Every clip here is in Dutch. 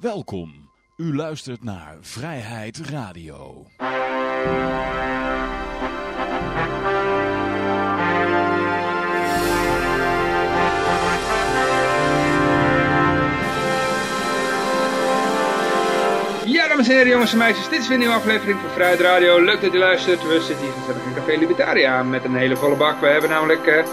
Welkom. U luistert naar Vrijheid Radio. Ja, dames en heren, jongens en meisjes, dit is weer een nieuwe aflevering van Vrijheid Radio. Leuk dat u luistert. We zitten hier gezellig in Café Libertaria met een hele volle bak. We hebben namelijk uh,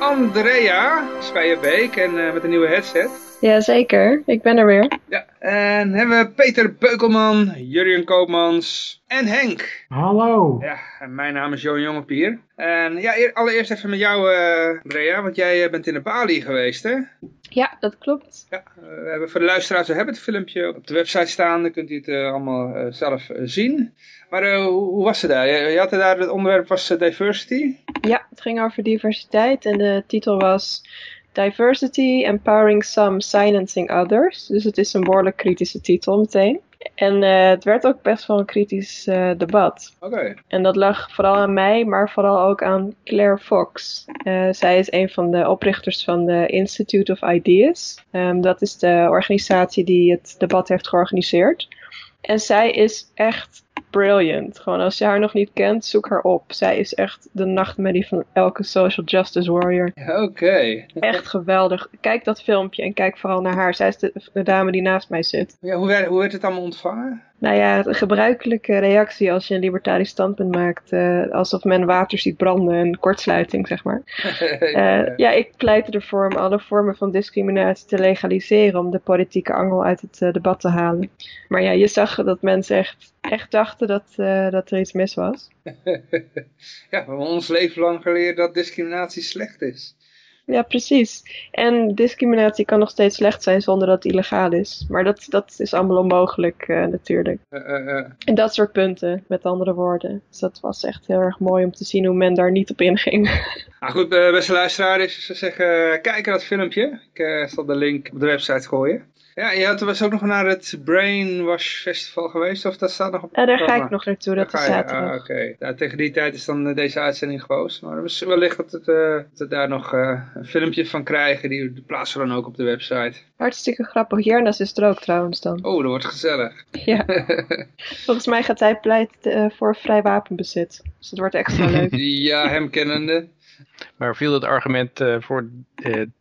Andrea Spijerbeek en uh, met een nieuwe headset. Jazeker, ik ben er weer. Ja, en hebben we Peter Beukelman, Jurjen Koopmans en Henk. Hallo. Ja, en mijn naam is Johan Jongepier. En ja, allereerst even met jou, uh, Andrea, want jij bent in de Bali geweest, hè? Ja, dat klopt. Ja, we hebben voor de luisteraars, we hebben het filmpje op de website staan, dan kunt u het uh, allemaal uh, zelf zien. Maar uh, hoe, hoe, was het daar? Je, je had daar, het onderwerp was diversity? Ja, het ging over diversiteit en de titel was Diversity, Empowering Some, Silencing Others. Dus het is een behoorlijk kritische titel meteen. En uh, het werd ook best wel een kritisch uh, debat. Oké. Okay. En dat lag vooral aan mij, maar vooral ook aan Claire Fox. Uh, zij is een van de oprichters van de Institute of Ideas. Um, dat is de organisatie die het debat heeft georganiseerd. En zij is echt brilliant. Gewoon als je haar nog niet kent, zoek haar op. Zij is echt de nachtmerrie van elke social justice warrior. Oké. Okay. Echt geweldig. Kijk dat filmpje en kijk vooral naar haar. Zij is de, de dame die naast mij zit. Ja, hoe, werd, hoe werd het allemaal ontvangen? Nou ja, de gebruikelijke reactie als je een libertarisch standpunt maakt. Uh, alsof men water ziet branden, een kortsluiting, zeg maar. uh, ja, ik pleit ervoor om alle vormen van discriminatie te legaliseren. Om de politieke angel uit het uh, debat te halen. Maar ja, je zag dat mensen echt, echt dachten dat, dat er iets mis was. ja, we hebben ons leven lang geleerd dat discriminatie slecht is. Ja, precies. En discriminatie kan nog steeds slecht zijn zonder dat het illegaal is. Maar dat, dat is allemaal onmogelijk uh, natuurlijk. Uh, uh, en dat soort punten, met andere woorden. Dus dat was echt heel erg mooi om te zien hoe men daar niet op inging. Nou goed, beste luisteraars, ik zou zeggen, kijk naar dat filmpje. Ik zal de link op de website gooien. Ja, je had, was ook nog naar het Brainwash Festival geweest, of dat staat nog op? Ja, daar ga ik nog naartoe, dat is zaterdag. Ah, Oké, okay. nou, tegen die tijd is dan deze uitzending gepost. Maar wellicht dat, het, uh, dat we daar nog uh, een filmpje van krijgen, die plaatsen we dan ook op de website. Hartstikke grappig. Jernas is er ook trouwens dan. Oh, dat wordt gezellig. Ja. Volgens mij gaat hij pleiten uh, voor vrij wapenbezit. Dus het wordt extra leuk. ja, hem kennende. Maar viel het argument uh, voor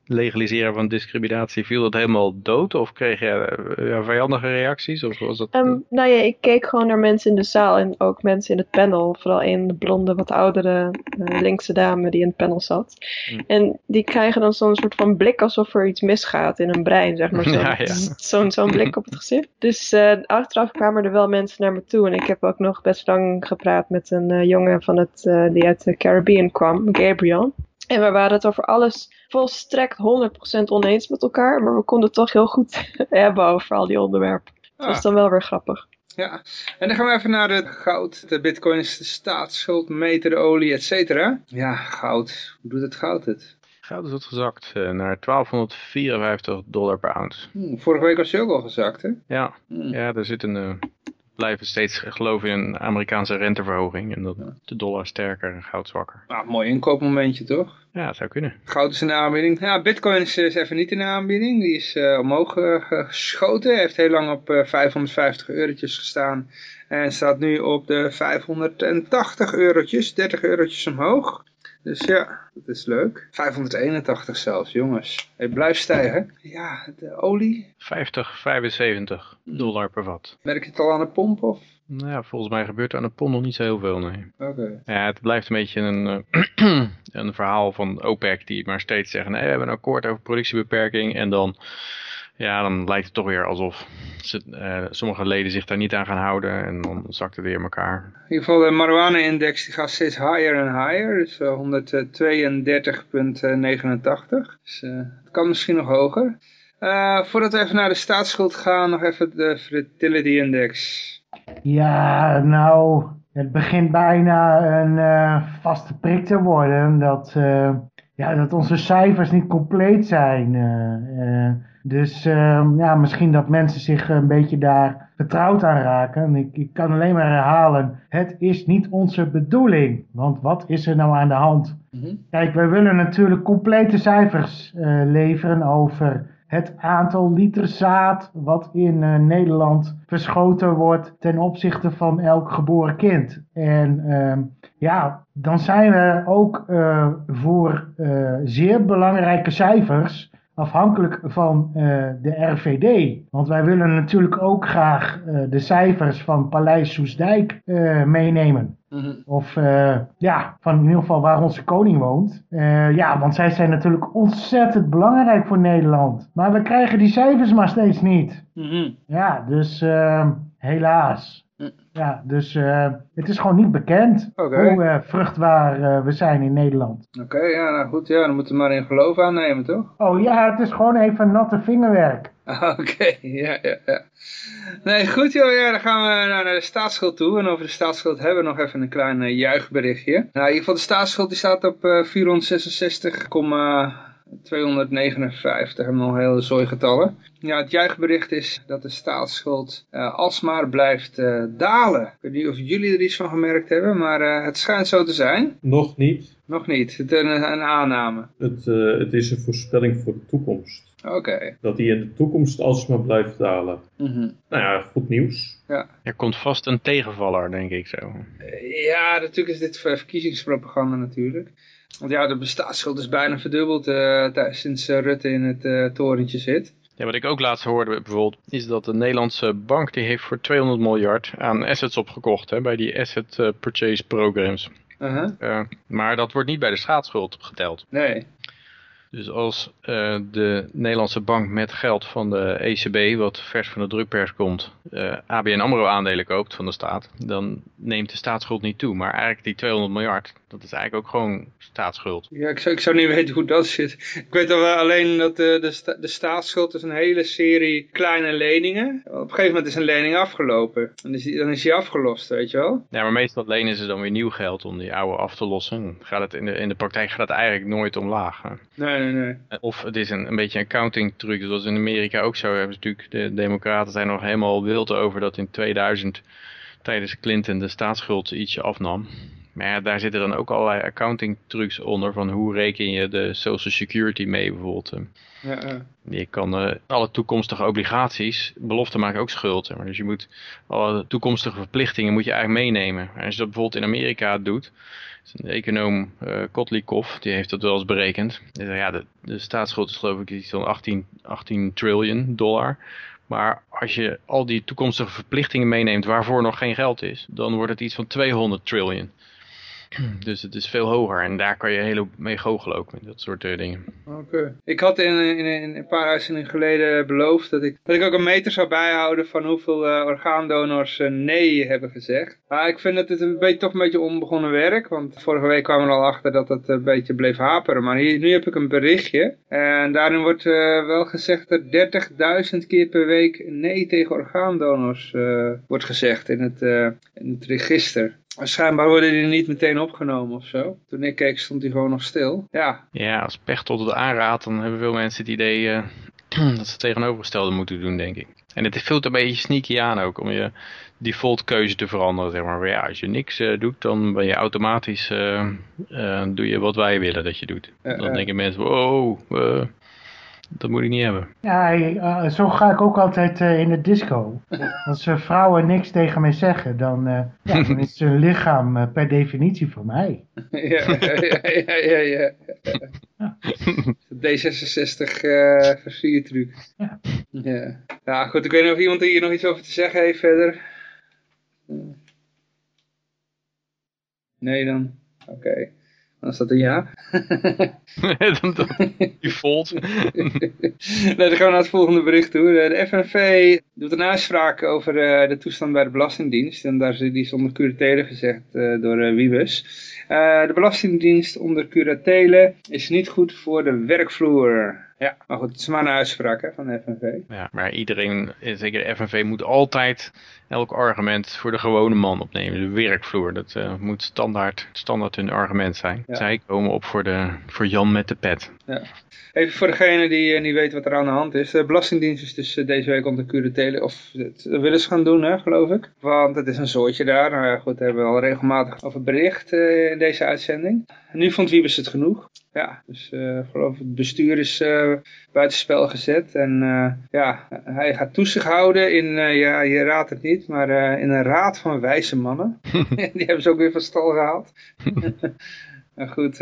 legaliseren van discriminatie, viel dat helemaal dood? Of kreeg je uh, vijandige reacties? Of was dat... Um, nou ja, ik keek gewoon naar mensen in de zaal en ook mensen in het panel. Vooral een blonde, wat oudere uh, linkse dame die in het panel zat. Mm. En die krijgen dan zo'n soort van blik alsof er iets misgaat in hun brein, zeg maar. Zo'n ja, ja. zo zo blik op het gezicht. Dus uh, achteraf kwamen er wel mensen naar me toe. En ik heb ook nog best lang gepraat met een jongen van het, die uit de Caribbean kwam, Gabriel. En we waren het over alles volstrekt 100% oneens met elkaar. Maar we konden het toch heel goed hebben over al die onderwerpen. Dat was dan wel weer grappig. Ja, en dan gaan we even naar het goud, de bitcoins, de staatsschuld, meter, de olie, et cetera. Ja, goud. Hoe doet het goud het? Goud is wat gezakt uh, naar 1254 dollar per ounce. Hmm, vorige week was je ook al gezakt, hè? Ja, hmm. ja er zit een... Blijven steeds geloven in een Amerikaanse renteverhoging. En dat de dollar sterker en goud zwakker. Nou, mooi inkoopmomentje toch? Ja, dat zou kunnen. Goud is in de aanbieding. Ja, bitcoin is, is even niet in de aanbieding. Die is uh, omhoog uh, geschoten. Hij heeft heel lang op uh, 550 eurotjes gestaan. En staat nu op de 580 eurotjes. 30 eurotjes omhoog. Dus ja, dat is leuk. 581 zelfs, jongens. Hij blijft stijgen. Ja, de olie. 50, 75 dollar per vat. Merk je het al aan de pomp of? Nou ja, volgens mij gebeurt er aan de pomp nog niet zo heel veel, nee. Oké. Okay. Ja, het blijft een beetje een, uh, een verhaal van OPEC die maar steeds zeggen, nee, we hebben een akkoord over productiebeperking en dan... Ja, dan lijkt het toch weer alsof ze, uh, sommige leden zich daar niet aan gaan houden en dan zakt het weer in elkaar. In ieder geval de marijuana-index die gaat steeds higher en higher, dus uh, 132,89. Dus uh, het kan misschien nog hoger. Uh, voordat we even naar de staatsschuld gaan, nog even de fertility-index. Ja, nou, het begint bijna een uh, vaste prik te worden dat, uh, ja, dat onze cijfers niet compleet zijn. Uh, dus ja, misschien dat mensen zich een beetje daar vertrouwd aan raken. Ik, ik kan alleen maar herhalen, het is niet onze bedoeling. Want wat is er nou aan de hand? Mm -hmm. Kijk, wij willen natuurlijk complete cijfers leveren over het aantal liter zaad wat in uh, Nederland verschoten wordt ten opzichte van elk geboren kind. En uh, ja, dan zijn we ook uh, voor zeer belangrijke cijfers afhankelijk van uh, de RVD. Want wij willen natuurlijk ook graag uh, de cijfers van Paleis Soesdijk uh, meenemen. Mm -hmm. Of ja, van in ieder geval waar onze koning woont. ja, want zij zijn natuurlijk ontzettend belangrijk voor Nederland. Maar we krijgen die cijfers maar steeds niet. Mm -hmm. Ja, dus helaas. Ja, dus uh, het is gewoon niet bekend okay. hoe uh, vruchtbaar uh, we zijn in Nederland. Oké, okay, ja, nou goed, ja, dan moeten we maar in geloof aannemen, toch? Oh ja, het is gewoon even natte vingerwerk. Oké, okay, ja, ja, ja. Nee, goed joh, ja, dan gaan we naar de staatsschuld toe. En over de staatsschuld hebben we nog even een klein juichberichtje. Nou, in ieder geval de staatsschuld die staat op 466, 259, hebben we nog hele zooi getallen. Ja, het juichbericht is dat de staatsschuld uh, alsmaar blijft uh, dalen. Ik weet niet of jullie er iets van gemerkt hebben, maar uh, het schijnt zo te zijn. Nog niet. Nog niet, het is een, een aanname. Het, het is een voorspelling voor de toekomst. Oké. Okay. Dat die in de toekomst alsmaar blijft dalen. Mm -hmm. Nou ja, goed nieuws. Ja. Er komt vast een tegenvaller, denk ik zo. ja, natuurlijk is dit verkiezingspropaganda natuurlijk. Want ja, de staatsschuld is bijna verdubbeld uh, sinds uh, Rutte in het uh, torentje zit. Ja, wat ik ook laatst hoorde bijvoorbeeld, is dat de Nederlandse bank die heeft voor 200 miljard aan assets opgekocht hè, bij die asset purchase programs. -huh. maar dat wordt niet bij de staatsschuld geteld. Nee. Dus als uh, de Nederlandse bank met geld van de ECB, wat vers van de drukpers komt, uh, ABN AMRO aandelen koopt van de staat, dan neemt de staatsschuld niet toe. Maar eigenlijk die 200 miljard, dat is eigenlijk ook gewoon staatsschuld. Ja, ik zou, ik zou niet weten hoe dat zit. Ik weet al alleen dat de, de, sta, de staatsschuld is een hele serie kleine leningen. Op een gegeven moment is een lening afgelopen. En is die, dan is die afgelost, weet je wel? Ja, maar meestal lenen ze dan weer nieuw geld om die oude af te lossen. Gaat het in, de, in de praktijk gaat het eigenlijk nooit omlaag. Hè? Nee, nee. Of het is een, een beetje een accounting truc, zoals in Amerika ook zo hebben. Natuurlijk, de democraten zijn nog helemaal wild over dat in 2000 tijdens Clinton de staatsschuld ietsje afnam. Maar ja, daar zitten dan ook allerlei accounting trucs onder van hoe reken je de social security mee bijvoorbeeld. Ja, ja. Je kan uh, alle toekomstige obligaties, belofte maken ook schuld. Maar. Dus je moet alle toekomstige verplichtingen moet je eigenlijk meenemen. En als je dat bijvoorbeeld in Amerika doet, een econoom uh, Kotlikov, die heeft dat wel eens berekend. Ja, de, de staatsschuld is geloof ik iets van 18, 18 triljoen dollar. Maar als je al die toekomstige verplichtingen meeneemt waarvoor nog geen geld is, dan wordt het iets van 200 triljoen. Dus het is veel hoger en daar kan je heel mee goochelen ook met dat soort uh, dingen. Oké. Ik had in, in, in, een paar uitzendingen geleden beloofd dat ik, dat ik ook een meter zou bijhouden van hoeveel uh, orgaandonors nee hebben gezegd. Maar ik vind dat het een beetje, toch een beetje onbegonnen werk, want vorige week kwamen we al achter dat het een beetje bleef haperen. Maar nu heb ik een berichtje en daarin wordt wel gezegd dat 30.000 keer per week nee tegen orgaandonors wordt gezegd in het, in het register. Schijnbaar worden die niet meteen opgenomen of zo. Toen ik keek stond die gewoon nog stil. Ja, ja als pech tot het aanraadt, dan hebben veel mensen het idee uh, dat ze het tegenovergestelde moeten doen, denk ik. En het voelt een beetje sneaky aan ook, om je default keuze te veranderen, zeg maar. maar ja, als je niks uh, doet, dan ben je automatisch, uh, doe je wat wij willen dat je doet. dan denken mensen, wow, dat moet ik niet hebben. Ja, uh, zo ga ik ook altijd uh, in de disco. Als uh, vrouwen niks tegen mij zeggen, dan, ja, dan is hun lichaam per definitie voor mij. ja, ja, ja, ja. ja. D66 versiertruc. Ja. ja. Ja, goed, ik weet niet of iemand hier nog iets over te zeggen heeft verder. Nee dan? Oké. Okay. Dan is dat een ja. dan, dan default. nee, dan gaan we naar het volgende bericht toe. De FNV doet een uitspraak over uh, de toestand bij de Belastingdienst. En daar is die onder curatele gezegd uh, door Wiebes. de Belastingdienst onder curatele is niet goed voor de werkvloer. Ja, maar goed, het is maar een uitspraak hè, van de FNV. Ja, maar iedereen, zeker de FNV, moet altijd elk argument voor de gewone man opnemen. De werkvloer, dat uh, moet standaard, standaard hun argument zijn. Ja. Zij komen op voor, de, voor Jan met de pet. Ja. Even voor degene die uh, niet weet wat er aan de hand is. De Belastingdienst is dus uh, deze week onder curatele, of dat willen ze gaan doen, hè, geloof ik. Want het is een soortje daar. Nou ja, goed, daar hebben we al regelmatig over bericht in deze uitzending. Nu vond Wiebes het genoeg. Ja, dus uh, geloof het bestuur is uh, buitenspel gezet. En uh, ja, hij gaat toezicht houden in, ja, je raadt het niet, maar in een raad van wijze mannen. Die hebben ze ook weer van stal gehaald. Maar goed,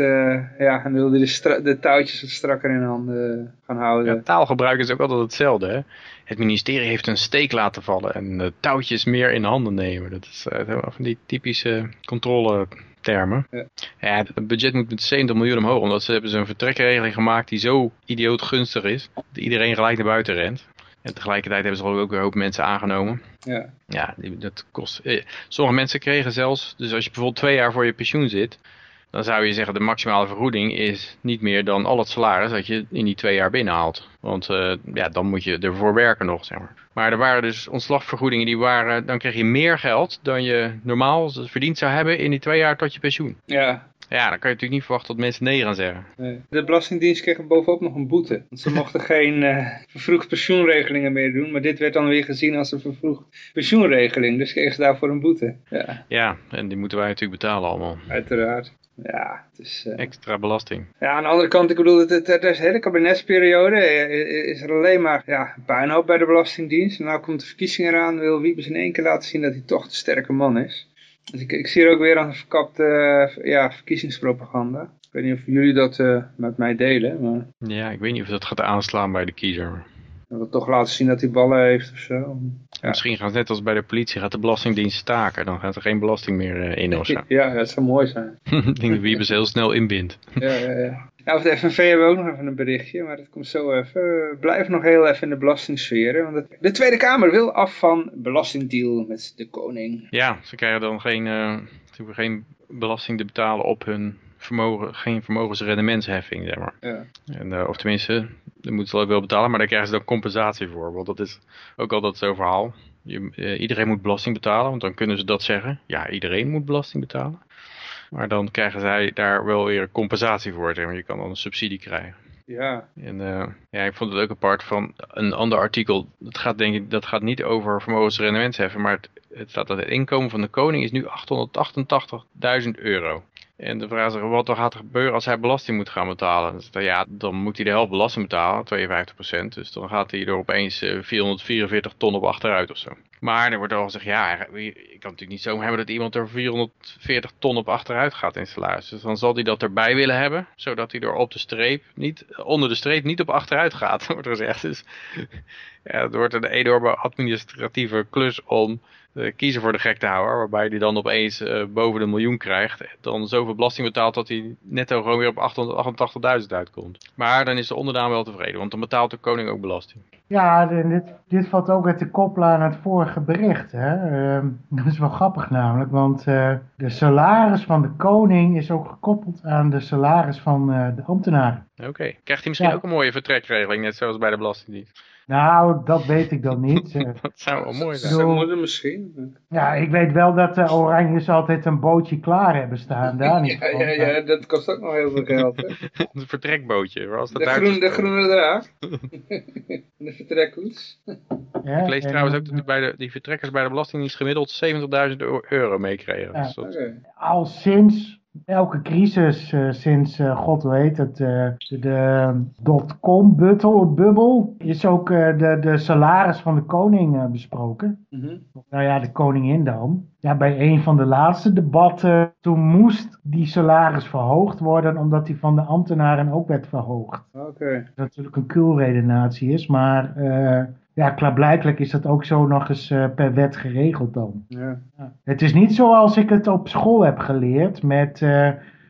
ja, en wilde de, de touwtjes wat strakker in handen gaan houden. Ja, taalgebruik is ook altijd hetzelfde. Hè? Het ministerie heeft een steek laten vallen en de touwtjes meer in handen nemen. Dat is van die typische controle termen. Ja. ja. het budget moet met 70 miljoen omhoog, omdat ze hebben ze een vertrekregeling gemaakt die zo idioot gunstig is, dat iedereen gelijk naar buiten rent. En tegelijkertijd hebben ze ook weer een hoop mensen aangenomen. Ja. Ja, dat kost... Eh, sommige mensen kregen zelfs, dus als je bijvoorbeeld twee jaar voor je pensioen zit, dan zou je zeggen de maximale vergoeding is niet meer dan al het salaris dat je in die twee jaar binnenhaalt. Want uh, ja, dan moet je ervoor werken nog, zeg maar. Maar er waren dus ontslagvergoedingen die waren, dan kreeg je meer geld dan je normaal verdiend zou hebben in die twee jaar tot je pensioen. Ja. Ja, dan kan je natuurlijk niet verwachten dat mensen nee gaan zeggen. Nee. De Belastingdienst kreeg bovenop nog een boete. Want ze mochten geen uh, vervroegd pensioenregelingen meer doen. Maar dit werd dan weer gezien als een vervroegd pensioenregeling. Dus kregen ze daarvoor een boete. Ja, ja en die moeten wij natuurlijk betalen allemaal. Uiteraard. Ja, het is... Uh... Extra belasting. Ja, aan de andere kant, ik bedoel, het, het, het hele kabinetsperiode eh, is er alleen maar ja, puinhoop bij de Belastingdienst. En nou komt de verkiezing eraan, wil Wiebes in één keer laten zien dat hij toch de sterke man is. Dus ik, ik zie er ook weer aan verkapte uh, ja, verkiezingspropaganda. Ik weet niet of jullie dat uh, met mij delen. Maar... Ja, ik weet niet of dat gaat aanslaan bij de kiezer. Dat we toch laten zien dat hij ballen heeft of zo. Misschien gaat het net als bij de politie, gaat de belastingdienst staken. Dan gaat er geen belasting meer uh, in of zo. Ja, dat zou mooi zijn. ik denk dat Wiebes heel snel inbindt. ja, ja, ja. Nou, de FNV hebben we ook nog even een berichtje, maar dat komt zo even. We blijven nog heel even in de belastingsfeer. Want de Tweede Kamer wil af van belastingdeal met de koning. Ja, ze krijgen dan geen, uh, geen belasting te betalen op hun vermogen, geen vermogensrendementsheffing, zeg maar. Ja. En, uh, of tenminste, dat moeten ze wel betalen, maar daar krijgen ze dan compensatie voor. Want dat is ook altijd zo'n verhaal. Je, uh, iedereen moet belasting betalen, want dan kunnen ze dat zeggen. Ja, iedereen moet belasting betalen. Maar dan krijgen zij daar wel weer compensatie voor. Zeg maar. Je kan dan een subsidie krijgen. Ja. En uh, ja, ik vond het ook apart van een ander artikel. Dat gaat denk ik, dat gaat niet over vermogensrendementsheffen, maar het, het staat dat het inkomen van de koning is nu 888.000 euro. En de vraag is, wat er gaat gebeuren als hij belasting moet gaan betalen? Ja, dan moet hij de helft belasting betalen, 52%. Dus dan gaat hij er opeens 444 ton op achteruit of zo. Maar er wordt al gezegd, ja, ik kan natuurlijk niet zo hebben dat iemand er 440 ton op achteruit gaat in salaris. Dus dan zal hij dat erbij willen hebben, zodat hij er op de streep, niet, onder de streep niet op achteruit gaat, wordt er gezegd. Dus ja, het wordt een enorme administratieve klus om kiezer voor de gek te houden, waarbij hij dan opeens uh, boven de miljoen krijgt, dan zoveel belasting betaalt dat hij netto gewoon weer op 888.000 uitkomt. Maar dan is de onderdaan wel tevreden, want dan betaalt de koning ook belasting. Ja, dit, dit valt ook uit de koppelen aan het vorige bericht. Hè? Uh, dat is wel grappig namelijk, want uh, de salaris van de koning is ook gekoppeld aan de salaris van uh, de ambtenaren. Oké, okay. krijgt hij misschien ja. ook een mooie vertrekregeling, net zoals bij de Belastingdienst? Nou, dat weet ik dan niet. dat zou wel mooi zijn. Dat zou moeten misschien. Ja, ik weet wel dat de Oranjes altijd een bootje klaar hebben staan. Daar niet ja, ja, ja, dat kost ook nog heel veel geld. Hè? een vertrekbootje. Was dat de, groen, de groene draak. de vertrekkoets. Ja, ik lees trouwens ook dat die, bij de, die vertrekkers bij de Belastingdienst gemiddeld 70.000 euro meekregen. Ja. Dus dat... okay. Al sinds elke crisis uh, sinds, uh, god heet het, uh, de dotcom bubbel is ook de, de salaris van de koning besproken. Mm -hmm. Nou ja, de koningin dan. Ja, bij een van de laatste debatten, toen moest die salaris verhoogd worden, omdat die van de ambtenaren ook werd verhoogd. Oké. Okay. Dat natuurlijk een kulredenatie is, maar ja, klaarblijkelijk is dat ook zo nog eens uh, per wet geregeld dan. Ja. Het is niet zoals ik het op school heb geleerd met uh,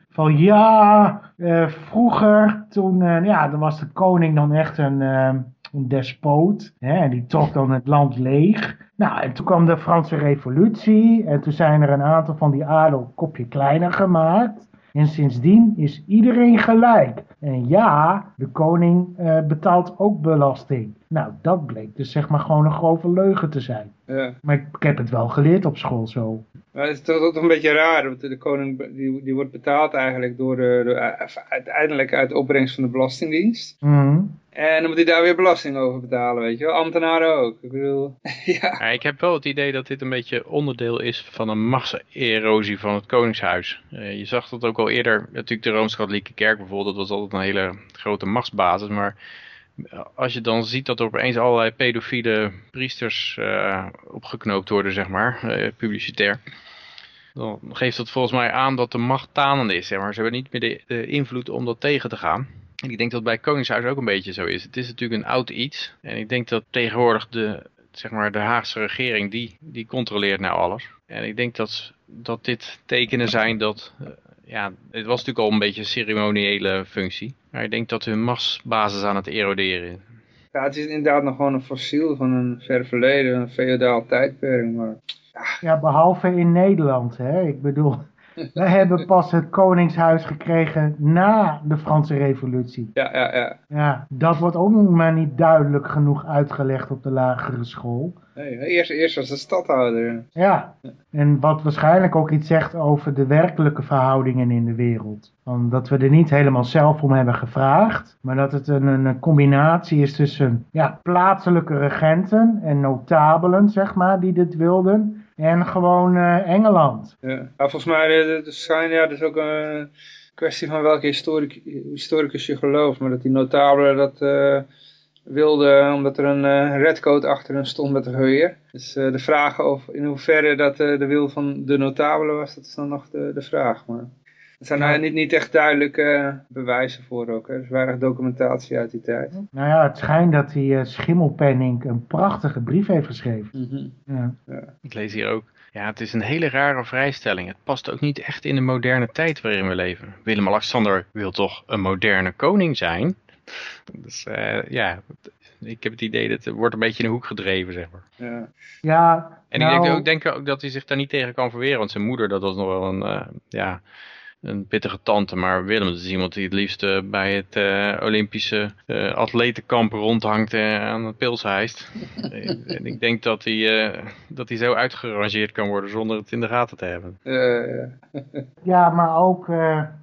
van ja, uh, vroeger toen, ja, dan was de koning dan echt een, een despoot. Hè, en die trok dan het land leeg. Nou, en toen kwam de Franse revolutie en toen zijn er een aantal van die adel een kopje kleiner gemaakt. En sindsdien is iedereen gelijk. En ja, de koning uh, betaalt ook belasting. Nou, dat bleek dus zeg maar gewoon een grove leugen te zijn. Ja. Maar ik, ik, heb het wel geleerd op school zo. Maar het is toch, toch een beetje raar, want de koning die, die wordt betaald eigenlijk door, de, door uiteindelijk uit de opbrengst van de Belastingdienst. Mm. En dan moet hij daar weer belasting over betalen, weet je wel. Ambtenaren ook. Ik bedoel, ja. Ik heb wel het idee dat dit een beetje onderdeel is van een massa-erosie van het Koningshuis. Uh, je zag dat ook al eerder, natuurlijk de Rooms-Katholieke Kerk bijvoorbeeld, dat was altijd een hele grote machtsbasis. Maar als je dan ziet dat er opeens allerlei pedofiele priesters uh, opgeknoopt worden, zeg maar, uh, publicitair. Dan geeft dat volgens mij aan dat de macht tanende is. Maar. Ze hebben niet meer de, de invloed om dat tegen te gaan. En ik denk dat bij Koningshuis ook een beetje zo is. Het is natuurlijk een oud iets. En ik denk dat tegenwoordig de, zeg maar, de Haagse regering, die, die controleert nou alles. En ik denk dat, dat dit tekenen zijn dat... Uh, ja, het was natuurlijk al een beetje een ceremoniële functie. Maar ik denk dat hun machtsbasis aan het eroderen is. Ja, het is inderdaad nog gewoon een fossiel van een ver verleden, een feodaal tijdperk. Maar... Ja. ja, behalve in Nederland. Hè? Ik bedoel, wij hebben pas het Koningshuis gekregen na de Franse revolutie. Ja, ja, ja. Ja, dat wordt ook nog maar niet duidelijk genoeg uitgelegd op de lagere school. Nee, eerst, eerst was de stadhouder. Ja, en wat waarschijnlijk ook iets zegt over de werkelijke verhoudingen in de wereld. Van dat we er niet helemaal zelf om hebben gevraagd, maar dat het een, een combinatie is tussen ja, plaatselijke regenten en notabelen, zeg maar, die dit wilden. En gewoon uh, Engeland. Ja, volgens mij uh, zijn, ja, dat is ook een kwestie van welke historic, historicus je gelooft. Maar dat die notabelen dat uh, wilden omdat er een redcode achter hen stond met een geweer. Dus de vraag of in hoeverre dat de wil van de notabelen was, dat is dan nog de, de vraag. Maar er zijn daar niet, niet echt duidelijke bewijzen voor ook. Hè. Er is weinig documentatie uit die tijd. Nou ja, het schijnt dat die Schimmelpenning een prachtige brief heeft geschreven. Mm -hmm. ja. ja. Ik lees hier ook. Ja, het is een hele rare vrijstelling. Het past ook niet echt in de moderne tijd waarin we leven. Willem-Alexander wil toch een moderne koning zijn? Dus uh, ja, ik heb het idee dat het wordt een beetje in de hoek gedreven, zeg maar. Ja. Ja, En nou, ik denk ook, denk ook dat hij zich daar niet tegen kan verweren, want zijn moeder, dat was nog wel een, uh, ja, een pittige tante. Maar Willem is iemand die het liefst uh, bij het uh, Olympische uh, atletenkamp rondhangt en aan het pils hijst. en ik denk dat hij, dat hij zo uitgerangeerd kan worden zonder het in de gaten te hebben. ja, maar ook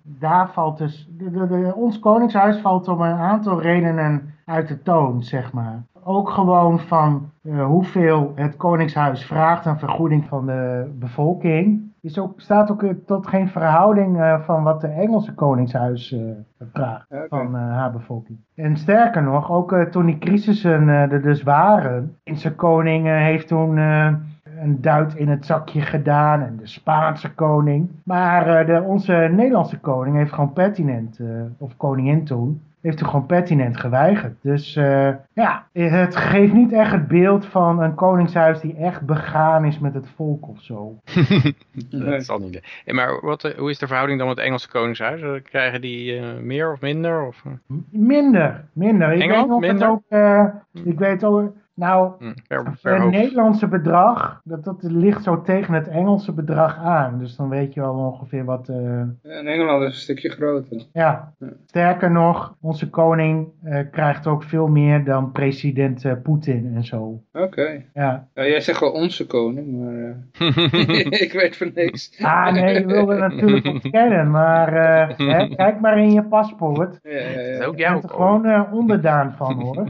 daar valt dus... De, ons Koningshuis valt om een aantal redenen uit de toon, zeg maar. Ook gewoon van hoeveel het Koningshuis vraagt aan vergoeding van de bevolking is ook, staat ook tot geen verhouding uh, van wat de Engelse Koningshuis uh, vraagt okay. van uh, haar bevolking. En sterker nog, ook toen die crisissen er dus waren, de koning heeft toen een duit in het zakje gedaan en de Spaanse koning. Maar de, onze Nederlandse koning heeft gewoon pertinent, of koningin toen, heeft toen gewoon pertinent geweigerd. Dus uh, ja, het geeft niet echt het beeld van een koningshuis die echt begaan is met het volk of zo. dat zal niet. Hey, maar wat, hoe is de verhouding dan met het Engelse koningshuis? Krijgen die uh, meer of minder? Of? Minder, minder. Ik weet minder? ook, uh, ik weet ook, nou, hm, het Nederlandse bedrag, dat, dat ligt zo tegen het Engelse bedrag aan. Dus dan weet je al ongeveer wat... Uh... In Engeland is een stukje groter. Ja, ja. sterker nog, onze koning uh, krijgt ook veel meer dan president uh, Poetin en zo. Oké. Okay. Ja. ja. Jij zegt wel onze koning, maar ik weet van niks. Ah nee, ik wilde natuurlijk ontkennen, maar hè, kijk maar in je paspoort. Ja, ja, ja. Ook Je bent er gewoon onderdaan van hoor.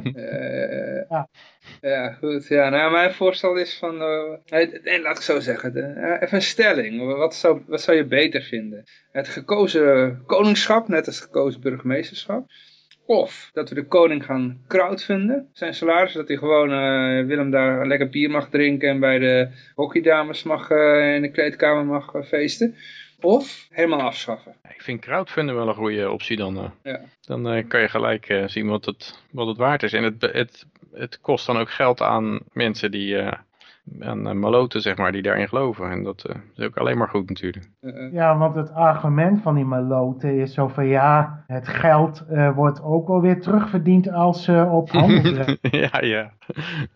ja. Ja, goed. Ja, nou, mijn voorstel is van, uh, laat ik zo zeggen, uh, even een stelling. Wat zou, wat zou je beter vinden? Het gekozen koningschap, net als gekozen burgemeesterschap. Of dat we de koning gaan crowdfunden. Zijn salaris, dat hij gewoon uh, Willem daar lekker bier mag drinken en bij de hockeydames mag in de kleedkamer mag feesten. Of helemaal afschaffen. Ik vind crowdfunden wel een goede optie dan. Ja. Dan kan je gelijk zien wat het, wat het waard is. En het, het het kost dan ook geld aan mensen die, aan uh, maloten zeg maar, die daarin geloven. En dat uh, is ook alleen maar goed natuurlijk. Ja, want het argument van die maloten is zo van ja, het geld wordt ook wel weer terugverdiend als ze op handel Ja, ja.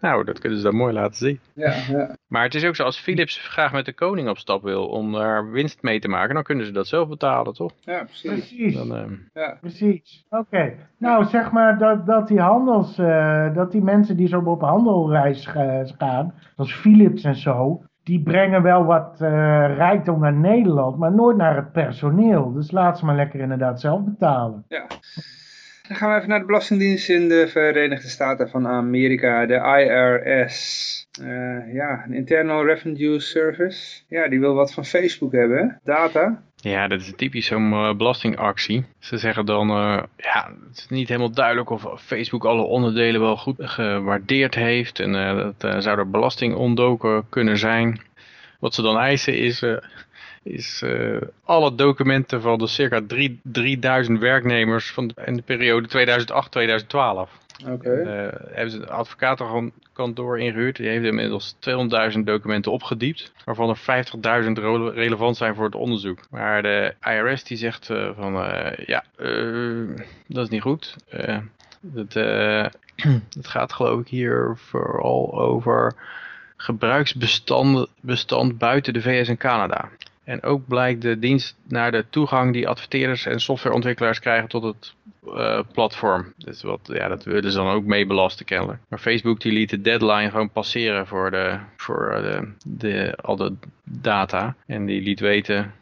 Nou, dat kunnen ze dan mooi laten zien. Ja, ja. Maar het is ook zo, als Philips graag met de koning op stap wil om daar winst mee te maken, dan kunnen ze dat zelf betalen, toch? Ja, precies. Precies. Dan, uh... ja. Precies. Oké. Okay. Nou, zeg maar dat, dat die handels, uh, dat die mensen die zo op handelreis gaan, zoals Philips en zo, die brengen wel wat uh, rijkdom naar Nederland, maar nooit naar het personeel. Dus laat ze maar lekker inderdaad zelf betalen. Ja. Dan gaan we even naar de Belastingdienst in de Verenigde Staten van Amerika, de IRS. Uh, ja, een Internal Revenue Service. Ja, die wil wat van Facebook hebben, data. Ja, dat is typisch zo'n uh, belastingactie. Ze zeggen dan, uh, ja, het is niet helemaal duidelijk of Facebook alle onderdelen wel goed gewaardeerd heeft. En dat zou er belasting ontdoken kunnen zijn. Wat ze dan eisen is, is alle documenten van de circa 3, 3000 werknemers van in de periode 2008-2012. Oké. Uh, hebben ze een advocatenkantoor ingehuurd. Die heeft inmiddels 200.000 documenten opgediept. Waarvan er 50.000 relevant zijn voor het onderzoek. Maar de IRS die zegt uh, van uh, ja, dat is niet goed. Het, het gaat geloof ik hier vooral over gebruiksbestand bestand buiten de VS en Canada. En ook blijkt de dienst naar de toegang die adverteerders en softwareontwikkelaars krijgen tot het uh, platform. Dus wat, ja, dat willen ze dan ook mee belasten kennelijk. Maar Facebook die liet de deadline gewoon passeren voor, de, voor de, de, al de data. En die liet weten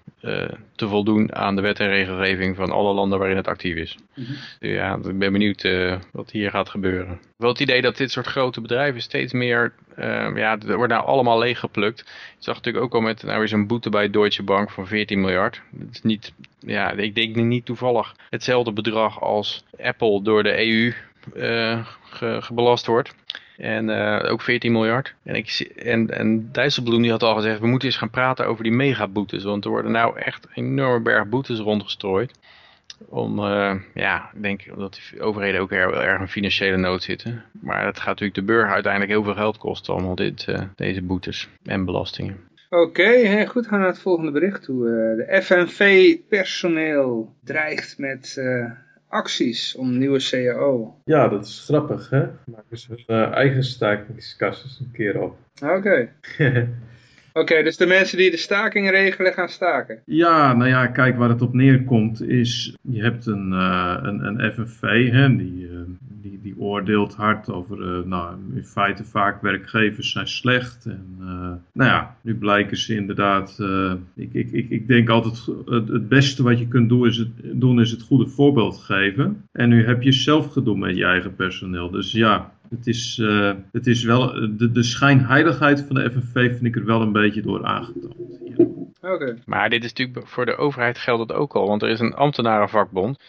te voldoen aan de wet en regelgeving van alle landen waarin het actief is. Mm -hmm. Ja, ik ben benieuwd uh, wat hier gaat gebeuren. Wel het idee dat dit soort grote bedrijven steeds meer, uh, ja, er wordt nou allemaal leeggeplukt. Ik zag natuurlijk ook al met nou weer zo'n boete bij Deutsche Bank van 14 miljard. Dat is niet, ja, ik denk niet toevallig hetzelfde bedrag als Apple door de EU ge, gebelast wordt. En uh, ook 14 miljard. En, ik, en, en Dijsselbloem die had al gezegd, we moeten eens gaan praten over die megaboetes. Want er worden nou echt een enorme berg boetes rondgestrooid. Om, uh, ja, ik denk dat die overheden ook erg in financiële nood zitten. Maar dat gaat natuurlijk de burger uiteindelijk heel veel geld kosten, allemaal dit, uh, deze boetes en belastingen. Oké, okay, goed, gaan we naar het volgende bericht toe. de FNV-personeel dreigt met acties om nieuwe CAO. Ja, dat is grappig, hè? Maken ze hun uh, eigen stakingskasses een keer op. Oké. Oké, dus de mensen die de staking regelen gaan staken? Ja, nou ja, kijk, waar het op neerkomt is, je hebt een, uh, een, een FNV, hè, die, uh, die, oordeelt hard over, uh, nou, in feite vaak werkgevers zijn slecht. En nou ja, nu blijken ze inderdaad, ik, ik, ik, ik denk altijd, het, het beste wat je kunt doen is, het, doen is het goede voorbeeld geven. En nu heb je zelf gedoe met je eigen personeel. Dus ja, het is, uh, het is wel, de, de schijnheiligheid van de FNV vind ik er wel een beetje door aangetoond. Okay. Maar dit is natuurlijk, voor de overheid geldt het ook al, want er is een ambtenarenvakbond.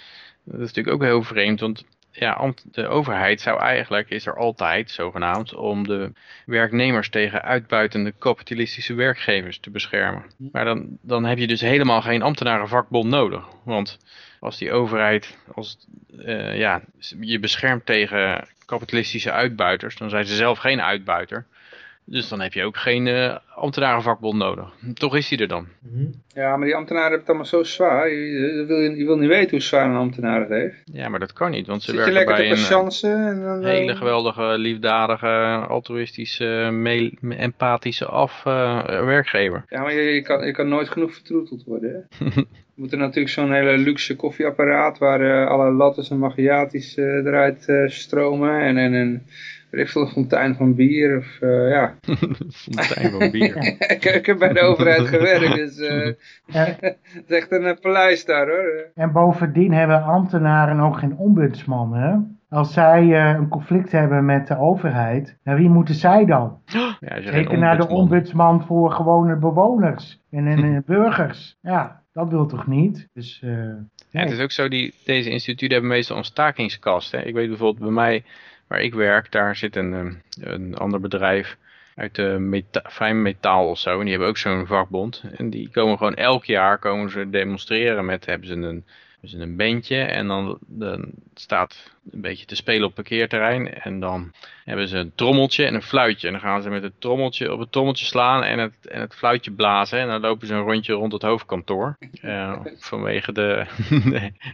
Dat is natuurlijk ook heel vreemd, want ja, de overheid zou eigenlijk, is er altijd zogenaamd, om de werknemers tegen uitbuitende kapitalistische werkgevers te beschermen. Maar dan, dan heb je dus helemaal geen ambtenarenvakbond nodig. Want als die overheid als, uh, ja, je beschermt tegen kapitalistische uitbuiters, dan zijn ze zelf geen uitbuiter. Dus dan heb je ook geen uh, ambtenarenvakbond nodig. Toch is die er dan. Ja, maar die ambtenaren hebben het allemaal zo zwaar. Je, wil, je wil niet weten hoe zwaar een ambtenaar het heeft. Ja, maar dat kan niet. Want ze Zit je werken lekker bij te een patiënten en dan, eh, hele geweldige, liefdadige, altruïstische, me- empathische af uh, werkgever. Ja, maar je, je, kan, je kan nooit genoeg vertroeteld worden. Hè? We moeten natuurlijk zo'n hele luxe koffieapparaat waar uh, alle lattes en macchiatis uh, eruit uh, stromen en, en een weet een fontein van bier of ja. fontein van bier. ik, ik, heb bij de overheid gewerkt, dus het is echt een paleis daar hoor. En bovendien hebben ambtenaren ook geen ombudsman hè? Als zij uh, een conflict hebben met de overheid, naar wie moeten zij dan? Ja, Zeker naar de ombudsman voor gewone bewoners en, en, burgers. Ja, dat wil toch niet? Dus, uh, ja, het is ook zo, die, deze instituten hebben meestal een stakingskast. Hè? Ik weet bijvoorbeeld bij mij, waar ik werk, daar zit een, een ander bedrijf uit de meta fijn metaal of zo. En die hebben ook zo'n vakbond. En die komen gewoon elk jaar komen ze demonstreren met, hebben ze een dus een bandje en dan, dan staat een beetje te spelen op parkeerterrein. En dan hebben ze een trommeltje en een fluitje. En dan gaan ze met het trommeltje op het trommeltje slaan en het, en het fluitje blazen. En dan lopen ze een rondje rond het hoofdkantoor. Uh, vanwege de...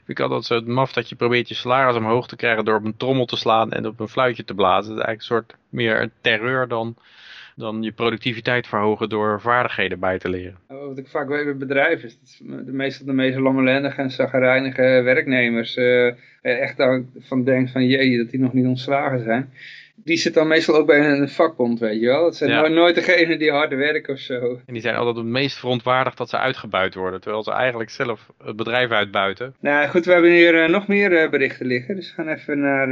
ik had altijd zo het maf dat je probeert je salaris omhoog te krijgen door op een trommel te slaan en op een fluitje te blazen. Dat is eigenlijk een soort meer terreur dan dan je productiviteit verhogen door vaardigheden bij te leren. Wat ik vaak weet bij bedrijven is, dat de meestal de meest lammelendige en zagrijnige werknemers uh, echt van denkt van jee, dat die nog niet ontslagen zijn. die zit dan meestal ook bij een vakbond, weet je wel. Dat zijn Ja. nooit, nooit degene die hard werken of zo. En die zijn altijd het meest verontwaardigd dat ze uitgebuit worden. Terwijl ze eigenlijk zelf het bedrijf uitbuiten. Nou goed, we hebben hier eh, nog meer eh, berichten liggen. Dus we gaan even naar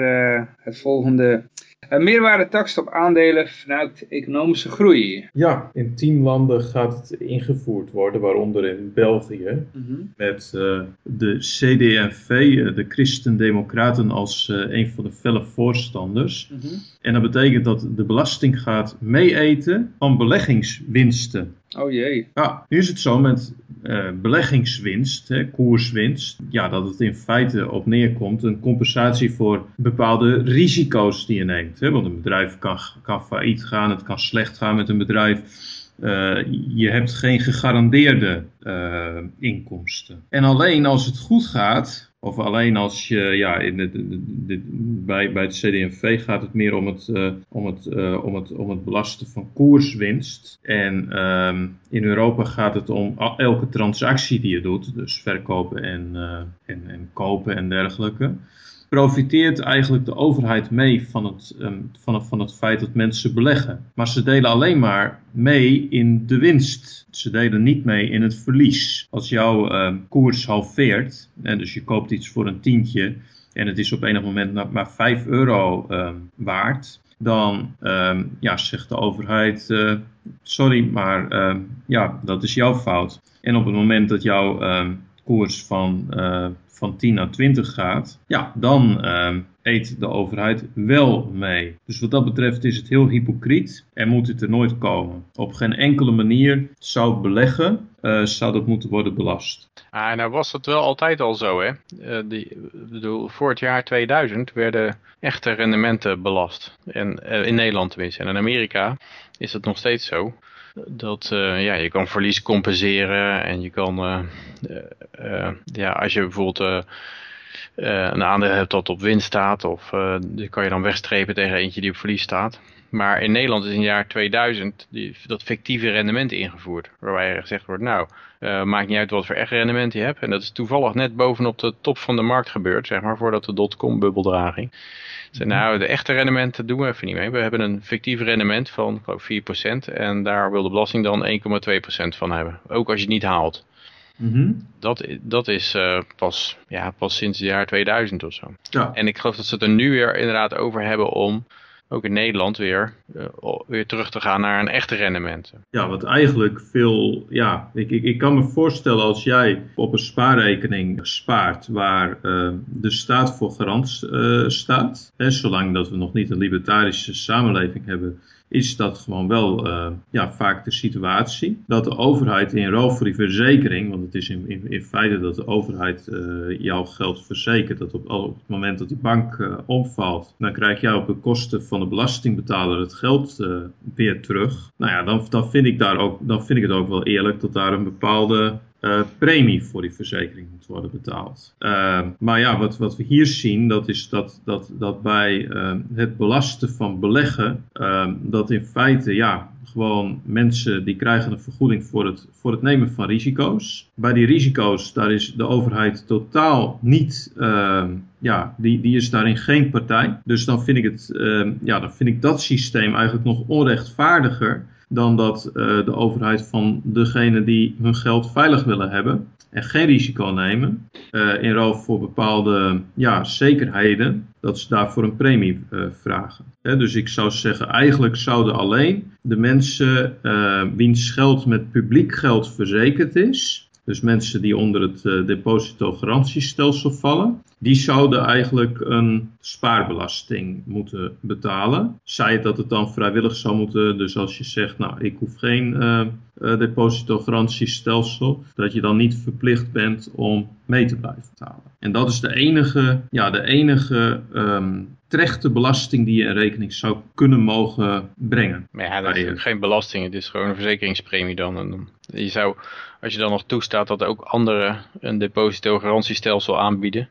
het volgende. Uh, meerwaardetax op aandelen vanuit economische groei. Ja, in tien landen gaat het ingevoerd worden, waaronder in België. Met eh, de CD&V, eh, de Christen-Democraten, als eh, een van de felle voorstanders. En dat betekent dat de belasting gaat meeeten van beleggingswinsten. Oh jee. Ja, nu is het zo met eh, beleggingswinst, hè, koerswinst, ja, dat het in feite op neerkomt een compensatie voor bepaalde risico's die je neemt. Hè, want een bedrijf kan, kan failliet gaan, het kan slecht gaan met een bedrijf. Eh, je hebt geen gegarandeerde eh, inkomsten. En alleen als het goed gaat, of alleen als je, ja, in bij, bij het CD&V gaat het meer om het, eh, om het, eh, om het, om het belasten van koerswinst. En ehm, in Europa gaat het om elke transactie die je doet, dus verkopen en, eh, en, en kopen en dergelijke. Profiteert eigenlijk de overheid mee van het, ehm, van, het, van het feit dat mensen beleggen. Maar ze delen alleen maar mee in de winst. Ze delen niet mee in het verlies. Als jouw ehm, koers halveert, dus je koopt iets voor een tientje en het is op enig moment maar- maar 5 euro ehm, waard, dan ja, zegt de overheid: eh, sorry, maar ja, dat is jouw fout. En op het moment dat jouw koers van, eh, van 10 naar 20 gaat, ja, dan ehm, eet de overheid wel mee. Dus wat dat betreft is het heel hypocriet en moet het er nooit komen. Op geen enkele manier zou beleggen, eh, zou dat moeten worden belast. Ah, nou was dat wel altijd al zo, hè. Eh, die, bedoel, voor het jaar 2000 werden echte rendementen belast. En, eh, in Nederland tenminste. En in Amerika is dat nog steeds zo. Dat eh, ja, je kan verlies compenseren en je kan, eh, eh, ja, als je bijvoorbeeld een aandeel hebt dat op winst staat, of die kan je dan wegstrepen tegen eentje die op verlies staat. Maar in Nederland is in het jaar 2000 die, dat fictieve rendement ingevoerd. Waarbij er gezegd wordt, nou, eh, maakt niet uit wat voor echt rendement je hebt. En dat is toevallig net bovenop de top van de markt gebeurd, zeg maar, voordat de dotcom-bubbeldraging. Ze nou, de echte rendementen doen we even niet mee. We hebben een fictief rendement van geloof, 4% en daar wil de belasting dan 1,2% van hebben. Ook als je het niet haalt. Dat, i- dat is eh, pas, ja, pas sinds het jaar 2000 of zo. Ja. En ik geloof dat ze het er nu weer inderdaad over hebben om ook in Nederland weer, eh, weer terug te gaan naar een echte rendement. Ja, wat eigenlijk veel. Ja, ik, ik, ik kan me voorstellen als jij op een spaarrekening spaart waar eh, de staat voor garant eh, staat. Hè, zolang dat we nog niet een libertarische samenleving hebben, is dat gewoon wel eh, ja, vaak de situatie. Dat de overheid in ruil voor die verzekering, want het is in, in, feite dat de overheid eh, jouw geld verzekert, dat op, op het moment dat die bank eh, omvalt, dan krijg jij op de kosten van de belastingbetaler het geld weer terug. Nou ja, dan, dan, vind ik daar ook, dan vind ik het ook wel eerlijk dat daar een bepaalde eh, premie voor die verzekering moet worden betaald. Eh, maar ja, wat, wat we hier zien, dat is dat, dat, dat bij eh, het belasten van beleggen, eh, dat in feite, ja, gewoon mensen die krijgen een vergoeding voor het, voor het nemen van risico's. Bij die risico's, daar is de overheid totaal niet, ja, die, die is daarin geen partij. Dus dan vind ik het, ja, dan vind ik dat systeem eigenlijk nog onrechtvaardiger dan dat eh, de overheid van degene die hun geld veilig willen hebben en geen risico nemen, eh, in ruil voor bepaalde ja, zekerheden, dat ze daarvoor een premie eh, vragen. Dus ik zou zeggen, eigenlijk zouden alleen de mensen wiens geld met publiek geld verzekerd is, dus mensen die onder het eh, depositogarantiestelsel vallen, die zouden eigenlijk een spaarbelasting moeten betalen. Zij dat het dan vrijwillig zou moeten, dus als je zegt, nou ik hoef geen eh eh, depositogarantiestelsel, dat je dan niet verplicht bent om mee te blijven betalen. En dat is de enige, ja, de enige ehm, terechte belasting die je in rekening zou kunnen mogen brengen. Maar ja, dat is geen belasting. Het is gewoon een verzekeringspremie dan. En dan je zou, als je dan nog toestaat dat ook anderen een depositogarantiestelsel aanbieden,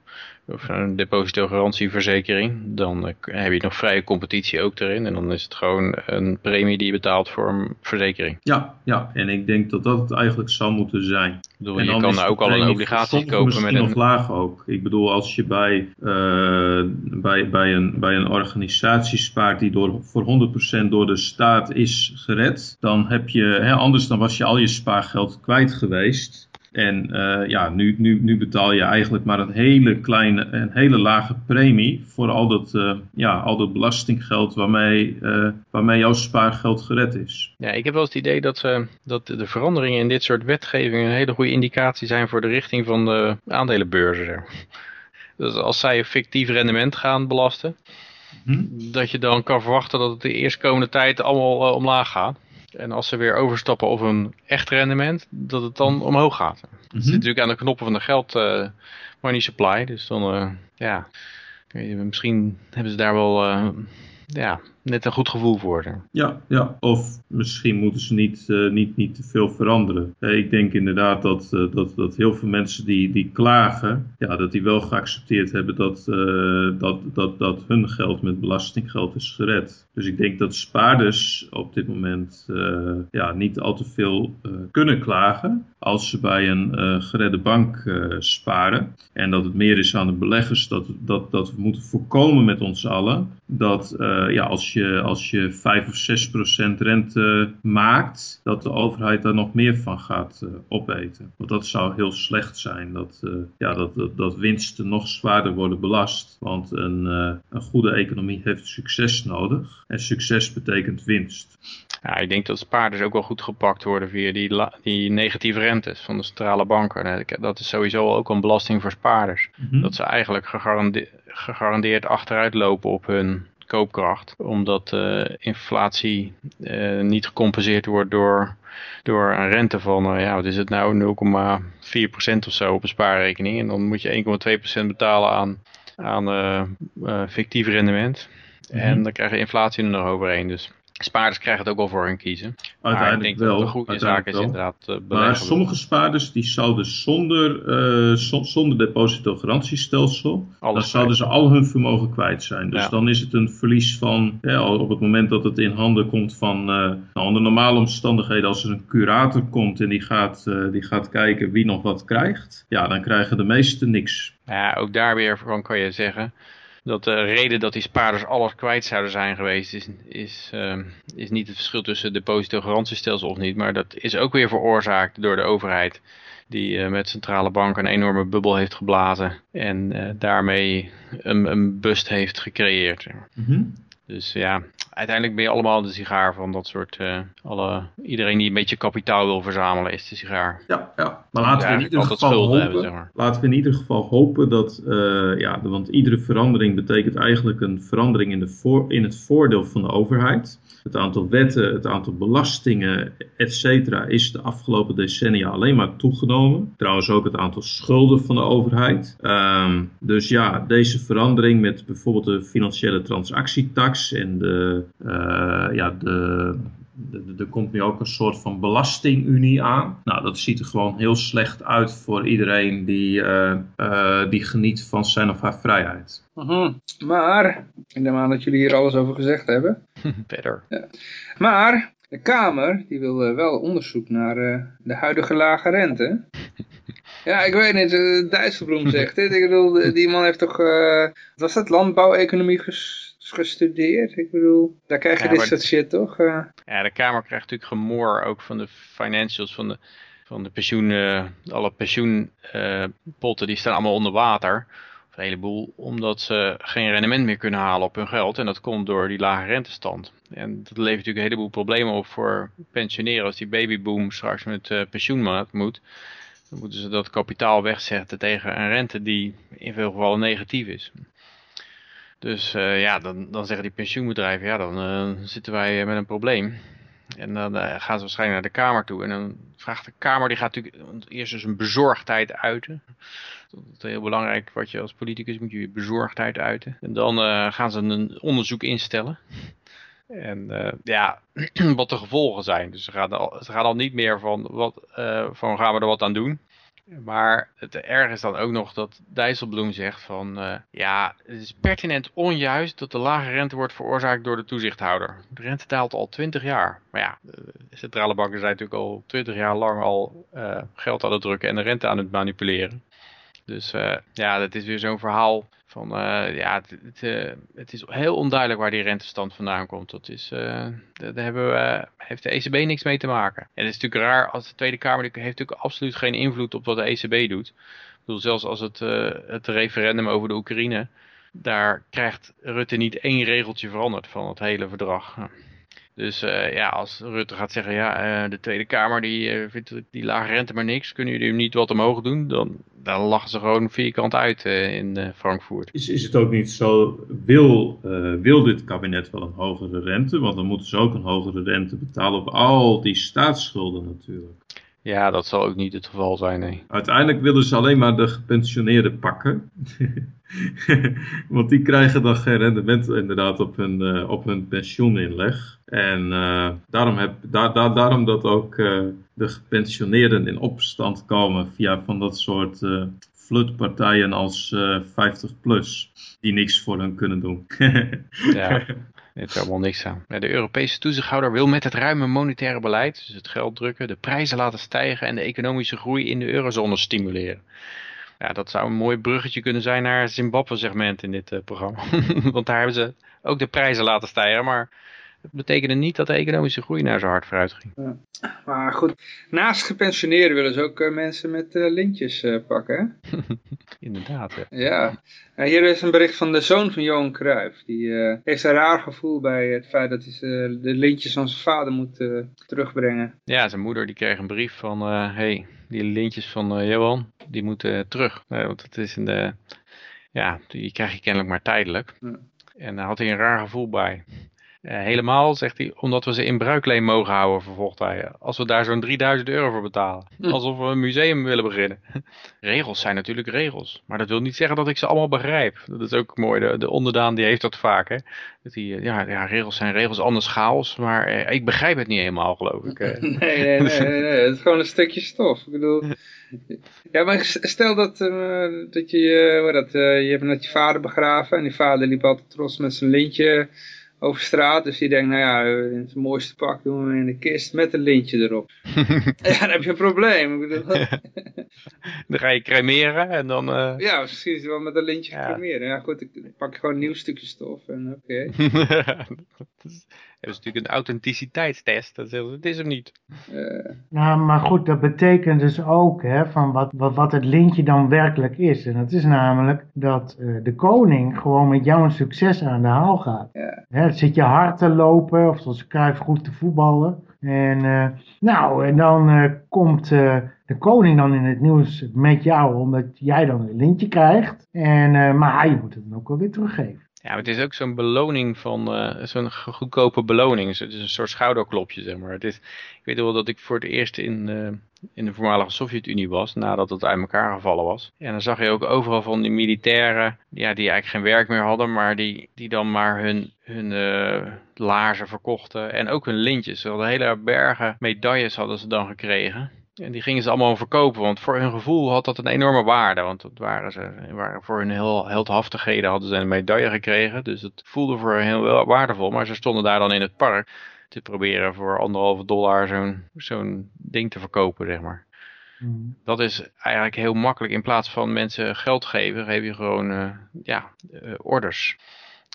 of een depositogarantieverzekering, dan eh, heb je nog vrije competitie ook erin. En dan is het gewoon een premie die je betaalt voor een verzekering. Ja, ja, en ik denk dat dat het eigenlijk zou moeten zijn. Ik bedoel, En je dan kan nou ook al een obligatie kopen met een... nog laag ook. Ik bedoel, als je bij, eh, bij, bij, een, bij een organisatie spaart die door, voor 100% door de staat is gered, dan heb je, hè, anders dan was je al je spaargeld kwijt geweest. En eh, ja, nu, nu, nu betaal je eigenlijk maar een hele kleine, een hele lage premie voor al dat, eh, ja, al dat belastinggeld waarmee, eh, waarmee jouw spaargeld gered is. Ja, ik heb wel eens het idee dat, eh, dat de veranderingen in dit soort wetgeving een hele goede indicatie zijn voor de richting van de aandelenbeurzen. Dus als zij een fictief rendement gaan belasten, Mhm. dat je dan kan verwachten dat het de eerstkomende tijd allemaal omlaag gaat. En als ze weer overstappen op een echt rendement, dat het dan omhoog gaat. Het zit natuurlijk aan de knoppen van de geld eh, money supply. Dus dan, eh, ja, misschien hebben ze daar wel eh, ja, net een goed gevoel voor. Ja, ja, of misschien moeten ze niet, eh, niet, niet te veel veranderen. Eh, ik denk inderdaad dat, eh, dat, dat heel veel mensen die, die klagen, ja, dat die wel geaccepteerd hebben dat, dat, dat, dat hun geld met belastinggeld is gered. Dus ik denk dat spaarders op dit moment ja, niet al te veel kunnen klagen als ze bij een geredde bank sparen. En dat het meer is aan de beleggers dat, dat, dat we moeten voorkomen met ons allen dat ja, als, je, als je 5 of 6 procent rente maakt, dat de overheid daar nog meer van gaat eh, opeten. Want dat zou heel slecht zijn, dat, eh, ja, dat, dat, dat winsten nog zwaarder worden belast. Want een, eh, een goede economie heeft succes nodig. En succes betekent winst. Ja, ik denk dat spaarders ook wel goed gepakt worden via die, die negatieve rentes van de centrale banken. Dat is sowieso ook een belasting voor spaarders. Mhm. Dat ze eigenlijk gegarande- gegarandeerd achteruit lopen op hun koopkracht. Omdat de inflatie eh, niet gecompenseerd wordt door, door een rente van, eh, ja, wat is het nou, 0,4% of zo op een spaarrekening. En dan moet je 1,2% betalen aan, aan eh, eh, fictief rendement. En dan krijg je inflatie er nog overheen. Dus spaarders krijgen het ook wel voor hun kiezen. Maar ik Uiteindelijk denk dat wel. het een goede zaak uiteindelijk is wel. inderdaad eh, Maar sommige spaarders die zouden zonder, zo- zonder depositogarantiestelsel, dan zouden ze al hun vermogen kwijt zijn. Dus Ja. dan is het een verlies van, ja, op het moment dat het in handen komt van, eh, nou, onder normale omstandigheden, als er een curator komt en die gaat, die gaat kijken wie nog wat krijgt, ja, dan krijgen de meesten niks. Ja, ook daar weer van kan je zeggen dat de reden dat die spaarders alles kwijt zouden zijn geweest is, is, ehm, is niet het verschil tussen depositogarantiestelsel of niet, maar dat is ook weer veroorzaakt door de overheid die eh, met centrale bank een enorme bubbel heeft geblazen en eh, daarmee een, een bust heeft gecreëerd. Dus ja, uiteindelijk ben je allemaal de sigaar van dat soort, eh, alle, iedereen die een beetje kapitaal wil verzamelen is de sigaar. Ja, ja. Maar laten we in ieder geval schulden hopen, hebben, zeg maar. laten we in ieder geval hopen dat, eh, ja, want iedere verandering betekent eigenlijk een verandering in, de voor, in het voordeel van de overheid. Het aantal wetten, het aantal belastingen, et cetera, is de afgelopen decennia alleen maar toegenomen. Trouwens ook het aantal schulden van de overheid. Ehm, dus ja, deze verandering met bijvoorbeeld de financiële transactietax en de, eh, ja, de- er komt nu ook een soort van belastingunie aan. Nou, dat ziet er gewoon heel slecht uit voor iedereen die, eh, eh, die geniet van zijn of haar vrijheid. Mhm. Maar, ik neem aan dat jullie hier alles over gezegd hebben. Verder. Maar, de Kamer, die wil eh, wel onderzoek naar eh, de huidige lage rente. Ja, ik weet niet, Dijsselbloem zegt dit. Ik bedoel, die man heeft toch, eh, wat was dat, landbouweconomie ges- gestudeerd? Ik bedoel, daar krijg je Ja, dit soort shit toch? Eh, Ja, de Kamer krijgt natuurlijk gemoor ook van de financials, van de, van de pensioenen, alle pensioenpotten, die staan allemaal onder water. Of een heleboel, omdat ze geen rendement meer kunnen halen op hun geld. En dat komt door die lage rentestand. En dat levert natuurlijk een heleboel problemen op voor pensioneren. Als die babyboom straks met eh pensioen moet, dan moeten ze dat kapitaal wegzetten tegen een rente die in veel gevallen negatief is. Dus eh, ja, dan, dan zeggen die pensioenbedrijven, ja, dan eh, zitten wij met een probleem. En dan eh, gaan ze waarschijnlijk naar de Kamer toe. En dan vraagt de Kamer, die gaat natuurlijk eerst dus een bezorgdheid uiten. Dat is heel belangrijk, wat je als politicus moet je bezorgdheid uiten. En dan eh, gaan ze een onderzoek instellen. En eh, ja, wat de gevolgen zijn. Dus ze gaan, al, al niet meer van, wat, eh, van gaan we er wat aan doen. Maar het erg is dan ook nog dat Dijsselbloem zegt van... eh, ja, het is pertinent onjuist dat de lage rente wordt veroorzaakt door de toezichthouder. De rente daalt al 20 jaar. Maar ja, de centrale banken zijn natuurlijk al 20 jaar lang al eh, geld aan het drukken en de rente aan het manipuleren. Dus eh, ja, dat is weer zo'n verhaal van, eh, ja, het, eh, het is heel onduidelijk waar die rentestand vandaan komt. Dat is, eh, daar hebben we, heeft de ECB niks mee te maken. En het is natuurlijk raar, als de Tweede Kamer die heeft natuurlijk absoluut geen invloed op wat de ECB doet. Ik bedoel, zelfs als het, het referendum over de Oekraïne, daar krijgt Rutte niet één regeltje veranderd van het hele verdrag. Dus eh, ja, als Rutte gaat zeggen, ja, eh, de Tweede Kamer die eh, vindt die lage rente maar niks, kunnen jullie niet wat omhoog doen? Dan, dan lachen ze gewoon vierkant uit in Frankfurt. Is, is het ook niet zo, wil, wil dit kabinet wel een hogere rente? Want dan moeten ze ook een hogere rente betalen op al die staatsschulden natuurlijk. Ja, dat zal ook niet het geval zijn, nee. Uiteindelijk willen ze alleen maar de gepensioneerden pakken. Want die krijgen dan geen rendement inderdaad op hun, eh, op hun pensioeninleg. En eh, daarom, heb, daar, daar, daarom dat ook eh, de gepensioneerden in opstand komen via van dat soort flutpartijen als eh 50 plus. Die niks voor hen kunnen doen. Ja, er is helemaal niks aan. De Europese toezichthouder wil met het ruime monetaire beleid, dus het geld drukken, de prijzen laten stijgen en de economische groei in de eurozone stimuleren. Ja, dat zou een mooi bruggetje kunnen zijn naar het Zimbabwe-segment in dit eh, programma. Want daar hebben ze ook de prijzen laten stijgen, maar het betekende niet dat de economische groei naar zo hard vooruit ging. Maar goed, naast gepensioneerden willen ze ook eh, mensen met eh, lintjes eh, pakken. Hè? Inderdaad. Ja. Ja, hier is een bericht van de zoon van Johan Cruijff. Die heeft een raar gevoel bij het feit dat hij de lintjes van zijn vader moet terugbrengen. Ja, zijn moeder die kreeg een brief van, hey, die lintjes van Johan, die moeten terug. Want het is in de, ja, die krijg je kennelijk maar tijdelijk. Ja. En daar had hij een raar gevoel bij. Eh, helemaal, zegt hij, omdat we ze in bruikleen mogen houden, vervolgt hij. Als we daar zo'n 3000 euro voor betalen. Alsof we een museum willen beginnen. regels zijn natuurlijk regels. Maar dat wil niet zeggen dat ik ze allemaal begrijp. Dat is ook mooi. De, de onderdaan die heeft dat vaak. Hè? Dat die, eh, ja, ja, regels zijn regels, anders chaos. Maar eh, ik begrijp het niet helemaal, geloof ik. eh. Nee, nee, nee, nee, nee, het is gewoon een stukje stof. Ik bedoel, ja, maar stel dat, eh, dat je, eh, hoe dat, eh, je hebt net je vader begraven en die vader liep altijd trots met zijn lintje over straat. Dus die denkt, nou ja, eh, zijn mooiste pak doen we in de kist met een lintje erop. ja, dan heb je een probleem. Dan ga je cremeren en dan... eh, ja, precies, wel met een lintje Ja. gecremeerd. Ja goed, ik pak gewoon een nieuw stukje stof en oké. dat is, natuurlijk een authenticiteitstest. Dat ze, het is hem niet. Eh, Nou, maar goed, dat betekent dus ook hè, van wat, wat, wat het lintje dan werkelijk is. En dat is namelijk dat eh, de koning gewoon met jou een succes aan de haal gaat. Ja. Hè, zit je hard te lopen, of zoals Cruijff goed te voetballen. En eh, nou, en dan eh, komt eh, de koning dan in het nieuws met jou, omdat jij dan een lintje krijgt. En, eh, maar hij moet het dan ook wel weer teruggeven. Ja, het is ook zo'n beloning van, eh, zo'n go- goedkope beloning. Het is een soort schouderklopje, zeg maar. Het is, ik weet wel dat ik voor het eerst in, eh, in de voormalige Sovjet-Unie was, nadat het uit elkaar gevallen was. En dan zag je ook overal van die militairen, ja, die eigenlijk geen werk meer hadden, maar die, die dan maar hun, hun laarzen verkochten. En ook hun lintjes. Ze hadden hele bergen medailles hadden ze dan gekregen. En die gingen ze allemaal verkopen, want voor hun gevoel had dat een enorme waarde. Want dat waren ze, waren voor hun heel heldhaftigheden hadden ze een medaille gekregen. Dus het voelde voor hen heel wel waardevol. Maar ze stonden daar dan in het park te proberen voor anderhalve dollar zo'n zo'n ding te verkopen, zeg maar. Hmm. Dat is eigenlijk heel makkelijk. In plaats van mensen geld geven, geef je gewoon eh, ja, eh, orders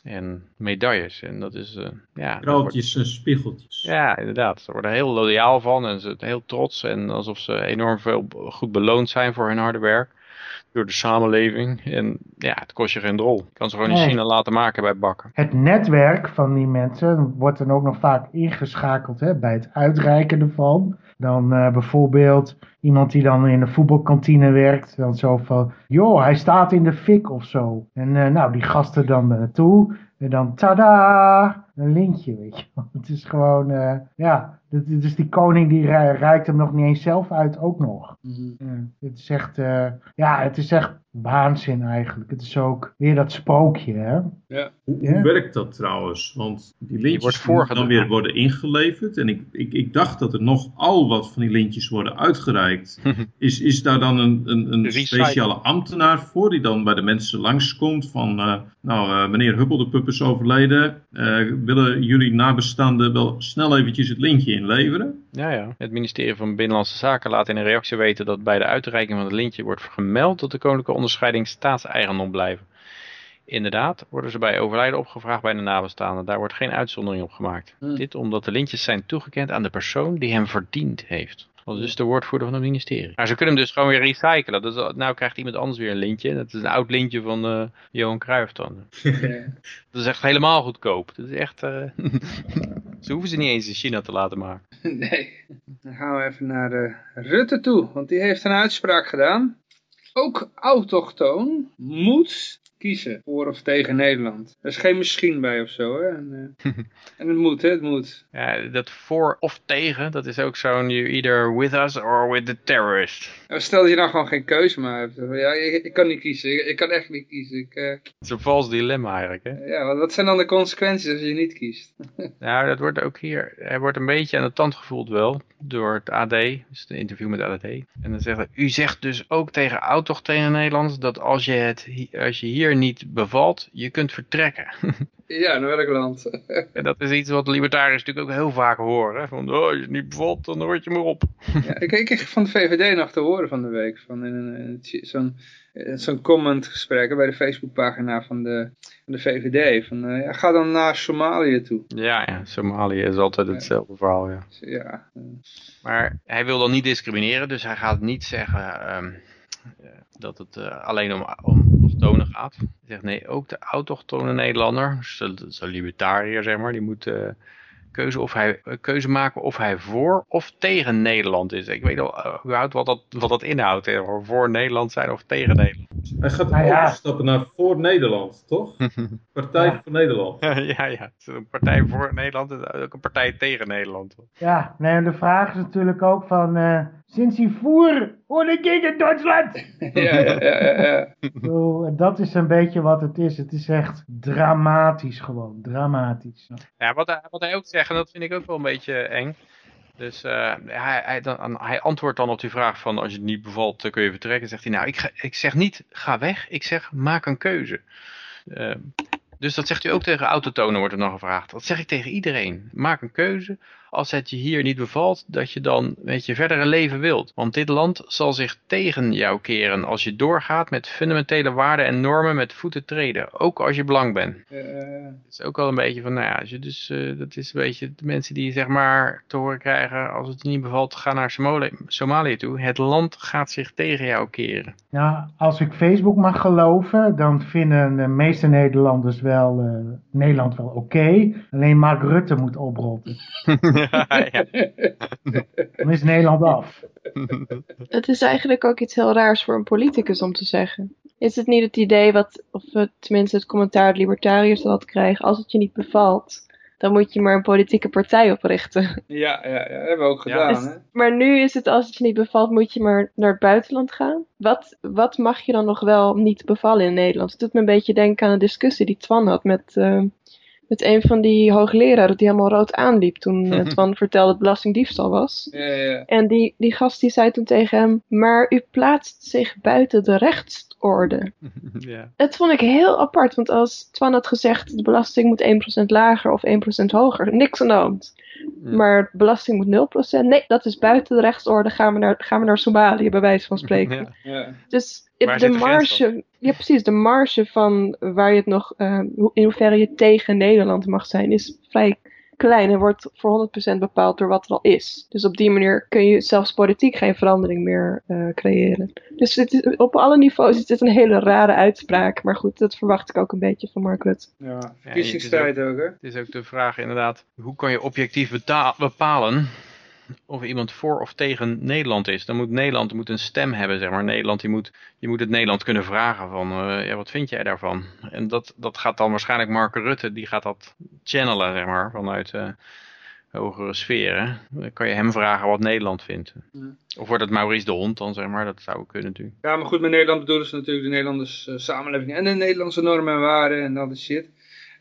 en medailles. En dat is, eh, ja... wordt- en spiegeltjes. ja, inderdaad. Ze worden heel loyaal van en ze zijn heel trots. En alsof ze enorm veel goed beloond zijn voor hun harde werk. Door de samenleving. En ja, het kost je geen drol. Je kan ze gewoon Nee. China laten maken bij bakken. Het netwerk van die mensen wordt dan ook nog vaak ingeschakeld hè, bij het uitreiken ervan. Dan eh, bijvoorbeeld iemand die dan in de voetbalkantine werkt. Dan zo van, joh, hij staat in de fik of zo. En eh, nou, die gasten dan naartoe. En dan tada! Een lintje, weet je wel. Het is gewoon, eh, ja, dit- dus die koning die rei- reikt hem nog niet eens zelf uit, ook nog. Ja, het is echt, eh, ja, het is echt waanzin eigenlijk. Het is ook weer dat spookje, hè. Ja. Hoe, Ja. werkt dat trouwens? Want die lintjes moeten dan weer worden ingeleverd. En ik, ik, ik dacht dat er nog al wat van die lintjes worden uitgereikt. is, is daar dan een, een, een speciale ambtenaar voor die dan bij de mensen langskomt van... eh, nou, eh, meneer Hubbel de Pup is overleden. Eh, willen jullie nabestaanden wel snel eventjes het lintje inleveren? Ja, ja. Het ministerie van Binnenlandse Zaken laat in een reactie weten dat bij de uitreiking van het lintje wordt gemeld dat de koninklijke onderscheiding staatseigendom blijven. Inderdaad, worden ze bij overlijden opgevraagd bij de nabestaanden. Daar wordt geen uitzondering op gemaakt. Hmm. Dit omdat de lintjes zijn toegekend aan de persoon die hem verdiend heeft. Dat is dus de woordvoerder van het ministerie. Maar ze kunnen hem dus gewoon weer recyclen. Dus nou krijgt iemand anders weer een lintje. Dat is een oud lintje van eh, Johan Cruijff dan. Dat is echt helemaal goedkoop. Dat is echt... eh, ze hoeven ze niet eens in China te laten maken. Nee. Dan gaan we even naar eh, Rutte toe, want die heeft een uitspraak gedaan. Ook autochtoon moet kiezen voor of tegen Nederland. Er is geen misschien bij of zo, hè. En, eh, en het moet, hè, het moet. Ja, dat voor of tegen, dat is ook zo'n you either with us or with the terrorist. Stel dat je nou gewoon geen keuze meer hebt. Ja, ik, ik kan niet kiezen, ik, ik kan echt niet kiezen. Ik, eh, Het is een vals dilemma eigenlijk, hè. ja, wat, wat zijn dan de consequenties als je niet kiest? Nou, dat wordt ook hier, hij wordt een beetje aan de tand gevoeld wel, door het AD, dus een interview met het AD. En dan zegt hij, u zegt dus ook tegen autochtone Nederlanders dat als je, het, als je hier niet bevalt, je kunt vertrekken. Ja, naar welk land? en dat is iets wat libertariërs natuurlijk ook heel vaak horen. hè, Van, oh, als je het niet bevalt, dan hoort je maar op. ja, ik, kreeg van de VVD nog te horen van de week. Van zo'n eh, zo'n commentgesprek bij de Facebookpagina van de, van de VVD. Van, eh, ja, ga dan naar Somalië toe. Ja, ja, Somalië is altijd hetzelfde verhaal, ja. Ja, eh, Maar hij wil dan niet discrimineren, dus hij gaat niet zeggen ehm, eh, dat het eh, alleen om, om allochtonen gaat. Hij zegt nee, ook de autochtone Nederlander, dus de- zo'n libertariër zeg maar, die moet eh, keuze, of hij, eh, keuze maken of hij voor of tegen Nederland is. Ik weet al uh, überhaupt wat dat, wat dat inhoudt, hè, voor Nederland zijn of tegen Nederland. Hij gaat ja. overstappen naar voor Nederland, toch? Partij Ja. voor Nederland. ja, ja, het is een partij voor Nederland en ook een partij tegen Nederland. Ja, nee, en de vraag is natuurlijk ook van, eh, sinds die voer hoorde ik in Duitsland. ja, ja, ja, ja, dat is een beetje wat het is. Het is echt dramatisch gewoon, dramatisch. Ja, wat hij, wat hij ook zegt, en dat vind ik ook wel een beetje eng. Dus eh, hij, hij, dan, hij antwoordt dan op die vraag van als je het niet bevalt, dan kun je vertrekken. Zegt hij, nou, ik, ga, ik zeg niet ga weg, ik zeg maak een keuze. Eh, dus dat zegt u ook tegen autotonen, wordt er dan gevraagd. Dat zeg ik tegen iedereen. Maak een keuze. Als het je hier niet bevalt, dat je dan met je verdere leven wilt. Want dit land zal zich tegen jou keren als je doorgaat met fundamentele waarden en normen met voeten treden. Ook als je blank bent. Eh, Het is ook wel een beetje van, nou ja, als je dus, eh, dat is een beetje de mensen die zeg maar te horen krijgen, als het je niet bevalt, ga naar Somalië, Somalië toe. Het land gaat zich tegen jou keren. Nou, als ik Facebook mag geloven, dan vinden de meeste Nederlanders wel eh, Nederland wel oké. Alleen Mark Rutte moet oprotten. ja. Dan is Nederland af. Het is eigenlijk ook iets heel raars voor een politicus om te zeggen. Is het niet het idee wat, of tenminste het commentaar dat libertariërs dat krijgen, als het je niet bevalt, dan moet je maar een politieke partij oprichten. ja, ja, ja, dat hebben we ook Ja. gedaan. Dus- hè? Maar nu is het als het je niet bevalt, moet je maar naar het buitenland gaan. Wat, wat mag je dan nog wel niet bevallen in Nederland? Het doet me een beetje denken aan een discussie die Twan had met, eh, met een van die hoogleraren die helemaal rood aanliep toen Twan vertelde dat belastingdiefstal was. Ja, ja. En die, die gast die zei toen tegen hem, maar u plaatst zich buiten de rechtsorde. ja. Dat vond ik heel apart, want als Twan had gezegd, de belasting moet 1% lager of 1% hoger, niks aan de hand. Maar belasting moet 0%, nee, dat is buiten de rechtsorde, gaan we naar, gaan we naar Somalië, bij wijze van spreken. Ja. ja. Dus Waar de marge, ja precies, de marge van waar je het nog, eh, in hoeverre je tegen Nederland mag zijn, is vrij klein en wordt voor 100% bepaald door wat er al is. Dus op die manier kun je zelfs politiek geen verandering meer eh, creëren. Dus het is, op alle niveaus is dit een hele rare uitspraak, maar goed, dat verwacht ik ook een beetje van Mark Rutte. ja. Verkiezingstijd ook, hè? Het is ook de vraag inderdaad, hoe kan je objectief bepalen of iemand voor of tegen Nederland is. Dan moet Nederland moet een stem hebben, zeg maar. Nederland, die moet, je moet het Nederland kunnen vragen van, eh, ja, wat vind jij daarvan? En dat, dat gaat dan waarschijnlijk Mark Rutte, die gaat dat channelen, zeg maar, vanuit uh, hogere sferen. Dan kan je hem vragen wat Nederland vindt. Of wordt het Maurice de Hond dan, zeg maar, dat zou kunnen natuurlijk. Ja, maar goed, met Nederland bedoelen ze natuurlijk de Nederlandse samenleving en de Nederlandse normen en waarden en dat is shit.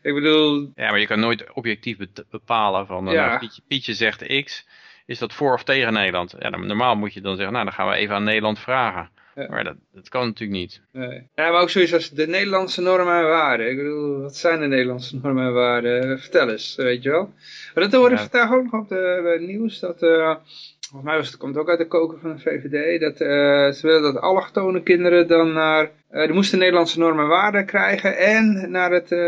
Ik bedoel... Ja, maar je kan nooit objectief bepalen van, ja. nou, Pietje, Pietje zegt X, is dat voor of tegen Nederland? Ja, dan, normaal moet je dan zeggen, nou dan gaan we even aan Nederland vragen. Ja. Maar dat, dat kan natuurlijk niet. Nee. Ja, maar ook zoiets als de Nederlandse normen en waarden. Ik bedoel, wat zijn de Nederlandse normen en waarden? Vertel eens, weet je wel. Maar dat hoorde ik vandaag ook nog op de, bij het nieuws, dat... Uh, volgens mij was het, komt ook uit de koker van de VVD, dat uh, ze willen dat allochtone kinderen dan naar uh, die moesten Nederlandse normen en waarden krijgen en naar het uh,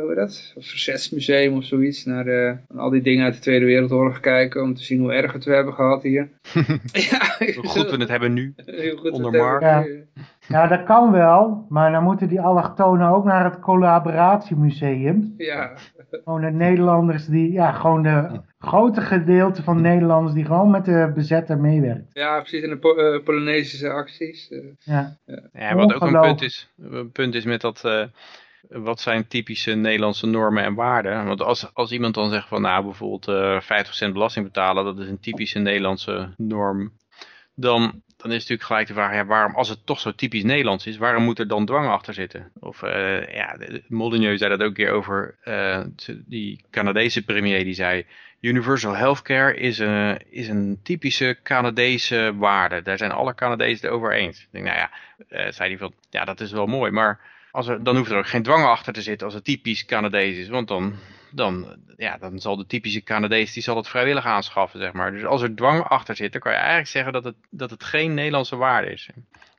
hoe dat? Verzetsmuseum of zoiets. Naar uh, al die dingen uit de Tweede Wereldoorlog kijken om te zien hoe erg het we hebben gehad hier. ja, hoe goed we het hebben nu, Heel goed onder Mark. Ja. Ja. dat kan wel, maar dan moeten die allochtonen ook naar het collaboratiemuseum. Ja. Gewoon de Nederlanders die, ja, gewoon de grote gedeelte van Nederlanders die gewoon met de bezetter meewerkt. Ja, precies, in de po Polynesische acties. ja. ja, wat ook een punt is, een punt is met dat, uh, wat zijn typische Nederlandse normen en waarden. Want als, als iemand dan zegt van nou bijvoorbeeld uh, 50% belasting betalen, dat is een typische Nederlandse norm. Dan, dan is natuurlijk gelijk de vraag, ja, waarom, als het toch zo typisch Nederlands is, waarom moet er dan dwang achter zitten? Of uh, ja, Molyneux zei dat ook keer over uh, die Canadese premier, die zei, Universal Healthcare is een, is een typische Canadese waarde. Daar zijn alle Canadezen het over eens. Ik denk, nou ja, uh, zei hij van, ja, dat is wel mooi, maar als er, dan hoeft er ook geen dwang achter te zitten als het typisch Canadees is. Want dan, dan, ja, dan zal de typische Canadees, die zal het vrijwillig aanschaffen, zeg maar. Dus als er dwang achter zit, dan kan je eigenlijk zeggen dat het, dat het geen Nederlandse waarde is.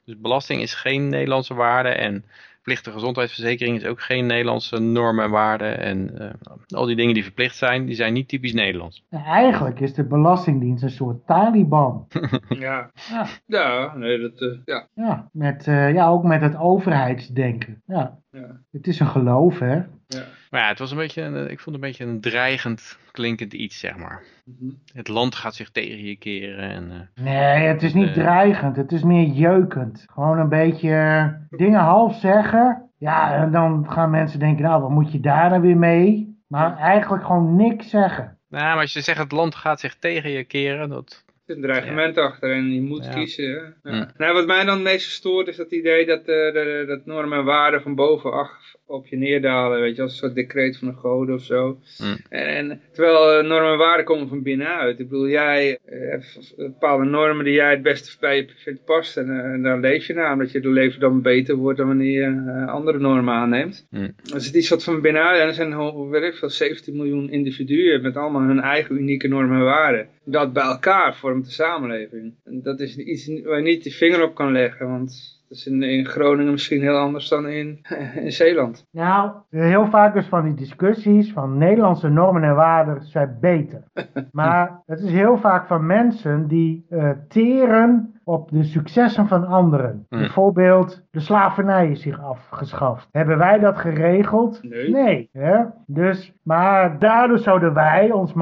Dus belasting is geen Nederlandse waarde en verplichte gezondheidsverzekering is ook geen Nederlandse norm en waarde. En uh, al die dingen die verplicht zijn, die zijn niet typisch Nederlands. Eigenlijk is de Belastingdienst een soort Taliban. ja. ja. Ja, nee, dat, uh, ja. Ja, met, uh, ja, ook met het overheidsdenken. Ja. ja. Het is een geloof, hè. Ja. Maar ja, het was een beetje, een, ik vond een beetje een dreigend klinkend iets, zeg maar. Mm -hmm. Het land gaat zich tegen je keren. En, uh, nee, het is niet uh, dreigend. Het is meer jeukend. Gewoon een beetje dingen half zeggen. Ja, en dan gaan mensen denken, nou, wat moet je daar dan weer mee? Maar eigenlijk gewoon niks zeggen. Nou, maar als je zegt het land gaat zich tegen je keren, dat... Er zit een dreigement ja. achter en je moet ja. kiezen. Ja. Nou, wat mij dan het meest stoort is dat idee dat, uh, de, dat normen en waarden van bovenaf op je neerdalen, weet je, als een soort decreet van een goden of zo. Mm. En, terwijl uh, normen en waarden komen van binnenuit. Ik bedoel, jij hebt bepaalde normen die jij het beste bij je vindt past en, uh, en daar leef je naar, omdat je de leven dan beter wordt dan wanneer je uh, andere normen aanneemt. Mm. Dus het is wat van binnenuit en er zijn, weet ik veel, 17 miljoen individuen met allemaal hun eigen unieke normen en waarden. Dat bij elkaar vormt de samenleving. En dat is iets waar je niet de vinger op kan leggen, want dat is in, in, Groningen misschien heel anders dan in, in Zeeland. Nou, heel vaak dus van die discussies van Nederlandse normen en waarden zijn beter. maar het is heel vaak van mensen die uh, teren op de successen van anderen. Hmm. Bijvoorbeeld, de slavernij is zich afgeschaft. Hebben wij dat geregeld? Nee. nee hè? Dus, maar daardoor zouden wij ons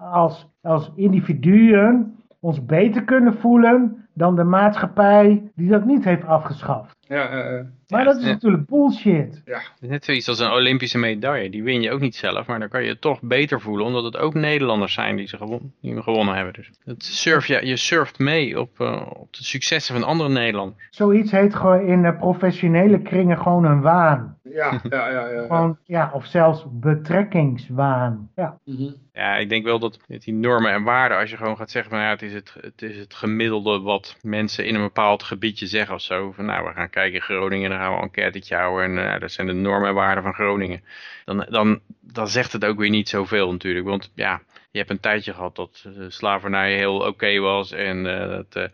als, als individuen ons beter kunnen voelen dan de maatschappij die dat niet heeft afgeschaft. Ja, uh, maar ja, dat is natuurlijk bullshit. Ja. Het is net zoiets als een Olympische medaille. Die win je ook niet zelf, maar dan kan je je toch beter voelen. Omdat het ook Nederlanders zijn die, ze gewon, die hem gewonnen hebben. Dus dat surf, ja, je surft mee op, uh, op de successen van andere Nederlanders. Zoiets heet gewoon in uh, professionele kringen gewoon een waan. Ja, ja, ja. ja, Gewoon, ja of zelfs betrekkingswaan. Ja. Mm -hmm. Ja, ik denk wel dat die normen en waarden, als je gewoon gaat zeggen van ja, het is het, het is het gemiddelde wat mensen in een bepaald gebiedje zeggen of zo. Van nou, we gaan kijken in Groningen, dan gaan we een enquêtetje houden en uh, dat zijn de normen en waarden van Groningen. Dan, dan, dan zegt het ook weer niet zoveel natuurlijk, want ja, je hebt een tijdje gehad dat uh, slavernij heel oké was en uh, dat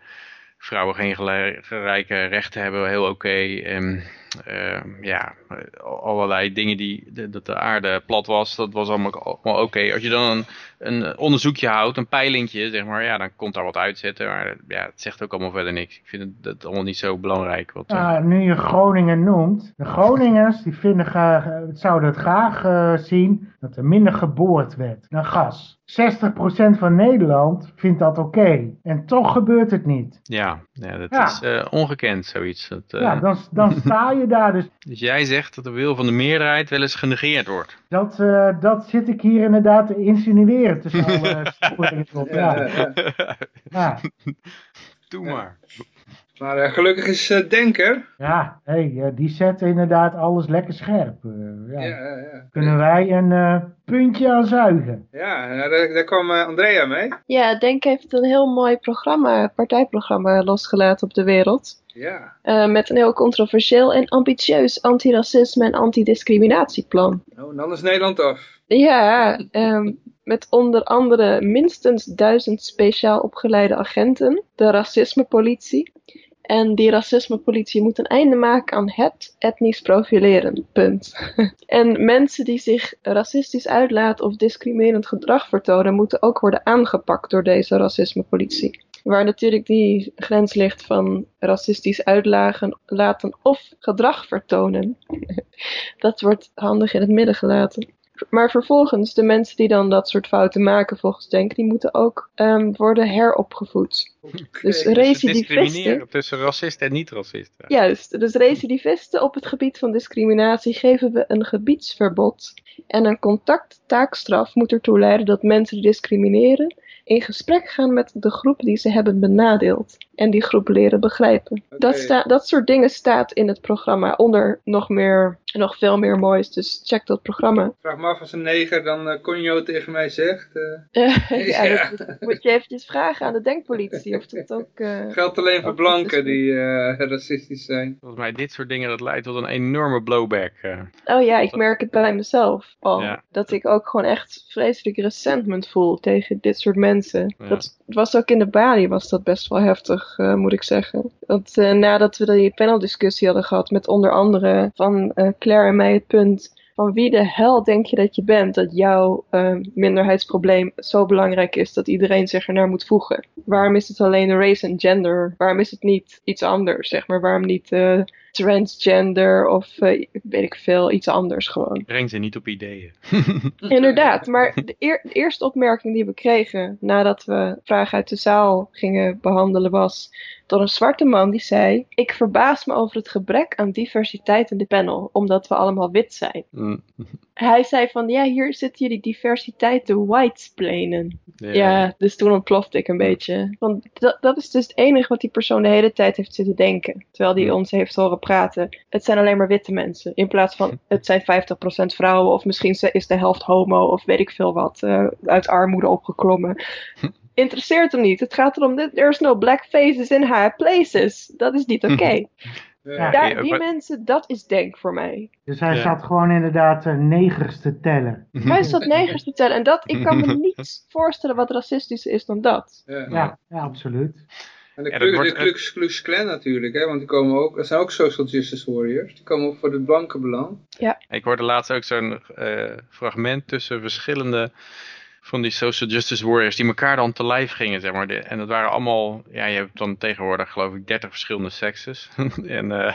vrouwen geen gelijke rechten hebben, heel oké. Eh, ja, allerlei dingen die, de- dat de aarde plat was, dat was allemaal, allemaal oké. Als je dan een, een onderzoekje houdt, een peilingje, zeg maar, ja, dan komt daar wat uitzetten. Maar ja, het zegt ook allemaal verder niks. Ik vind het, dat allemaal niet zo belangrijk. Wat, eh, Ja, nu je Groningen noemt. De Groningers die vinden graag, eh, zouden het graag eh, zien dat er minder geboord werd naar gas. 60% van Nederland vindt dat oké. En toch gebeurt het niet. ja, ja, dat Ja. is eh, ongekend, zoiets. Dat, eh, Ja, dan, dan sta je daar dus. Dus jij zegt dat de wil van de meerderheid wel eens genegeerd wordt. Dat, eh, dat zit ik hier inderdaad te insinueren tussen alle storingen op. Ja, ja. Doe maar. Maar eh, gelukkig is eh, Denker. ja hey, eh, die zetten inderdaad alles lekker scherp. Eh, ja. Ja, ja, ja. Kunnen wij een eh, puntje aan zuigen? Ja, nou, daar, daar kwam eh, Andrea mee. Ja, Denk heeft een heel mooi programma, partijprogramma losgelaten op de wereld. Ja. Eh, met een heel controversieel en ambitieus antiracisme en antidiscriminatieplan. Oh, en dan is Nederland af. Ja, ehm, met onder andere minstens duizend speciaal opgeleide agenten, de racismepolitie. En die racismepolitie moet een einde maken aan het etnisch profileren. Punt. en mensen die zich racistisch uitlaten of discriminerend gedrag vertonen, moeten ook worden aangepakt door deze racismepolitie. Waar natuurlijk die grens ligt van racistisch uitlagen laten of gedrag vertonen. dat wordt handig in het midden gelaten. Maar vervolgens, de mensen die dan dat soort fouten maken volgens Denk, die moeten ook ehm, worden heropgevoed. Dus Oké. recidivisten, Discrimineren tussen racisten en niet-racisten. juist, dus recidivisten op het gebied van discriminatie geven we een gebiedsverbod. En een contacttaakstraf moet ertoe leiden dat mensen die discrimineren in gesprek gaan met de groep die ze hebben benadeeld. En die groep leren begrijpen. Dat, sta, dat soort dingen staat in het programma onder nog, meer, nog veel meer moois. Dus check dat programma. Vraag me af als een neger dan eh Conjo tegen mij zegt. eh, ja, Ja. Dat moet je eventjes vragen aan de denkpolitie of dat ook... eh, geldt alleen voor blanken die eh, racistisch zijn. Volgens mij dit soort dingen, dat leidt tot een enorme blowback. eh. Oh ja, ik merk het bij mezelf al. Ja. Dat ik ook gewoon echt vreselijk resentment voel tegen dit soort mensen. Ja. Dat het was ook in de Bali was dat best wel heftig, eh, moet ik zeggen. Want eh, nadat we die paneldiscussie hadden gehad met onder andere van eh, Claire en mij het punt van wie de hel denk je dat je bent dat jouw eh, minderheidsprobleem zo belangrijk is dat iedereen zich ernaar moet voegen. Waarom is het alleen race en gender? Waarom is het niet iets anders, zeg maar? Waarom niet eh, transgender of eh, weet ik veel, iets anders gewoon? Breng ze niet op ideeën. Inderdaad, maar de, eer- de eerste opmerking die we kregen nadat we vragen uit de zaal gingen behandelen was door een zwarte man die zei: Ik verbaas me over het gebrek aan diversiteit in dit panel, omdat we allemaal wit zijn. Mm. Hij zei van ja, hier zitten jullie diversiteit te whitesplainen. Ja. Ja, dus toen ontplofte ik een beetje. Want dat, dat is dus het enige wat die persoon de hele tijd heeft zitten denken. Terwijl die ons heeft horen praten. Het zijn alleen maar witte mensen. In plaats van het zijn 50% vrouwen of misschien is de helft homo of weet ik veel wat. eh, uit armoede opgeklommen. Interesseert hem niet. Het gaat erom, there's no black faces in high places. Dat is niet oké. Eh, Ja. Daar- die mensen, dat is denk voor mij. Dus hij Ja. zat gewoon inderdaad eh, negers te tellen. Hij zat negers te tellen. En dat, ik kan me niets voorstellen wat racistischer is dan dat. ja. Ja, ja absoluut. En de, Ja, Klu- dat wordt de Klux Klux Klan natuurlijk, hè, want die komen ook, dat zijn ook social justice warriors. Die komen ook voor het blanke belang. Ik hoorde laatst ook zo'n eh, fragment tussen verschillende van die social justice warriors die elkaar dan te lijf gingen, zeg maar. En dat waren allemaal, ja, je hebt dan tegenwoordig geloof ik 30 verschillende sekses. en, eh,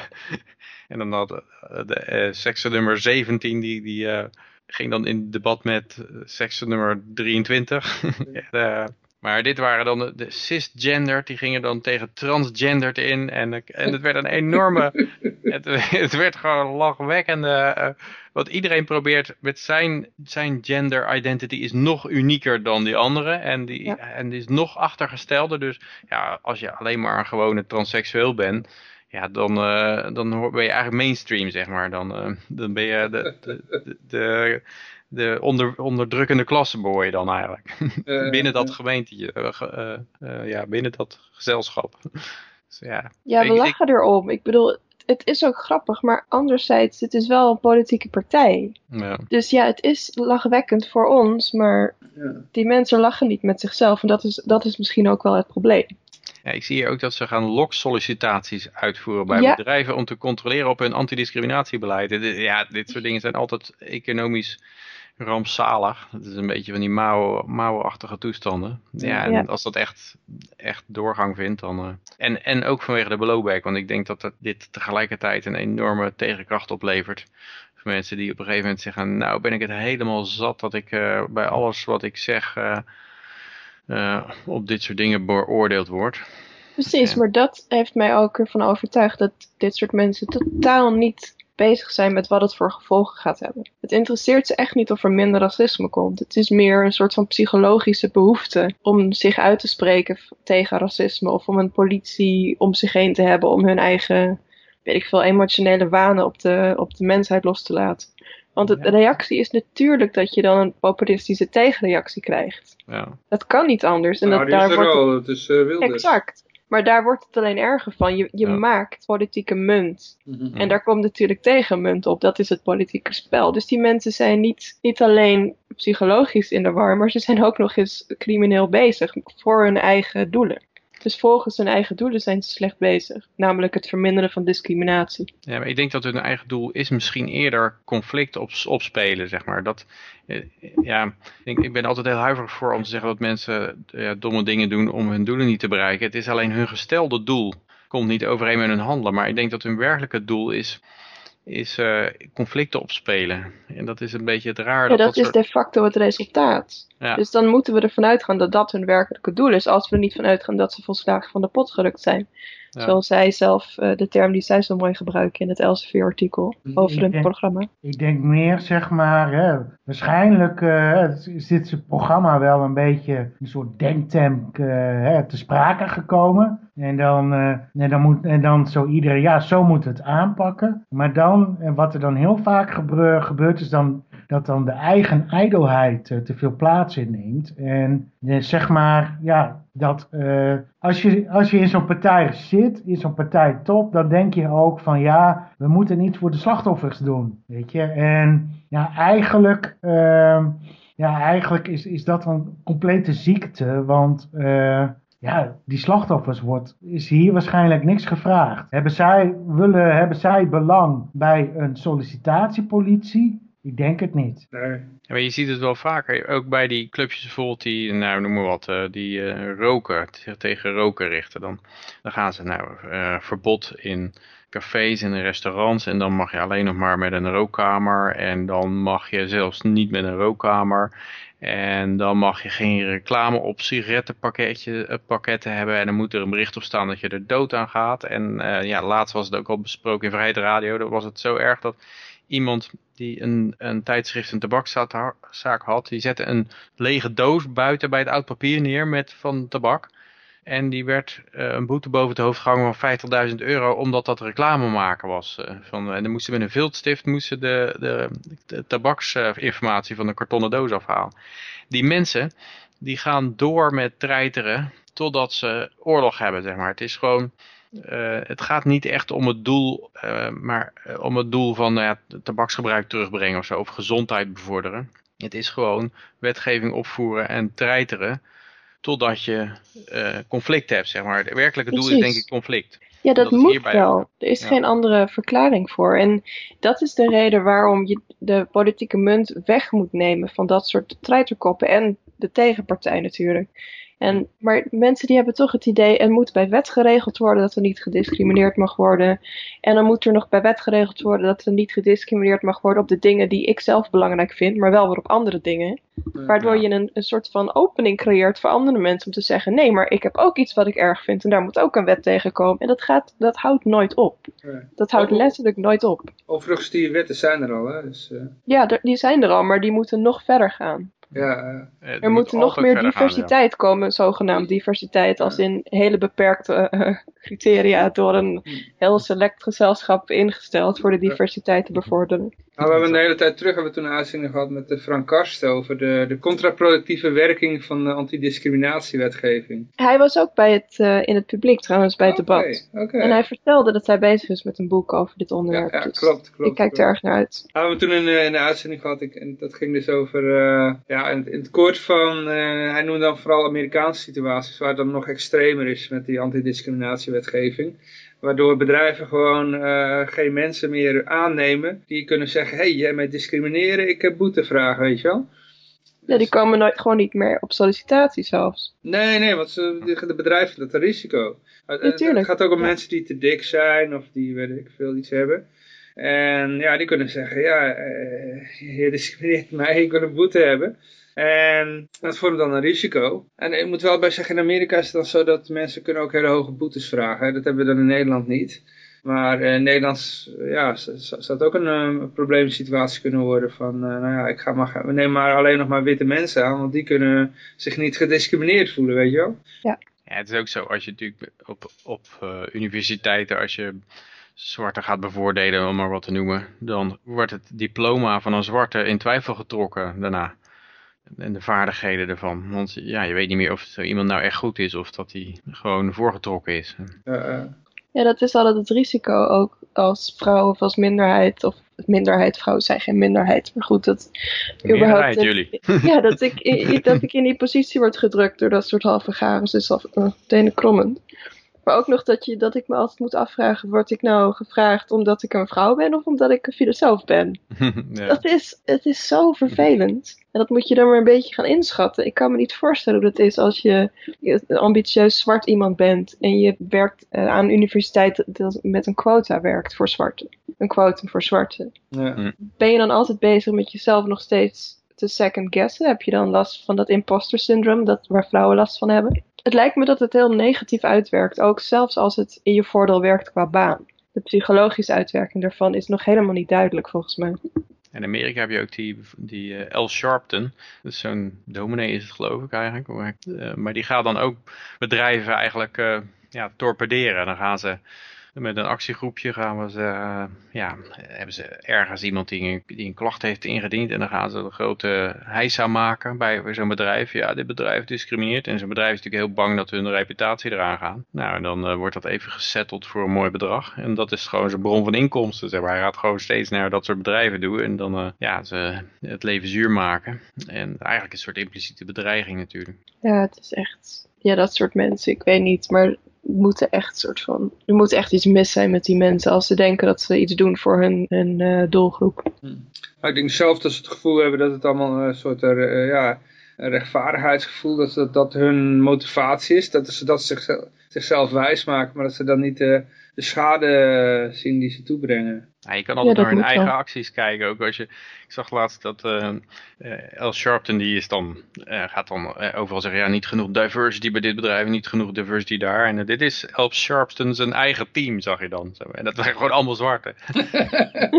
en dan had eh, de sekse nummer 17, die, die eh, ging dan in debat met sekse nummer 23. Eh, maar dit waren dan de, de cisgender, die gingen dan tegen transgender in. En, eh, en het werd een enorme, het, het werd gewoon lachwekkende... eh, wat iedereen probeert met zijn, zijn gender identity is nog unieker dan die andere. En die, Ja. en die is nog achtergestelder. Dus ja, als je alleen maar een gewone transseksueel bent... Ja, dan, eh, dan ben je eigenlijk mainstream, zeg maar. Dan, dan ben je de, de, de, de, de onder, onderdrukkende klasse behoor je dan eigenlijk. Eh, binnen dat eh, gemeentje, eh, ja, binnen dat gezelschap. Dus ja, Ja, we ik- lachen erom. Ik bedoel, het is ook grappig, maar anderzijds, het is wel een politieke partij. ja. Dus ja, het is lachwekkend voor ons, maar ja. die mensen lachen niet met zichzelf. En dat is, dat is misschien ook wel het probleem. Ja, ik zie hier ook dat ze gaan loksollicitaties uitvoeren bij Ja. bedrijven om te controleren op hun antidiscriminatiebeleid. Ja, dit soort dingen zijn altijd economisch rampzalig. Het is een beetje van die Mao-achtige toestanden. Ja, en Ja. als dat echt, echt doorgang vindt, dan... eh, en, en ook vanwege de blowback, want ik denk dat dat dit tegelijkertijd een enorme tegenkracht oplevert. Voor mensen die op een gegeven moment zeggen, nou ben ik het helemaal zat dat ik eh, bij alles wat ik zeg... eh, op dit soort dingen beoordeeld word. Precies, maar dat heeft mij ook ervan overtuigd dat dit soort mensen totaal niet bezig zijn met wat het voor gevolgen gaat hebben. Het interesseert ze echt niet of er minder racisme komt. Het is meer een soort van psychologische behoefte om zich uit te spreken tegen racisme of om een politie om zich heen te hebben om hun eigen, weet ik veel, emotionele wanen op de, op de mensheid los te laten. Want de reactie is natuurlijk dat je dan een populistische tegenreactie krijgt. Ja. Dat kan niet anders. En nou, dat, die is daar er wordt al, het is eh Wilders. Exact. Maar daar wordt het alleen erger van. Je, je Ja. maakt politieke munt. Mhm. En daar komt natuurlijk tegenmunt op. Dat is het politieke spel. Dus die mensen zijn niet, niet alleen psychologisch in de war, maar ze zijn ook nog eens crimineel bezig voor hun eigen doelen. Dus volgens hun eigen doelen zijn ze slecht bezig. Namelijk het verminderen van discriminatie. Ja, maar ik denk dat hun eigen doel is misschien eerder conflict op, opspelen, zeg maar. Dat, eh, ja, ik, ik ben altijd heel huiverig voor om te zeggen dat mensen eh, ja, domme dingen doen om hun doelen niet te bereiken. Het is alleen hun gestelde doel. Komt niet overeen met hun handelen. Maar ik denk dat hun werkelijke doel is, is eh, conflicten opspelen. En dat is een beetje het raar. Ja, dat, dat dat is soort- de facto het resultaat. Ja. Dus dan moeten we ervan uitgaan dat dat hun werkelijke doel is. Als we er niet van uitgaan dat ze volslagen van de pot gerukt zijn. Ja. Zoals zij zelf, eh, de term die zij zo mooi gebruiken in het Elsevier-artikel over Ik hun denk- programma. Ik denk meer, zeg maar, hè, waarschijnlijk eh, is dit programma wel een beetje een soort denktank eh, hè, te sprake gekomen. En dan, eh, en, dan moet, en dan zo iedereen, ja, zo moet het aanpakken. Maar dan, en wat er dan heel vaak gebeur- gebeurt, is dan dat dan de eigen ijdelheid eh, te veel plaats inneemt. En eh, zeg maar, ja, dat als, je, als je in zo'n partij zit, in zo'n partij top, dan denk je ook van ja, we moeten iets voor de slachtoffers doen. Weet je, en ja, eigenlijk, ehm, ja, eigenlijk is, is dat een complete ziekte, want ja, die slachtoffers wordt, is hier waarschijnlijk niks gevraagd. Hebben zij, willen, hebben zij belang bij een sollicitatiepolitie? Ik denk het niet. Nee. Ja, maar je ziet het wel vaker, ook bij die clubjes bijvoorbeeld die, nou noem maar wat, eh, die eh, roken, zich tegen roken richten. Dan, dan gaan ze nou eh, verbod in cafés en restaurants en dan mag je alleen nog maar met een rookkamer en dan mag je zelfs niet met een rookkamer. En dan mag je geen reclame op sigarettenpakketten hebben en dan moet er een bericht op staan dat je er dood aan gaat. En eh, ja, laatst was het ook al besproken in Vrijheid Radio, dat was het zo erg dat iemand die een, een tijdschrift, een tabakzaak had, die zette een lege doos buiten bij het oud papier neer met van tabak. En die werd eh, een boete boven het hoofd gehangen van 50.000 euro, omdat dat reclame maken was. eh, van, en dan moesten met een viltstift moesten de, de, de tabaksinformatie van de kartonnen doos afhalen. Die mensen, die gaan door met treiteren totdat ze oorlog hebben, zeg maar. Het is gewoon, eh, het gaat niet echt om het doel, maar om het doel van nou tabaksgebruik terugbrengen of zo, of gezondheid bevorderen. Het is gewoon wetgeving opvoeren en treiteren totdat je eh, conflict hebt, zeg maar. Het werkelijke doel is denk ik conflict. Ja, dat, moet wel. ook. Er is Ja. geen andere verklaring voor. En dat is de reden waarom je de politieke munt weg moet nemen van dat soort treiterkoppen en de tegenpartij natuurlijk. En, maar mensen die hebben toch het idee, er moet bij wet geregeld worden dat er niet gediscrimineerd mag worden. En dan moet er nog bij wet geregeld worden dat er niet gediscrimineerd mag worden op de dingen die ik zelf belangrijk vind, maar wel weer op andere dingen. Waardoor je een, een soort van opening creëert voor andere mensen om te zeggen: nee, maar ik heb ook iets wat ik erg vind en daar moet ook een wet tegen komen. En dat, gaat, dat houdt nooit op. Dat houdt letterlijk nooit op. Overigens, die wetten zijn er al, hè. Dus, eh, Ja, die zijn er al, maar die moeten nog verder gaan. Ja, eh, Er moet nog meer verder gaan, ja. diversiteit komen, zogenaamd diversiteit, als in hele beperkte eh, criteria door een heel select gezelschap ingesteld voor de diversiteit te bevorderen. Nou, we hebben een hele tijd terug hebben we toen een uitzending gehad met de Frank Karst over de, de contraproductieve werking van de antidiscriminatiewetgeving. Hij was ook bij het, uh, in het publiek trouwens, bij het debat. En hij vertelde dat hij bezig is met een boek over dit onderwerp. Ja, ja, dus klopt, klopt, ik kijk er erg naar uit. We hebben toen in, eh, in de uitzending gehad, ik, en dat ging dus over, eh, ja, in, in het kort van, eh, hij noemde dan vooral Amerikaanse situaties waar het dan nog extremer is met die antidiscriminatiewetgeving. Waardoor bedrijven gewoon eh, geen mensen meer aannemen die kunnen zeggen, hé, hey, jij mij discrimineren, ik heb boetevraag, weet je wel. Ja, die komen nooit, gewoon niet meer op sollicitatie zelfs. Nee, nee, want ze, de, bedrijven dat een risico. Het- Het Natuurlijk, gaat ook om ja. mensen die te dik zijn of die weet ik veel iets hebben. En ja, die kunnen zeggen, ja, eh, je discrimineert mij, ik wil een boete hebben. En dat vormt dan een risico. En ik moet wel bij zeggen, in Amerika is het dan zo dat mensen kunnen ook hele hoge boetes vragen. Dat hebben we dan in Nederland niet. Maar eh, in Nederland ja, zou het ook een eh, probleemsituatie kunnen worden van, eh, nou ja, ik ga maar, we nemen maar alleen nog maar witte mensen aan, want die kunnen zich niet gediscrimineerd voelen, weet je wel. Ja, het is ook zo, als je natuurlijk op, op eh, universiteiten, als je zwarte gaat bevoordelen, om maar wat te noemen, dan wordt het diploma van een zwarte in twijfel getrokken daarna. En de vaardigheden ervan. Want ja, je weet niet meer of zo iemand nou echt goed is of dat hij gewoon voorgetrokken is. Eh, eh, Ja, dat is altijd het risico ook als vrouw of als minderheid. Of minderheid, vrouwen zijn geen minderheid. Maar goed, dat in- jullie. Ja, dat ik, dat ik in die positie word gedrukt door dat soort halve garens is al uh, tenen krommend. Maar ook nog dat, je, dat ik me altijd moet afvragen, word ik nou gevraagd omdat ik een vrouw ben of omdat ik een filosoof ben? ja. Dat is, het is zo vervelend. En dat moet je dan maar een beetje gaan inschatten. Ik kan me niet voorstellen hoe dat is als je een ambitieus zwart iemand bent en je werkt eh, aan een universiteit dat met een quota werkt voor zwarten. Een quotum voor zwarten. ja. Ben je dan altijd bezig met jezelf nog steeds te second guessen? Heb je dan last van dat imposter syndrome dat, waar vrouwen last van hebben? Het lijkt me dat het heel negatief uitwerkt, ook zelfs als het in je voordeel werkt qua baan. De psychologische uitwerking daarvan is nog helemaal niet duidelijk volgens mij. In Amerika heb je ook die, die eh, L. Sharpton. Is zo'n dominee is het geloof ik eigenlijk. Maar, eh, maar die gaat dan ook bedrijven eigenlijk eh, ja, torpederen. Dan gaan ze met een actiegroepje gaan we ze, eh, ja, hebben ze ergens iemand die een, die een klacht heeft ingediend. En dan gaan ze een grote heisa maken bij zo'n bedrijf. Ja, dit bedrijf discrimineert. En zo'n bedrijf is natuurlijk heel bang dat hun reputatie eraan gaat. Nou, en dan eh, wordt dat even gesetteld voor een mooi bedrag. En dat is gewoon zijn bron van inkomsten. Zeg maar. Hij gaat gewoon steeds naar dat soort bedrijven doen. En dan eh, ja, ze het leven zuur maken. En eigenlijk een soort impliciete bedreiging natuurlijk. Ja, het is echt. Ja, dat soort mensen, ik weet niet, maar moeten echt soort van. Er moet echt iets mis zijn met die mensen als ze denken dat ze iets doen voor hun, hun eh, doelgroep. Maar ik denk zelf dat ze het gevoel hebben dat het allemaal een soort eh, ja, een rechtvaardigheidsgevoel, dat, dat dat hun motivatie is, dat ze dat zichzelf, zichzelf wijs maken, maar dat ze dan niet de schade zien die ze toebrengen. Ja, je kan altijd naar hun eigen wel. acties kijken. Ook als je, ik zag laatst dat eh eh, L. Sharpton die is dan, eh, gaat dan eh, overal zeggen, ja, niet genoeg diversity bij dit bedrijf, niet genoeg diversity daar. En eh, dit is L. Sharpton zijn eigen team, zag je dan. En dat waren gewoon allemaal zwarte.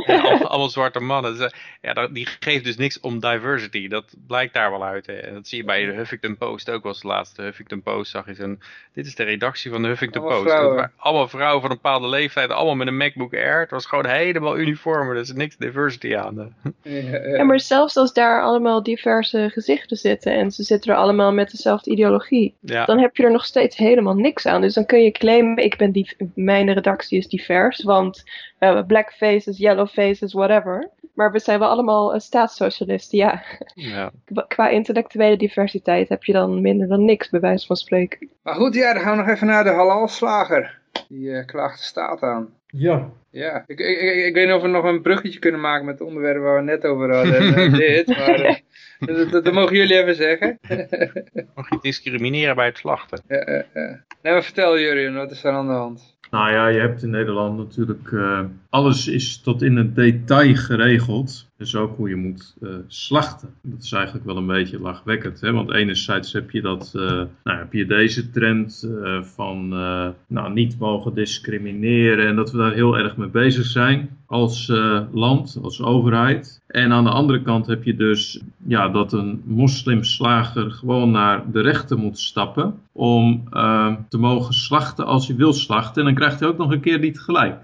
Ja, allemaal, allemaal zwarte mannen. Dus, eh, ja, dat, die geeft dus niks om diversity. Dat blijkt daar wel uit. Hè. En dat zie je bij de Huffington Post ook. Was de laatste Huffington Post zag je zo'n... Dit is de redactie van de Huffington Allemaal Post. vrouwen. Allemaal vrouwen van een bepaalde leeftijd. Allemaal met een MacBook Air. Het was gewoon helemaal uniform. Er is niks diversity aan. Ja, Ja, maar zelfs als daar allemaal diverse gezichten zitten en ze zitten er allemaal met dezelfde ideologie, Ja. dan heb je er nog steeds helemaal niks aan. Dus dan kun je claimen, ik ben die, mijn redactie is divers, want eh, black faces, yellow faces, whatever. Maar we zijn wel allemaal eh, staatssocialisten, ja. ja. Qua intellectuele diversiteit heb je dan minder dan niks, bij wijze van spreken. Maar goed, ja, dan gaan we nog even naar de halalslager. Die eh, klaagt de staat aan. Ja, Ja, ik, ik, ik, ik weet niet of we nog een bruggetje kunnen maken met het onderwerp waar we het net over hadden. en, dit, maar eh, dat, dat, dat mogen jullie even zeggen. Mag je discrimineren bij het slachten? Ja, ja, ja. Nee, maar vertel Jurien, wat is er aan de hand? nou ja, je hebt in Nederland natuurlijk, eh, alles is tot in het detail geregeld. Dus ook hoe je moet eh, slachten. Dat is eigenlijk wel een beetje lachwekkend. Hè? Want enerzijds heb je, dat, eh, nou, heb je deze trend eh, van eh, nou, niet mogen discrimineren. En dat we daar heel erg mee bezig zijn als uh, land, als overheid. En aan de andere kant heb je dus ja, dat een moslimslager gewoon naar de rechter moet stappen om uh, te mogen slachten als hij wil slachten. En dan krijgt hij ook nog een keer niet gelijk.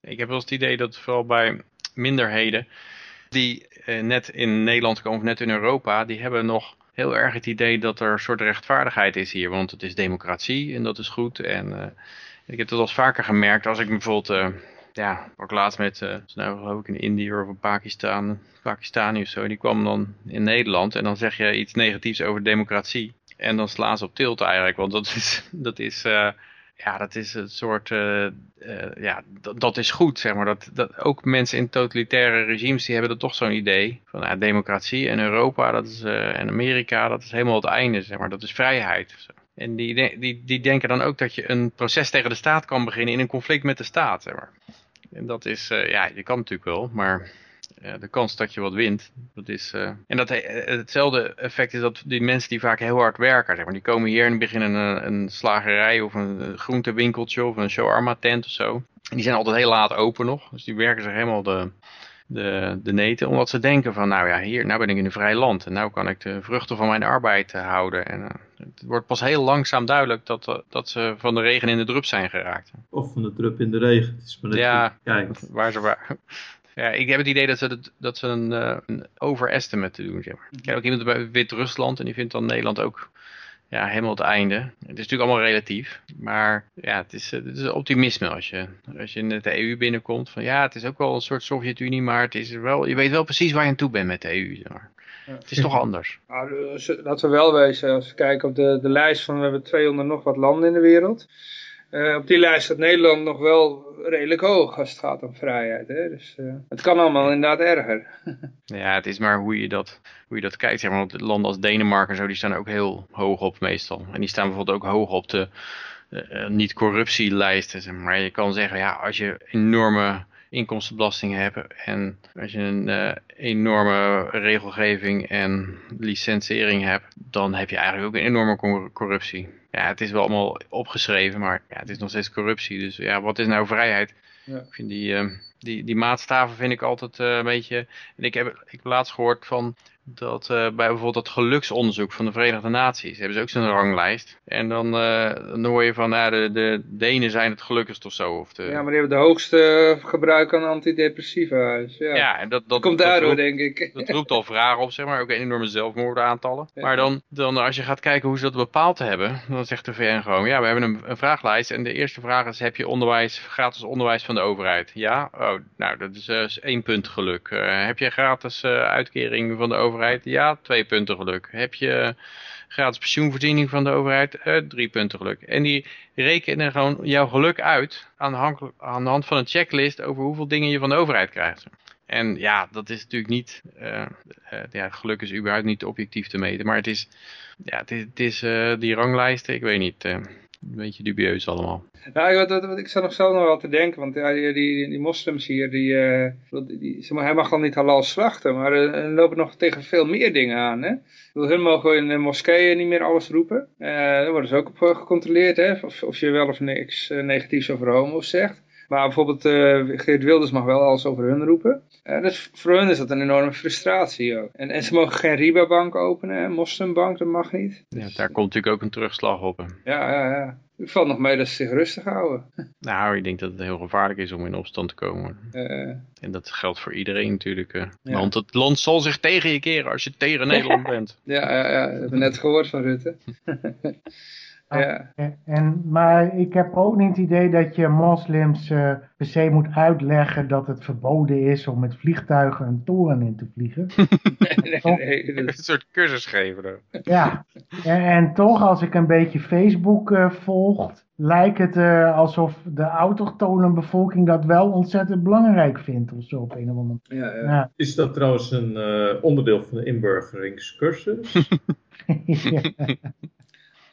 Ik heb wel eens het idee dat vooral bij minderheden die uh, net in Nederland komen of net in Europa, die hebben nog heel erg het idee dat er een soort rechtvaardigheid is hier. Want het is democratie en dat is goed. En uh, ik heb dat al vaker gemerkt als ik bijvoorbeeld, ja, ook laatst met, uh, nou geloof ik in Indië of in Pakistan, Pakistani of zo, die kwam dan in Nederland en dan zeg je iets negatiefs over democratie. En dan slaan ze op tilt eigenlijk, want dat is, dat is ja, dat is een soort, uh, ja, dat is goed, zeg maar. Dat, dat ook mensen in totalitaire regimes, die hebben er toch zo'n idee van ja, democratie en Europa dat is, en Amerika, dat is helemaal het einde, zeg maar. Dat is vrijheid. En die, die, die denken dan ook dat je een proces tegen de staat kan beginnen in een conflict met de staat, zeg maar. En dat is, ja, je kan natuurlijk wel, maar ja, de kans dat je wat wint. Dat is, uh, en dat, hetzelfde effect is dat die mensen die vaak heel hard werken, zeg maar, die komen hier en beginnen een, een slagerij of een groentewinkeltje of een shawarma tent of zo. En die zijn altijd heel laat open nog, dus die werken zich helemaal de, de, de neten, omdat ze denken van, nou ja, hier, nou ben ik in een vrij land en nou kan ik de vruchten van mijn arbeid uh, houden. En uh, het wordt pas heel langzaam duidelijk dat, dat ze van de regen in de drup zijn geraakt. Of van de drup in de regen. Het is maar ja, kijkt. waar ze waar. Ja, ik heb het idee dat ze, het, dat ze een, een overestimate doen. Zeg maar. Ik heb ook iemand bij Wit-Rusland en die vindt dan Nederland ook ja, helemaal het einde. Het is natuurlijk allemaal relatief. Maar ja, het is, het is optimisme als je, als je in de EU binnenkomt. Van ja, het is ook wel een soort Sovjet-Unie, maar het is wel, je weet wel precies waar je aan toe bent met de EU. Zeg maar. Ja. Het is toch anders. Nou, laten we wel wezen, als we kijken op de, de lijst van we hebben 200 nog wat landen in de wereld. Uh, op die lijst staat Nederland nog wel redelijk hoog als het gaat om vrijheid. Hè? Dus uh, het kan allemaal inderdaad erger. ja, het is maar hoe je dat, hoe je dat kijkt. Want landen als Denemarken en zo, die staan ook heel hoog op meestal. En die staan bijvoorbeeld ook hoog op de uh, niet-corruptielijsten. Maar je kan zeggen, ja, als je enorme inkomstenbelasting hebben en als je een uh, enorme regelgeving en licentiëring hebt, dan heb je eigenlijk ook een enorme corruptie. Ja, het is wel allemaal opgeschreven, maar ja, het is nog steeds corruptie. Dus ja, wat is nou vrijheid? Ja. Ik vind die, uh, die, die maatstaven vind ik altijd uh, een beetje... En ik heb, ik heb laatst gehoord van dat uh, bij bijvoorbeeld dat geluksonderzoek van de Verenigde Naties hebben ze ook zo'n ranglijst. En dan, uh, dan hoor je van, nou, de, de Denen zijn het gelukkigst of zo. Of de... Ja, maar die hebben de hoogste gebruik aan antidepressiva. Dus ja. ja, en dat, dat, komt daardoor, roept, denk ik. Dat roept al vragen op, zeg maar, ook enorme zelfmoordaantallen. Ja. Maar dan, dan als je gaat kijken hoe ze dat bepaald hebben, dan zegt de VN gewoon, ja, we hebben een, een vraaglijst. En de eerste vraag is, heb je onderwijs, gratis onderwijs van de overheid? Ja? Oh, nou, dat is uh, één punt geluk. Heb je gratis uitkering van de overheid? Ja, twee punten geluk. Heb je gratis pensioenvoorziening van de overheid? Uh, drie punten geluk. En die rekenen gewoon jouw geluk uit aan, de hand van een checklist over hoeveel dingen je van de overheid krijgt. En ja, dat is natuurlijk niet, uh, ja, geluk is überhaupt niet objectief te meten, maar het is, ja, het is, het is die ranglijsten, ik weet niet, een beetje dubieus allemaal. Nou, wat, wat, ik zou nog zelf nog wel te denken, want ja, die, die, moslims hier, die, uh, die, hij mag dan niet halal slachten, maar er uh, lopen nog tegen veel meer dingen aan. Hè? Bedoel, hun mogen in de moskeeën niet meer alles roepen. Uh, daar worden ze ook op gecontroleerd, hè? Of, of je wel of niks negatiefs over homo's zegt. Maar bijvoorbeeld uh, Geert Wilders mag wel alles over hun roepen. Uh, dus voor hun is dat een enorme frustratie ook. En, en ze mogen geen Riba-bank openen, een moslimbank, dat mag niet. Ja, daar komt natuurlijk ook een terugslag op. Hè. Ja, ja, ja. Het valt nog mee dat ze zich rustig houden. Nou, ik denk dat het heel gevaarlijk is om in opstand te komen. Uh, en dat geldt voor iedereen natuurlijk. Uh. Ja. Want het land zal zich tegen je keren als je tegen Nederland bent. Ja, ja, ja. dat hebben we net gehoord van Rutte. Ja. En, maar ik heb ook niet het idee dat je moslims uh, per se moet uitleggen dat het verboden is om met vliegtuigen een toren in te vliegen. nee, nee, nee, Een soort cursus geven. Dan. Ja, en, en, toch als ik een beetje Facebook uh, volg, lijkt het uh, alsof de autochtone bevolking dat wel ontzettend belangrijk vindt of zo op een of andere manier. Ja, ja. Ja. Is dat trouwens een onderdeel van de inburgeringscursus? ja.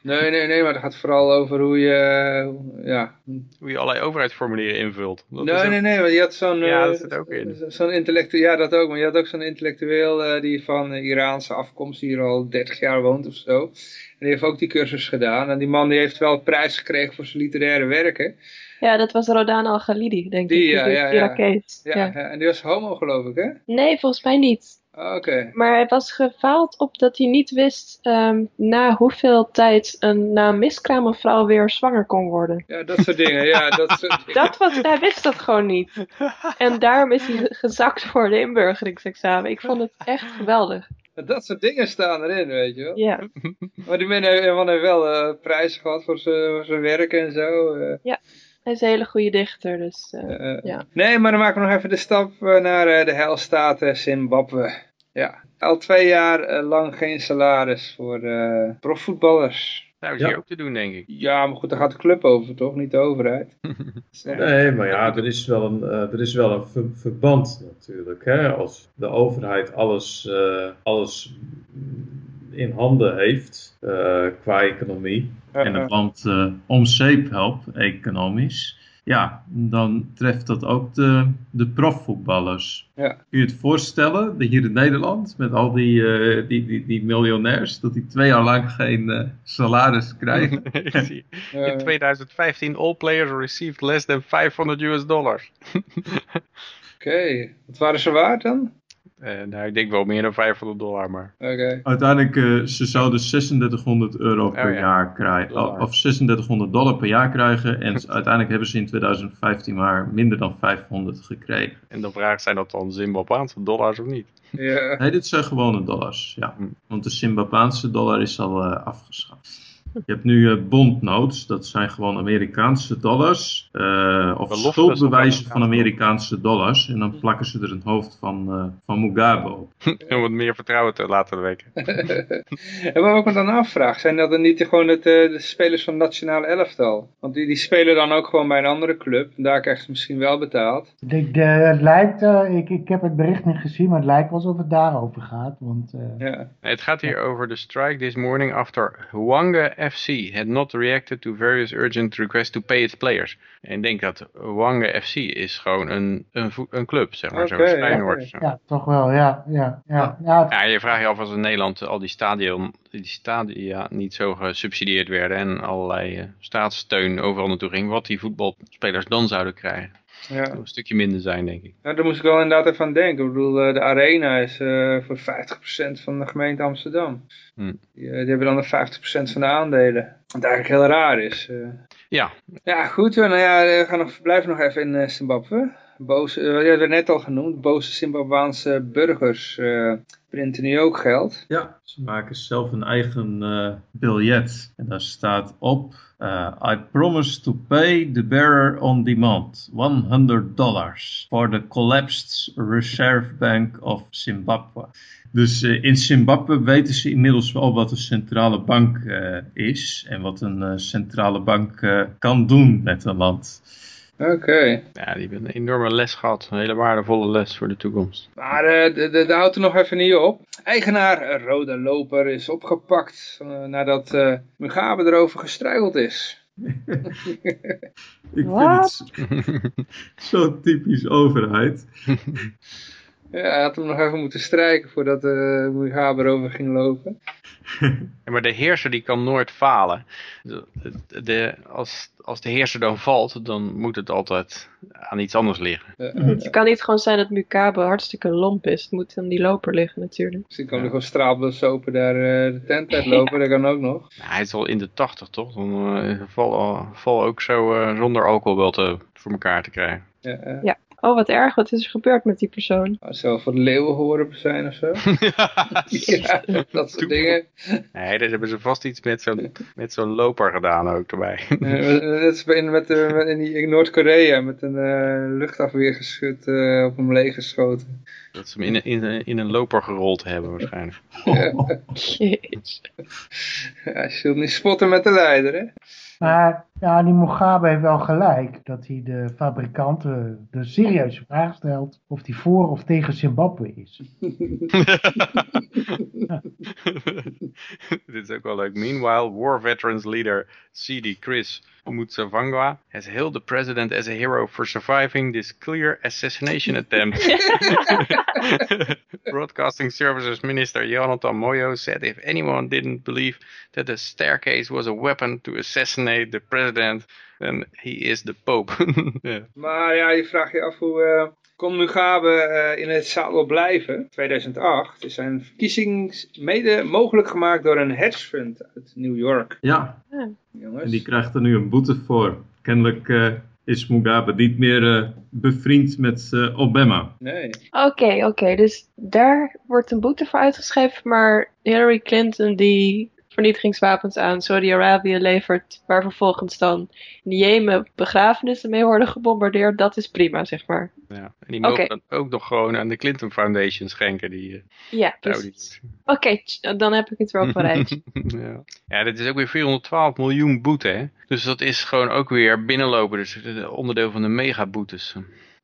Nee, nee, nee, maar het gaat vooral over hoe je, eh, ja. Hoe je allerlei overheidsformulieren invult. Dat is Nee, ook- nee, nee, want je had zo'n... Ja, eh, dat zit ook in. Zo'n intellectueel, ja, dat ook, maar je had ook zo'n intellectueel eh, die van eh, Iraanse afkomst hier al 30 jaar woont of zo. En die heeft ook die cursus gedaan. En die man die heeft wel een prijs gekregen voor zijn literaire werken. Ja, dat was Rodan Al-Ghalidi, denk Die, ik. die ja, ja. Irakees. Ja, Ja. ja, en die was homo geloof ik, hè? Nee, volgens mij niet. Ah. Maar hij was gefaald op dat hij niet wist ehm, na hoeveel tijd een, na miskraam een vrouw weer zwanger kon worden. Ja, dat soort dingen. Ja, dat soort dingen. Dat was, hij wist dat gewoon niet. En daarom is hij gezakt voor de inburgeringsexamen. Ik vond het echt geweldig. Dat soort dingen staan erin, weet je wel. Ja, Maar die man heeft, wel eh, prijzen gehad voor zijn werk en zo. eh. Hij is een hele goede dichter. Dus, eh, Eh, Ja. Nee, maar dan maken we nog even de stap eh, naar eh, de helstaat eh, Zimbabwe. Ja, al twee jaar eh, lang geen salaris voor eh, profvoetballers. Nou, is Ja. hier ook te doen, denk ik. Ja, maar goed, daar gaat de club over, toch? Niet de overheid. Eh, Nee, maar ja, er is wel een, eh, er is wel een ver- verband natuurlijk. Hè? Als de overheid alles, eh, alles in handen heeft eh, qua economie en het land eh, om zeep helpt, economisch, ja, dan treft dat ook de, de profvoetballers. Ja. Kun je het voorstellen, dat hier in Nederland, met al die, eh, die, die, die miljonairs, dat die twee jaar lang geen salaris krijgen? Ik zie- In 2015, all players received less than 500 US dollars. Oké, wat waren ze waard dan? Eh, nou, ik denk wel meer dan 500 dollar, maar... Oké. Uiteindelijk, eh, ze zouden 3600 euro per Oh ja. jaar krijgen. Dollar. Of 3600 dollar per jaar krijgen. En uiteindelijk hebben ze in 2015 maar minder dan 500 gekregen. En dan vraagt zijn dat dan Zimbabweanse dollars of niet? Ja. Nee, dit zijn gewone dollars. Ja. Hm. Want de Zimbabweanse dollar is al eh, afgeschaft. Je hebt nu eh, bondnotes, dat zijn gewoon Amerikaanse dollars. eh, of schuldbewijzen van Amerikaanse dollars. En dan plakken ze er een hoofd van, eh, van Mugabe op. Om wat meer vertrouwen te laten wekken. En wat ik me dan afvraag, zijn dat dan niet gewoon het, eh, de spelers van het nationale elftal? Want die, die spelen dan ook gewoon bij een andere club. En daar krijgen ze misschien wel betaald. De, het lijkt, ik, ik heb het bericht niet gezien, maar het lijkt wel alsof het daarover gaat. Want eh, Ja. Nee, Het gaat hier over de strike this morning after Hwanga FC had not reacted to various urgent requests to pay its players. En ik denk dat Hwanga FC is gewoon een, een, een club, zeg maar, zoals ja, Feyenoord. oké. Zo. ja, toch wel, ja. ja, ja. ja het- Ja, je vraagt je af als in Nederland al die, stadion, die stadia niet zo gesubsidieerd werden en allerlei eh, staatssteun overal naartoe ging, wat die voetbalspelers dan zouden krijgen. Ja. Een stukje minder zijn, denk ik. Nou, daar moest ik wel inderdaad even aan denken. Ik bedoel, eh, de arena is eh, voor 50% van de gemeente Amsterdam. Hm. Die, eh, die hebben dan de 50% van de aandelen. Wat eigenlijk heel raar is. Ja, Ja, goed. Nou ja, we gaan nog, blijven nog even in Zimbabwe. Boze, eh, had het net al genoemd. Boze Zimbabwaanse burgers eh, printen nu ook geld. Ja, ze maken zelf een eigen eh, biljet. En daar staat op: I promise to pay the bearer on demand 100 dollars for the collapsed Reserve Bank of Zimbabwe. Dus in Zimbabwe weten ze inmiddels wel wat een centrale bank is en wat een centrale bank kan doen met een land. Oké. ja, die hebben een enorme les gehad. Een hele waardevolle les voor de toekomst. Maar eh, de- houdt er nog even niet op. Eigenaar Rode Loper is opgepakt eh, nadat eh, Mugabe erover gestruikeld is. Ik Wat? vind het zo, zo typisch overheid. Ja, hij had hem nog even moeten strijken voordat eh Mugabe erover ging lopen. Ja, maar de heerser die kan nooit falen. De, de- als, als de heerser dan valt, dan moet het altijd aan iets anders liggen. Het kan niet gewoon zijn dat Mukabe hartstikke lomp is. Het moet aan die loper liggen natuurlijk. Misschien kan hij gewoon straalbesopen daar eh, de tent uitlopen, dat kan ook nog. Nou, hij is al in de tachtig, toch? Dan eh val, val ook zo eh, zonder alcohol wel te, voor elkaar te krijgen. Ja, eh, Oh, wat erg. Wat is er gebeurd met die persoon? zou voor de leeuwen geworpen zijn of zo. ja, dat soort dingen. Nee, daar hebben ze vast iets met zo'n met zo'n loper gedaan ook erbij. Dat is in, met, eh, met- in, die- in Noord-Korea met een eh, luchtafweergeschut eh, op hem leeggeschoten. Dat ze hem in, in, in een loper gerold hebben waarschijnlijk. Jeez. Ja, je zult niet spotten met de leider, hè? Maar ja, die Mugabe heeft wel gelijk dat hij de fabrikanten de serieuze vraag stelt of hij voor of tegen Zimbabwe is. Dit is ook wel leuk. Meanwhile, war veterans leader C.D. Chris Mutsavangwa has hailed the president as a hero for surviving this clear assassination attempt. Broadcasting Services Minister Jonathan Moyo said if anyone didn't believe that the staircase was a weapon to assassinate the president, then he is the Pope. Ja. Maar ja, je vraagt je af hoe eh kon Mugabe eh, in het zadel blijven. 2008 is zijn verkiezing mede mogelijk gemaakt door een hedge fund uit New York. Ja, Jongens. en die krijgt er nu een boete voor. Kennelijk eh, is Mugabe niet meer eh, bevriend met eh, Obama. Nee. Oké, oké. Dus daar wordt een boete voor uitgeschreven, maar Hillary Clinton die vernietigingswapens aan Saudi-Arabië levert, waar vervolgens dan in Jemen begrafenissen mee worden gebombardeerd, dat is prima, zeg maar. Ja. En die mogen dan ook nog gewoon aan de Clinton Foundation schenken. Die, eh, Ja, precies. Oké, dan heb ik het op een rijtje. ja. ja, dit is ook weer 412 miljoen boete, hè? Dus dat is gewoon ook weer binnenlopen. Dus het is onderdeel van de megaboetes.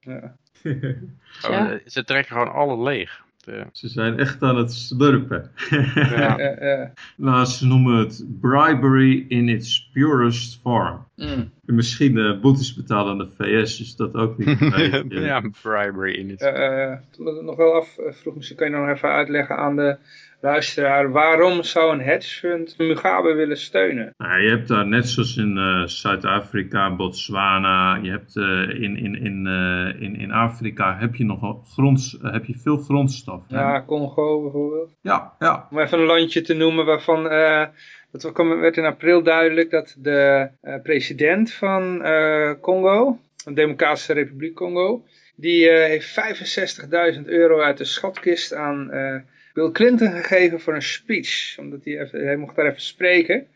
Ja. Gewoon, Ja. eh, Ze trekken gewoon alle leeg. De- Ze zijn echt aan het slurpen. ja. Eh, eh. nou, ze noemen het bribery in its purest form. Mm. En misschien eh, boetes betalen aan de VS is dat ook niet ja, bribery in. Eh, eh, toen ik het nog wel af eh, vroeg, misschien kan je nog even uitleggen aan de luisteraar. Waarom zou een hedge fund Mugabe willen steunen? Nou, je hebt daar net zoals in eh, Zuid-Afrika, Botswana, je hebt eh, in, in, in, eh, in, in Afrika heb je nog gronds, heb je veel grondstof. hè? Ja, Congo bijvoorbeeld. ja, ja. Om even een landje te noemen waarvan... dat werd in april duidelijk dat de president van Congo, de Democratische Republiek Congo, die heeft 65.000 euro uit de schatkist aan Bill Clinton gegeven voor een speech. Omdat hij, even, hij mocht daar even spreken.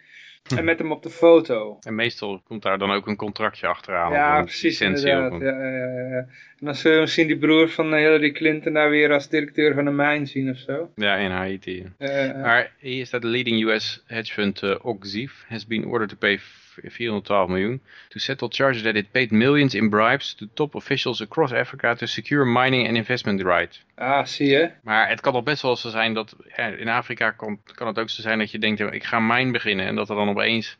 En met hem op de foto. En meestal komt daar dan ook een contractje achteraan. Ja, precies inderdaad. een- Ja, ja, ja. En dan zullen we misschien die broer van eh, Hillary Clinton daar weer als directeur van een mijn zien of zo. Ja, in Haiti. Eh, Maar hier staat de leading US hedge fund uh, Ogziv has been ordered to pay 412 miljoen to settle charges that it paid millions in bribes to top officials across Africa to secure mining and investment rights. ah, zie je. Maar het kan toch best wel zo zijn dat in Afrika kan, kan het ook zo zijn dat je denkt, ik ga mine beginnen en dat er dan opeens,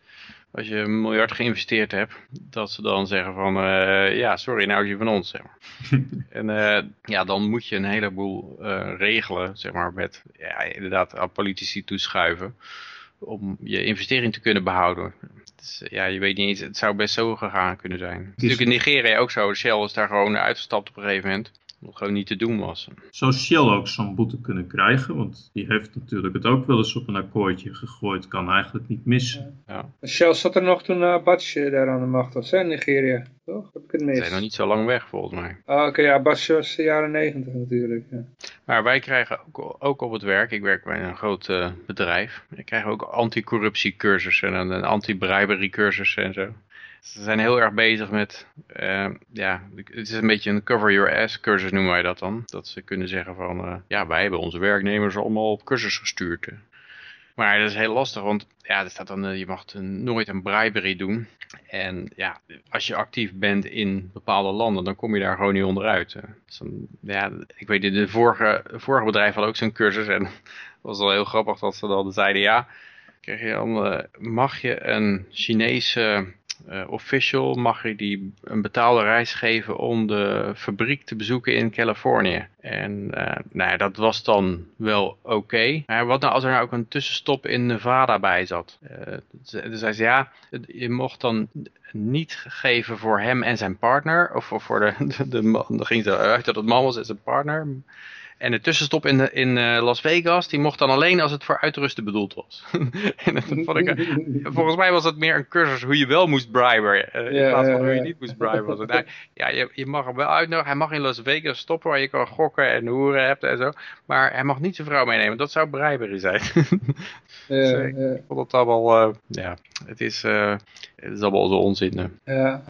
als je een miljard geïnvesteerd hebt, dat ze dan zeggen van, eh, ja sorry, nou is je van ons. Zeg maar. en eh, ja, dan moet je een heleboel eh, regelen, zeg maar, met ja, inderdaad aan politici toeschuiven om je investering te kunnen behouden. Dus, ja, je weet niet eens, het zou best zo gegaan kunnen zijn. Het is natuurlijk in Nigeria ook zo, Shell is daar gewoon uitgestapt op een gegeven moment. Gewoon niet te doen was. Zou Shell ook zo'n boete kunnen krijgen? Want die heeft natuurlijk het ook wel eens op een akkoordje gegooid. Kan eigenlijk niet missen. Shell zat er nog toen Abache daar aan de macht was, hè, in Nigeria. Toch? Heb ik het Ze mis? zijn nog niet zo lang weg volgens mij. Ah, Oké, ja, Abache was de jaren negentig natuurlijk. Ja. Maar wij krijgen ook, ook op het werk, ik werk bij een groot eh, bedrijf, we krijgen ook anticorruptiecursussen en, en anti-bribery cursussen en zo. Ze zijn heel erg bezig met, eh, ja, het is een beetje een cover your ass cursus noemen wij dat dan. Dat ze kunnen zeggen van, eh, ja, wij hebben onze werknemers allemaal op cursus gestuurd. Maar dat is heel lastig, want ja, er staat dan, eh, je mag nooit een bribery doen. En ja, als je actief bent in bepaalde landen, dan kom je daar gewoon niet onderuit. Dus ja, ik weet, de vorige, vorige bedrijf had ook zo'n cursus en het was wel heel grappig dat ze dan zeiden, ja, krijg je dan, mag je een Chinese official, mag je die een betaalde reis geven om de fabriek te bezoeken in Californië. En eh, nou ja, dat was dan wel oké. Maar wat nou als er nou ook een tussenstop in Nevada bij zat? Eh, ze- zei ze, ja, je mocht dan niet geven voor hem en zijn partner. Of voor- de, de, de man, ging het eruit dat het man was en zijn partner. En de tussenstop in, in eh, Las Vegas, die mocht dan alleen als het voor uitrusten bedoeld was. en dat vond ik, volgens mij was het meer een cursus hoe je wel moest briben. eh, in plaats van ja, hoe je niet moest briben. Nou, ja, je, je mag hem wel uitnodigen. Hij mag in Las Vegas stoppen waar je kan gokken en hoeren hebt en zo. Maar hij mag niet zijn vrouw meenemen. Dat zou bribery zijn. Zeker. eh, Ik vond het allemaal, ja, het is, het is allemaal zo onzin. Ja.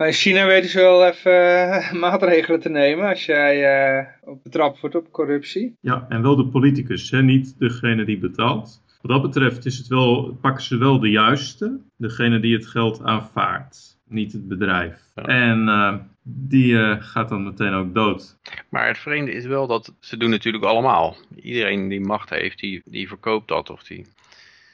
Maar in China weten ze wel even eh, maatregelen te nemen als jij eh, op betrapt wordt op corruptie. Ja, en wel de politicus, hè? niet degene die betaalt. Wat dat betreft is het wel, pakken ze wel de juiste, degene die het geld aanvaardt, niet het bedrijf. Ja. En eh, die eh, gaat dan meteen ook dood. Maar het vreemde is wel dat ze doen natuurlijk allemaal. Iedereen die macht heeft, die, die verkoopt dat of die.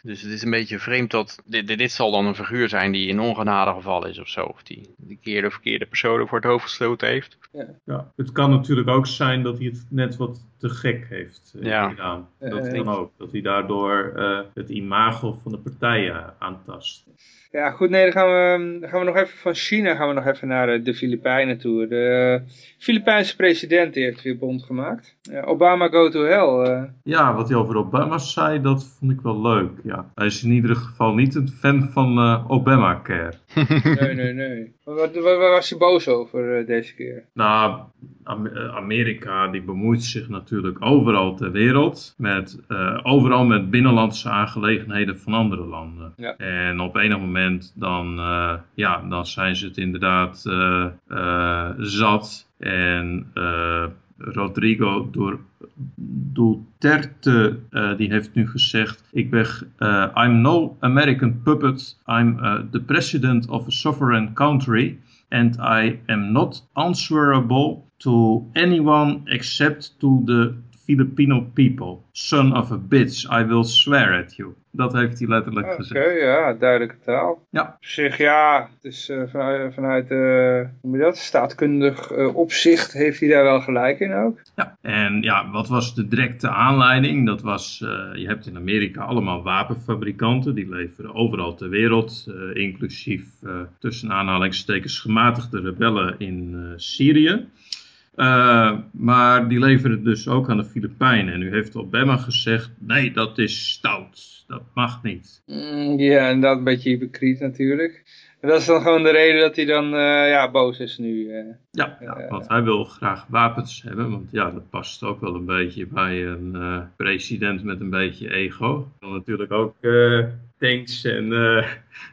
Dus het is een beetje vreemd dat dit, dit, zal dan een figuur zijn die in ongenade gevallen is of zo. Of die de verkeerde persoon voor het hoofd gesloten heeft. Ja, het kan natuurlijk ook zijn dat hij het net wat te gek heeft eh, Ja. gedaan. Dat kan ook. Dat hij daardoor eh, het imago van de partijen aantast. Ja, goed, nee, dan gaan we, dan gaan we nog even van China gaan we nog even naar eh, de Filipijnen toe. De eh, Filipijnse president heeft weer bond gemaakt. Obama go to hell. eh. Ja, wat hij over Obama zei, dat vond ik wel leuk. Ja. Hij is in ieder geval niet een fan van eh, Obamacare. nee, nee, nee. Waar, waar, was hij boos over eh, deze keer? Nou, eh, Amerika die bemoeit zich natuurlijk overal ter wereld. Met, eh, overal met binnenlandse aangelegenheden van andere landen. Ja. En op enig moment dan, ja, dan zijn ze het inderdaad zat. En Rodrigo Duterte eh, die heeft nu gezegd: Ik ben, eh, I'm no American puppet. I'm eh, the president of a sovereign country. And I am not answerable to anyone except to the Filipino people. Son of a bitch, I will swear at you. Dat heeft hij letterlijk Oké, gezegd. ja, duidelijke taal. Ja. Op zich, ja, het is eh, vanuit, vanuit eh, hoe noem je dat, staatkundig eh, opzicht heeft hij daar wel gelijk in ook. Ja, en ja, wat was de directe aanleiding? Dat was, eh, je hebt in Amerika allemaal wapenfabrikanten, die leveren overal ter wereld, eh, inclusief eh, tussen aanhalingstekens gematigde rebellen in eh, Syrië. Eh, maar die leveren dus ook aan de Filipijnen. En nu heeft Obama gezegd, nee, dat is stout. Dat mag niet. Mm, ja, en dat een beetje hypocriet natuurlijk. En dat is dan gewoon de reden dat hij dan eh, ja, boos is nu. eh. Ja, ja, want hij wil graag wapens hebben, want ja, dat past ook wel een beetje bij een president met een beetje ego. Wil natuurlijk ook tanks en,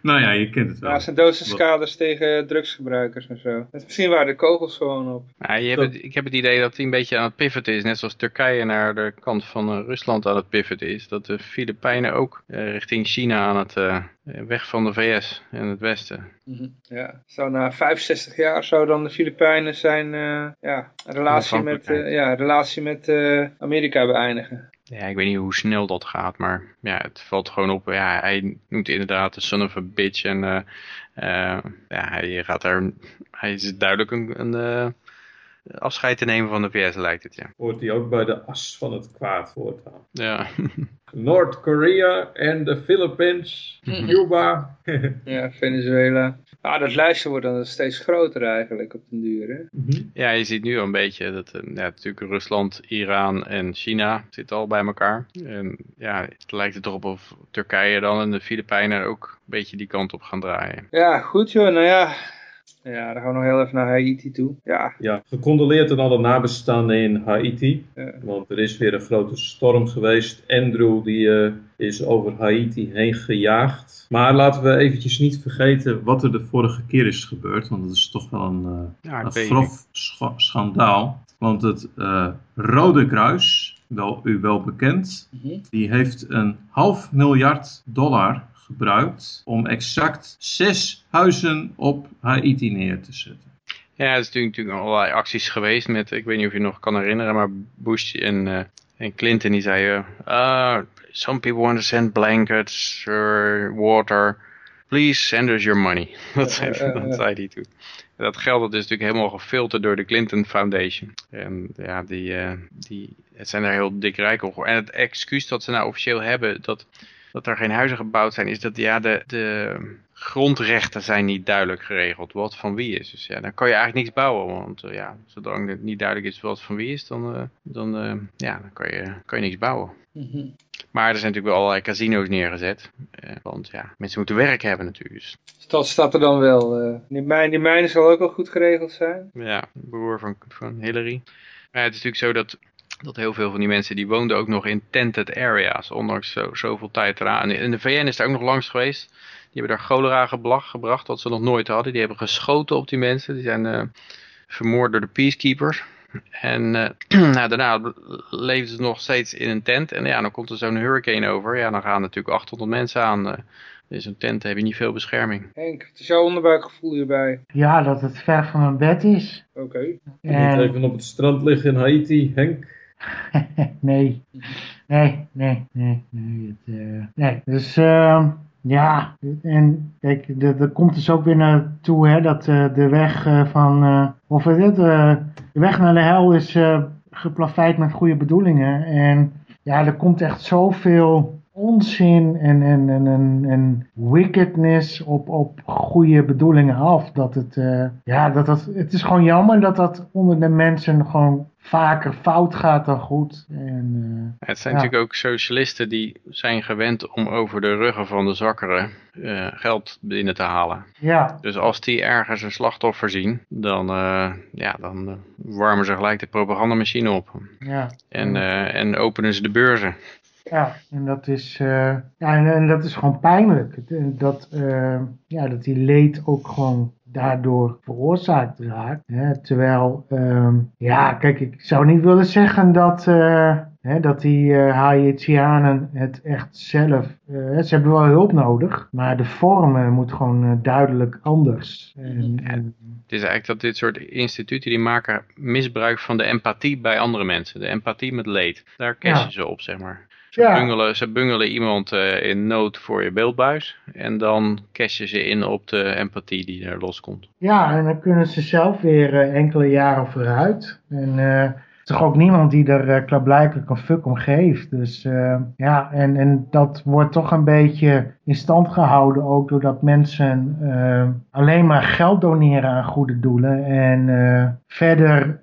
nou ja, je kent het wel. Ja, zijn doodskaders tegen drugsgebruikers en zo. Dus misschien waren de kogels gewoon op. Ja, je hebt het, ik heb het idee dat hij een beetje aan het pivoten is. Net zoals Turkije naar de kant van eh, Rusland aan het pivoten is. Dat de Filipijnen ook eh, richting China aan het eh, weg van de VS en het Westen. Mhm. Ja, zou na 65 jaar zou dan de Filipijnen zijn eh, ja, relatie met, eh, ja, relatie met eh, Amerika beëindigen. Ja, ik weet niet hoe snel dat gaat, maar ja, het valt gewoon op. Ja, hij noemt inderdaad de son of a bitch en eh, eh, ja, hij gaat daar, hij is duidelijk een, een eh, afscheid te nemen van de VS lijkt het, ja. Hoort hij ook bij de as van het kwaad voortaan. Ja, Noord-Korea en de Philippines, Cuba. Ja, Venezuela. Ah, dat lijstje wordt dan steeds groter eigenlijk op den duur. Hè? ja je ziet nu al een beetje dat eh, ja, natuurlijk Rusland, Iran en China zitten al bij elkaar. En ja, het lijkt er toch op of Turkije dan en de Filipijnen ook een beetje die kant op gaan draaien. Ja, goed joh. Nou ja. Ja, dan gaan we nog heel even naar Haiti toe. Ja, Ja, gecondoleerd aan alle nabestaanden in Haiti. Ja. Want er is weer een grote storm geweest. Andrew die, eh, is over Haiti heen gejaagd. Maar laten we eventjes niet vergeten wat er de vorige keer is gebeurd. Want dat is toch wel een, eh, Ja, een grof scha- schandaal. Want het eh, Rode Kruis, wel, u wel bekend, Mhm. die heeft een half miljard dollar gebruikt om exact zes huizen op Haiti neer te zetten. Ja, er is natuurlijk, natuurlijk allerlei acties geweest met, ik weet niet of je nog kan herinneren, maar Bush en, eh, en Clinton die zeiden, ah, some people want to send blankets or water, please send us your money. dat, zei, dat zei hij toen. Dat geld dat is natuurlijk helemaal gefilterd door de Clinton Foundation. En ja, die, eh, die het zijn daar heel dik rijk op. En het excuus dat ze nou officieel hebben, dat, dat er geen huizen gebouwd zijn, is dat ja, de, de grondrechten zijn niet duidelijk geregeld. Wat van wie is. Dus ja, dan kan je eigenlijk niks bouwen. Want eh, ja, zolang het niet duidelijk is wat van wie is, dan, eh, dan, eh, ja, dan kan, je, kan je niks bouwen. Mhm. Maar er zijn natuurlijk wel allerlei casino's neergezet. Eh, want ja, mensen moeten werk hebben natuurlijk. Dus Dus dat staat er dan wel. die, mijn, die mijnen zal ook wel goed geregeld zijn. Ja, broer van, van Hillary. Maar het is natuurlijk zo dat, dat heel veel van die mensen die woonden ook nog in tented areas, ondanks zo, zoveel tijd eraan. En de VN is daar ook nog langs geweest. Die hebben daar cholera geblag, gebracht, wat ze nog nooit hadden. Die hebben geschoten op die mensen. Die zijn eh, vermoord door de peacekeepers. En uh, nou, daarna leefden ze nog steeds in een tent. En ja, dan komt er zo'n hurricane over. Ja, dan gaan natuurlijk 800 mensen aan. Uh, in zo'n tent heb je niet veel bescherming. Henk, het is jouw onderbuikgevoel hierbij? Ja, dat het ver van mijn bed is. Oké. Okay. En... even op het strand liggen in Haiti, Henk? nee. Nee, nee, nee, nee. Uh, nee. Dus uh, ja, en kijk, er komt dus ook weer naartoe hè, dat uh, de weg van, of het, de weg naar de hel is geplaveid met goede bedoelingen. En ja, er komt echt zoveel onzin en, en, en, en, en wickedness op, op goede bedoelingen af. Dat het, uh, ja, dat dat, het is gewoon jammer dat dat onder de mensen gewoon vaker fout gaat dan goed. En, uh, het zijn ja. natuurlijk ook socialisten die zijn gewend om over de ruggen van de zwakkeren uh, geld binnen te halen. Ja. Dus als die ergens een slachtoffer zien, dan, uh, ja, dan warmen ze gelijk de propagandamachine op. Ja. En, en openen ze de beurzen. Ja, en dat is, uh, ja, en, en, dat is gewoon pijnlijk. Dat, uh, ja, dat die leed ook gewoon daardoor veroorzaakt raakt. Hè? Terwijl, um, ja, kijk, ik zou niet willen zeggen dat, uh, hè, dat die uh, Haitianen het echt zelf, ze hebben wel hulp nodig, maar de vorm moet gewoon duidelijk anders. En, en, het is eigenlijk dat dit soort instituten die maken misbruik van de empathie bij andere mensen. De empathie met leed. Daar cashen ja. ze op, zeg maar. Ze, ja. bungelen, ze bungelen iemand uh, in nood voor je beeldbuis. En dan cashen ze in op de empathie die er loskomt. Ja, en dan kunnen ze zelf weer uh, enkele jaren vooruit. En uh, is toch ook niemand die er klaarblijkelijk een fuck om geeft. Dus ja, en, en dat wordt toch een beetje in stand gehouden. Ook doordat mensen alleen maar geld doneren aan goede doelen. En verder,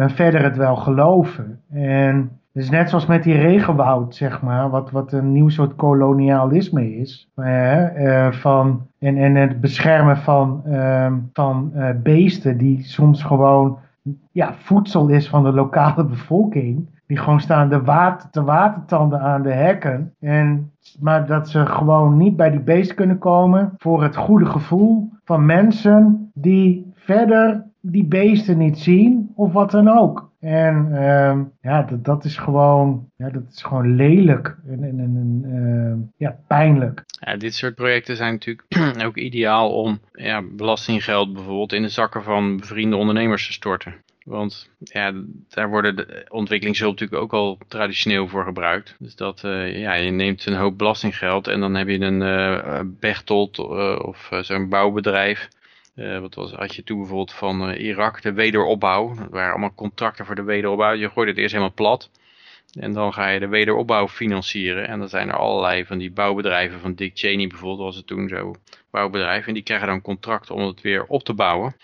en verder het wel geloven. En dus net zoals met die regenwoud, zeg maar, wat, wat een nieuw soort kolonialisme is. Eh, van, en, en het beschermen van, uh, van uh, beesten die soms gewoon ja, voedsel is van de lokale bevolking. Die gewoon staan de water, te watertanden aan de hekken. En, maar dat ze gewoon niet bij die beesten kunnen komen voor het goede gevoel van mensen die verder die beesten niet zien of wat dan ook. En uh, ja, dat, dat, is gewoon, ja, dat is gewoon lelijk en, en, en uh, ja, pijnlijk. Ja, dit soort projecten zijn natuurlijk ook ideaal om ja, belastinggeld bijvoorbeeld in de zakken van bevriende ondernemers te storten. Want ja, daar worden de ontwikkelingshulp natuurlijk ook al traditioneel voor gebruikt. Dus dat, uh, ja, je neemt een hoop belastinggeld en dan heb je een uh, Bechtold uh, of zo'n bouwbedrijf. Uh, wat was, had je toen bijvoorbeeld van uh, Irak, de wederopbouw. Dat waren allemaal contracten voor de wederopbouw. Je gooit het eerst helemaal plat. En dan ga je de wederopbouw financieren. En dan zijn er allerlei van die bouwbedrijven. Van Dick Cheney bijvoorbeeld was het toen zo bouwbedrijf. En die krijgen dan contracten om het weer op te bouwen.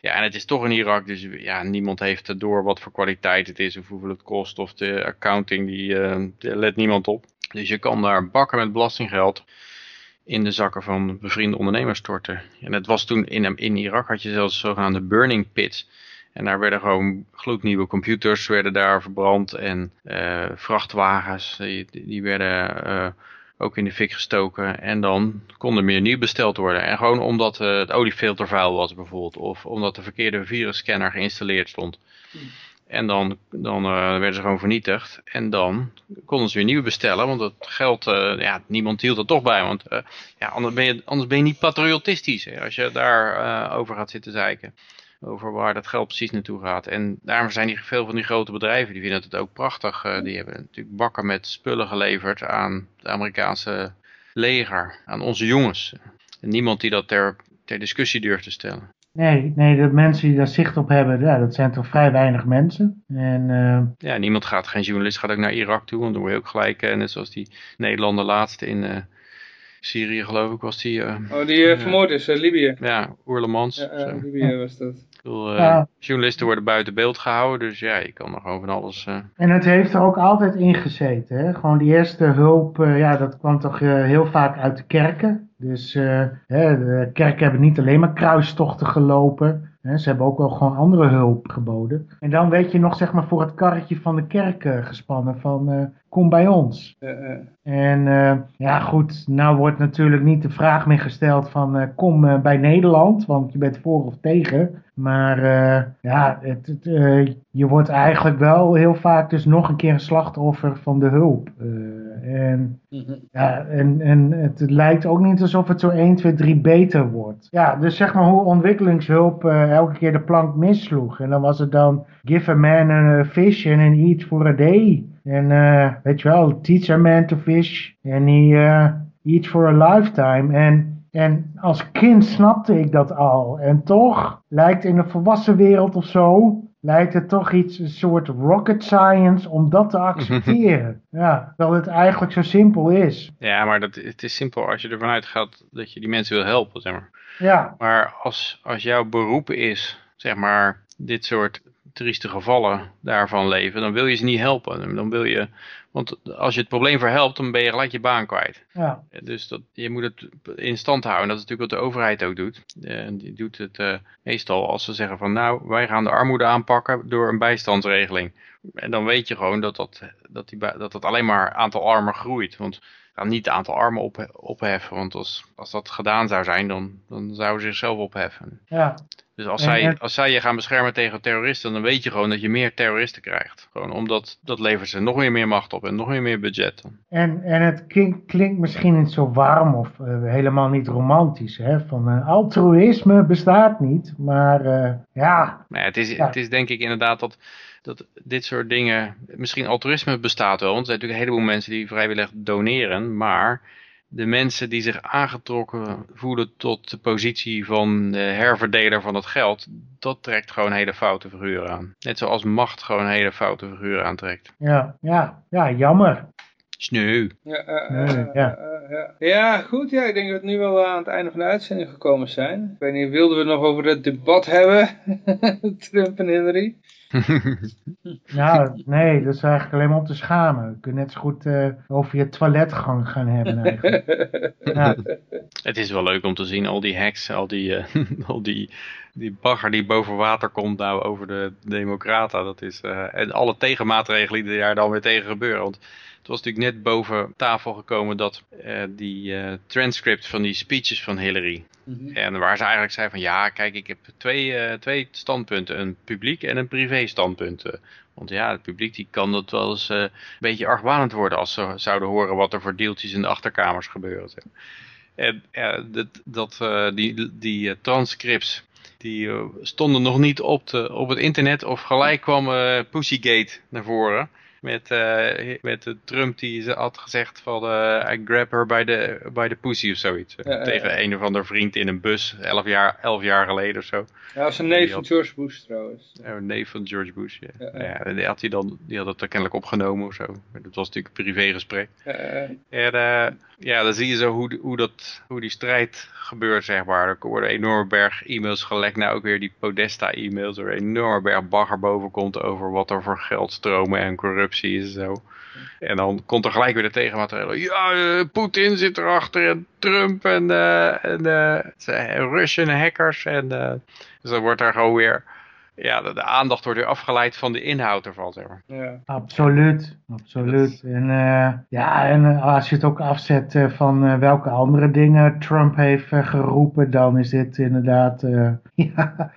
Ja, en het is toch in Irak, dus ja, niemand heeft door wat voor kwaliteit het is of hoeveel het kost. Of de accounting, die, uh, let niemand op. Dus je kan daar bakken met belastinggeld in de zakken van bevriende ondernemers storten. En het was toen in, in Irak had je zelfs zogenaamde burning pits. En daar werden gewoon gloednieuwe computers werden daar verbrand en uh, vrachtwagens die, die werden uh, ook in de fik gestoken. En dan kon er meer nieuw besteld worden. En gewoon omdat uh, het oliefilter vuil was bijvoorbeeld. Of omdat de verkeerde virusscanner geïnstalleerd stond. En dan, dan uh, werden ze gewoon vernietigd. En dan konden ze weer nieuw bestellen. Want het geld, uh, ja, niemand hield er toch bij. Want uh, ja, anders, ben je, anders ben je niet patriotistisch. Hè, als je daar over gaat zitten zeiken. Over waar dat geld precies naartoe gaat. En daarom zijn die, veel van die grote bedrijven, die vinden het ook prachtig. die hebben natuurlijk bakken met spullen geleverd aan het Amerikaanse leger. Aan onze jongens. En niemand die dat ter, ter discussie durft te stellen. Nee, nee, de mensen die daar zicht op hebben, ja, dat zijn toch vrij weinig mensen. En, uh... Ja, niemand gaat, geen journalist gaat ook naar Irak toe, want dan word je ook gelijk, uh, net zoals die Nederlander laatste in uh, Syrië geloof ik was die. oh, die vermoord is, Libië. Ja, Oerlemans. Ja, Libië was dat. Bedoel, ja. Journalisten worden buiten beeld gehouden, dus ja, je kan er gewoon van alles... En het heeft er ook altijd in gezeten, hè? Gewoon die eerste hulp, ja, dat kwam toch heel vaak uit de kerken. Dus uh, hè, de kerken hebben niet alleen maar kruistochten gelopen. Hè, ze hebben ook wel gewoon andere hulp geboden. En dan werd je nog zeg maar voor het karretje van de kerk eh, gespannen van eh, kom bij ons. Eh, eh. En eh, ja goed, nou wordt natuurlijk niet de vraag meer gesteld van eh, kom eh, bij Nederland, want je bent voor of tegen. Maar eh, ja, het, het, eh, je wordt eigenlijk wel heel vaak dus nog een keer een slachtoffer van de hulp. En Mhm. ja, en, en het lijkt ook niet alsof het zo 1, 2, 3 beter wordt. Ja, dus zeg maar hoe ontwikkelingshulp eh, elke keer de plank missloeg. En dan was het dan give a man a fish and an eat for a day. En eh, weet je wel, teach a man to fish and he eh, eat for a lifetime. En, en als kind snapte ik dat al. En toch lijkt in de volwassen wereld of zo, lijkt het toch iets, een soort rocket science om dat te accepteren. ja, terwijl het eigenlijk zo simpel is. Ja, maar dat, het is simpel als je ervan uitgaat dat je die mensen wil helpen, zeg maar. Ja, Maar als, als jouw beroep is, zeg maar, dit soort trieste gevallen daarvan leven, dan wil je ze niet helpen. Dan wil je, want als je het probleem verhelpt, dan ben je gelijk je baan kwijt. ja, Dus dat, je moet het in stand houden. Dat is natuurlijk wat de overheid ook doet. En die doet het eh, meestal als ze zeggen van nou, wij gaan de armoede aanpakken door een bijstandsregeling. En dan weet je gewoon dat dat, dat, die, dat, dat alleen maar aantal armen groeit. Want gaan niet het aantal armen op, opheffen. Want als, als dat gedaan zou zijn, dan, dan zouden ze zichzelf opheffen. ja, Dus als En- zij, en- als zij je gaan beschermen tegen terroristen, dan weet je gewoon dat je meer terroristen krijgt. Gewoon omdat dat levert ze nog meer, meer macht op en nog meer, meer budget. En, en het klink- klinkt misschien niet zo warm of eh, helemaal niet romantisch. Hè? Van eh, altruïsme bestaat niet, maar eh, ja, Maar ja, het, is, Ja. het is denk ik inderdaad dat, dat dit soort dingen, misschien altruïsme bestaat wel, want er zijn natuurlijk een heleboel mensen die vrijwillig doneren, maar de mensen die zich aangetrokken voelen tot de positie van de herverdeler van het geld, dat trekt gewoon hele foute figuren aan. Net zoals macht gewoon hele foute figuren aantrekt. ja, ja, ja, jammer. Sneu. Ja, eh, Nee, eh, ja. Eh, ja. ja, goed. Ja, ik denk dat we nu wel aan het einde van de uitzending gekomen zijn. Ik weet niet, wilden we nog over het debat hebben? Trump en Hillary? Nou, nee, dat is eigenlijk alleen maar om te schamen. Je kunt net zo goed eh, over je toiletgang gaan hebben eigenlijk. Ja, Het is wel leuk om te zien, al die hacks, al die, eh, al die, die bagger die boven water komt nou over de democraten. Dat is, eh, en alle tegenmaatregelen die daar dan weer tegen gebeuren. Want het was natuurlijk net boven tafel gekomen dat eh, die eh, transcript van die speeches van Hillary. Mhm. En waar ze eigenlijk zei van ja, kijk, ik heb twee, eh, twee standpunten. Een publiek en een privé standpunt. Want ja, het publiek die kan dat wel eens een beetje argwanend worden als ze zouden horen wat er voor deeltjes in de achterkamers gebeuren. zeg. En dat, dat, die, die transcripts, die stonden nog niet op, de, op het internet of gelijk kwam Pussygate naar voren. Met, eh, met de Trump die ze had gezegd van eh, I grab her by the, by the pussy of zoiets. Ja, ja, Tegen een of ander vriend in een bus, elf jaar, elf jaar geleden of zo. Ja, dat was een neef van George Bush trouwens. Oh, Een neef van George Bush, ja. Ja, ja. Ja, die, had hij dan, die had het er kennelijk opgenomen of zo. Maar dat was natuurlijk een privégesprek. En eh, ja, dan zie je zo hoe, hoe, dat, hoe die strijd gebeurt, zeg maar. Er worden een enorme berg e-mails gelekt. Nou, ook weer die Podesta-e-mails, waar een enorme berg bagger boven komt over wat er voor geldstromen en corruptie is en zo. En dan komt er gelijk weer de tegenmaatregel. Ja, eh, Poetin zit erachter en Trump en, eh en eh, Russian hackers. En, eh, dus dan wordt daar gewoon weer, ja, de, de aandacht wordt weer afgeleid van de inhoud ervan, zeg maar. ja. absoluut, absoluut. En eh, ja, en als je het ook afzet eh, van welke andere dingen Trump heeft geroepen, dan is dit inderdaad, eh, ja,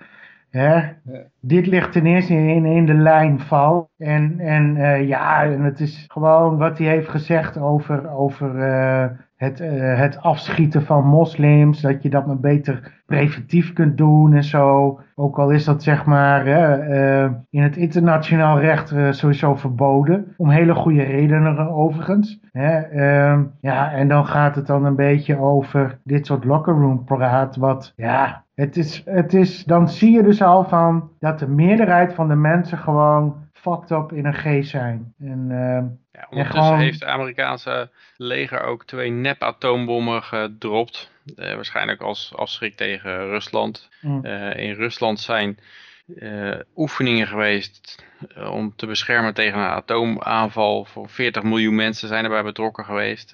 hè? Ja. Dit ligt ten eerste in, in de lijn. En, en eh, ja, en het is gewoon wat hij heeft gezegd over, over eh, het, eh, het afschieten van moslims. Dat je dat maar beter preventief kunt doen en zo. Ook al is dat zeg maar eh, eh, in het internationaal recht sowieso verboden. Om hele goede redenen overigens. Hè, ehm, ja, en dan gaat het dan een beetje over dit soort locker room praat. Wat ja, het is, het is, dan zie je dus al van dat de meerderheid van de mensen gewoon fucked up in een geest zijn. En ehm, Ja, ondertussen gewoon- heeft het Amerikaanse leger ook twee nep-atoombommen gedropt. Eh, waarschijnlijk als afschrik tegen Rusland. mm, Eh, in Rusland zijn eh, oefeningen geweest om te beschermen tegen een atoomaanval. Voor 40 miljoen mensen zijn erbij betrokken geweest.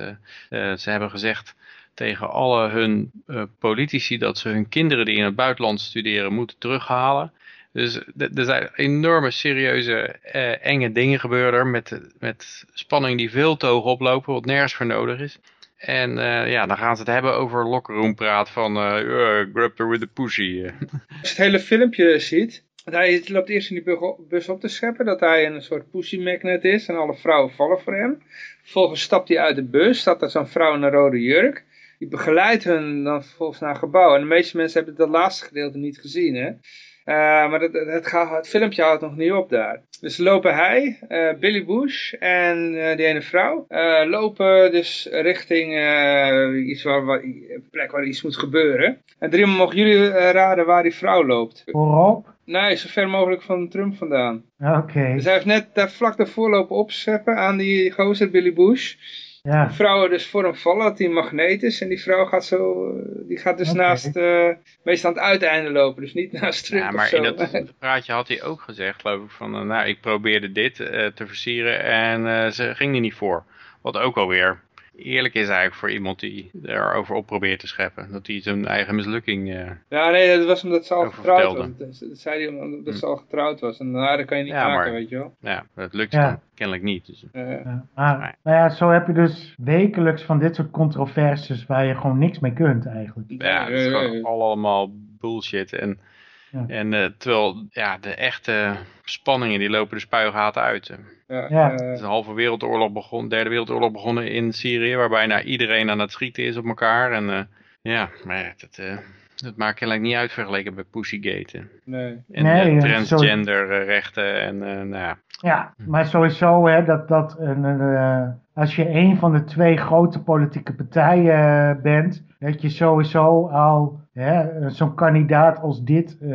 Ze hebben gezegd tegen alle hun politici dat ze hun kinderen die in het buitenland studeren moeten terughalen. Dus er zijn enorme serieuze uh, enge dingen gebeuren met, met spanning die veel te hoog oplopen, wat nergens voor nodig is. En uh, ja, dan gaan ze het hebben over locker praat van uh, grab her with the pussy. Als je het hele filmpje ziet, hij loopt eerst in die bus op te scheppen dat hij een soort pussy magnet is en alle vrouwen vallen voor hem. Vervolgens stapt hij uit de bus, staat er zo'n vrouw in een rode jurk. Die begeleidt hun dan vervolgens naar een gebouw. En de meeste mensen hebben dat laatste gedeelte niet gezien, hè. Uh, maar het, het, filmpje houdt nog niet op daar. Dus lopen hij, uh, Billy Bush en uh, die ene vrouw, lopen dus richting iets waar, waar, een plek waar iets moet gebeuren. En drie mogen jullie raden waar die vrouw loopt. Voorop? Nee, zo ver mogelijk van Trump vandaan. Oké. Dus hij heeft net daar vlak daarvoor lopen opscheppen aan die gozer Billy Bush. Ja. Die vrouwen dus voor hem vallen, dat hij een magneet is. En die vrouw gaat zo, die gaat dus naast, uh, meestal aan het uiteinde lopen. Dus niet naast Trump Ja, maar in dat praatje had hij ook gezegd, geloof ik, van uh, nou, ik probeerde dit uh, te versieren en ze ging er niet voor. Wat ook alweer eerlijk is eigenlijk voor iemand die erover op probeert te scheppen. Dat hij zijn eigen mislukking uh, Ja, nee, dat was omdat ze al getrouwd was. Dat zei hij omdat ze hm. al getrouwd was. En daarna kan je niet ja, maken, weet je wel. Ja, dat lukt ja. dan kennelijk niet. Dus. Uh, ja. Maar, nou ja, zo heb je dus wekelijks van dit soort controversies waar je gewoon niks mee kunt eigenlijk. Ja, het is gewoon allemaal bullshit. En ja. En uh, terwijl ja, de echte spanningen die lopen de spuigaten uit. Ja, ja. Uh, is een halve wereldoorlog begonnen, derde wereldoorlog begonnen in Syrië, waarbij nou, iedereen aan het schieten is op elkaar. En uh, ja, maar dat, dat maakt kennelijk niet uit vergeleken bij Pussygate. Nee. En nee, transgenderrechten en nou ja. Ja, maar sowieso hè, dat, dat als je een van de twee grote politieke partijen bent, dat je sowieso al zo'n kandidaat als dit uh,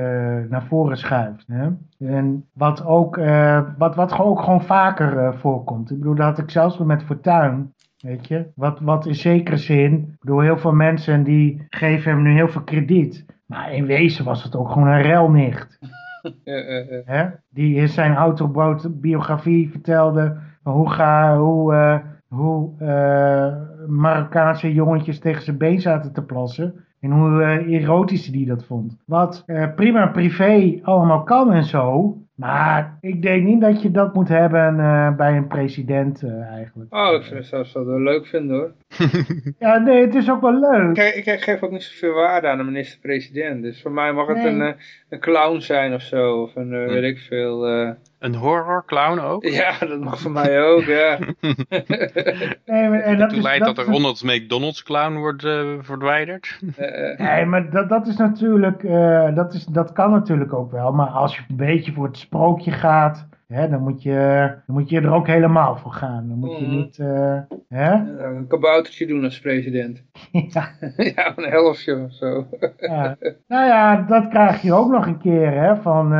naar voren schuift. Hè? En wat ook, uh, wat, wat ook gewoon vaker uh, voorkomt. Ik bedoel, dat had ik zelfs met Fortuin. Weet je, wat, wat in zekere zin, ik bedoel, heel veel mensen die geven hem nu heel veel krediet. Maar in wezen was het ook gewoon een relnicht. Hè? Die in zijn autobiografie vertelde hoe, ga, hoe, hoe Marokkaanse jongetjes tegen zijn been zaten te plassen. En hoe uh, erotisch die dat vond. Wat uh, prima privé allemaal kan en zo. Maar ik denk niet dat je dat moet hebben uh, bij een president eigenlijk. Oh, ik vind het zelfs wel leuk vinden hoor. ja, nee, het is ook wel leuk. Ik, ik, geef ook niet zoveel waarde aan de minister-president. Dus voor mij mag het een, een clown zijn of zo. Of een, hm. weet ik veel... Een horror clown ook? Ja, dat mag voor mij ook, ja. nee, maar, en dat Toen leidt dat, dat de Ronald McDonald's clown wordt uh, verwijderd. nee, maar dat, dat is natuurlijk, uh, dat, is, dat kan natuurlijk ook wel. Maar als je een beetje voor het sprookje gaat, hè, dan, moet je, dan moet je er ook helemaal voor gaan. Dan moet je mm. niet... Uh, hè? een kaboutertje doen als president. ja. ja, een helftje of zo. ja. Nou ja, dat krijg je ook nog een keer, hè, van...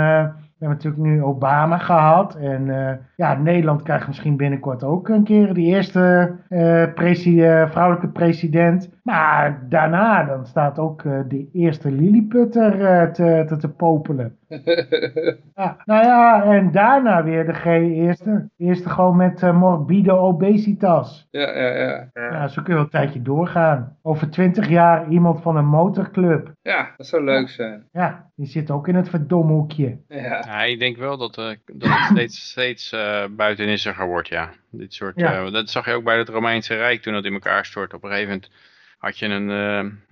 We hebben natuurlijk nu Obama gehad. En uh, ja, Nederland krijgt misschien binnenkort ook een keer de eerste uh, presi vrouwelijke president. Maar daarna dan staat ook de eerste Lilliputter te, te, te, popelen. ja, nou ja, en daarna weer de eerste. Eerste gewoon met morbide obesitas. Ja, ja, ja, ja. zo kun je wel een tijdje doorgaan. Over twintig jaar iemand van een motorclub. Ja, dat zou leuk zijn. Ja, die zit ook in het verdomhoekje. Ja. ja, ik denk wel dat, uh, dat het steeds, steeds uh, buitenissiger wordt, ja. Dit soort, ja. Uh, dat zag je ook bij het Romeinse Rijk toen het in elkaar stortte. Op een gegeven moment had je een,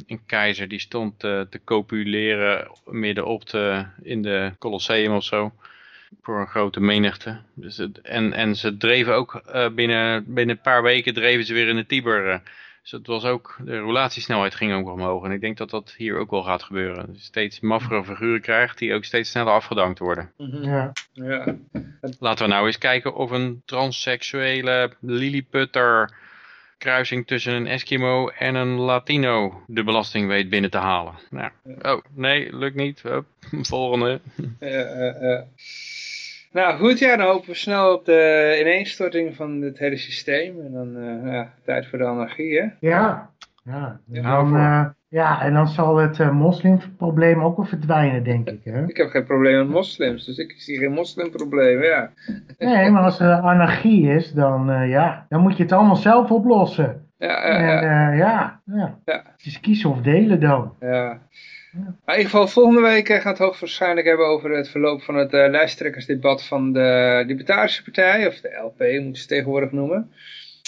een keizer die stond te copuleren midden op de, in de Colosseum of zo. Voor een grote menigte. Dus het, en, en ze dreven ook binnen, binnen een paar weken dreven ze weer in de Tiber dus het was ook, de relatiesnelheid ging ook omhoog. En ik denk dat dat hier ook wel gaat gebeuren. Dus steeds maffere figuren krijgt die ook steeds sneller afgedankt worden. Mhm. Ja. ja. Laten we nou eens kijken of een transseksuele Lilliputter kruising tussen een Eskimo en een Latino de belasting weet binnen te halen. Nou, oh, nee, lukt niet. volgende. Ja, uh, nou goed, ja, dan hopen we snel op de ineenstorting van het hele systeem. En dan, uh, ja, tijd voor de anarchie, hè? Ja, ja. En dan, uh, ja, en dan zal het uh, moslimprobleem ook wel verdwijnen, denk ik. Hè? Ik heb geen probleem met moslims, dus ik zie geen moslimprobleem, ja. Nee, maar als er anarchie is, dan, ja, dan moet je het allemaal zelf oplossen. Ja, En ja, ja. eh, ja, ja. Ja. Kiezen of delen dan. ja. In ieder geval, volgende week eh, gaat het hoogstwaarschijnlijk hebben over het verloop van het eh, lijsttrekkersdebat van de Libertarische Partij, of de LP moeten ze tegenwoordig noemen.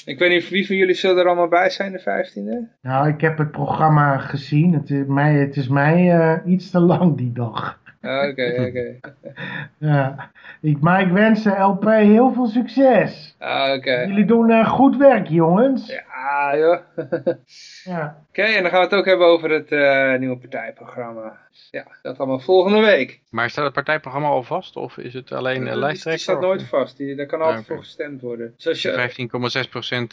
Ik weet niet wie van jullie zullen er allemaal bij zijn, de 15e? Nou, ik heb het programma gezien. Het is mij, het is mij eh, iets te lang die dag. Ah, Oké, oké. Ja. Ik, maar ik wens de LP heel veel succes. Ah, Oké. Jullie doen eh, goed werk, jongens. Ja, joh. Ja. Oké, en dan gaan we het ook hebben over het eh, nieuwe partijprogramma. Ja, dat allemaal volgende week. Maar staat het partijprogramma al vast of is het alleen Die lijsttrekker? staat of- nooit vast, die, daar kan altijd Ah, voor gestemd worden. Zoals je,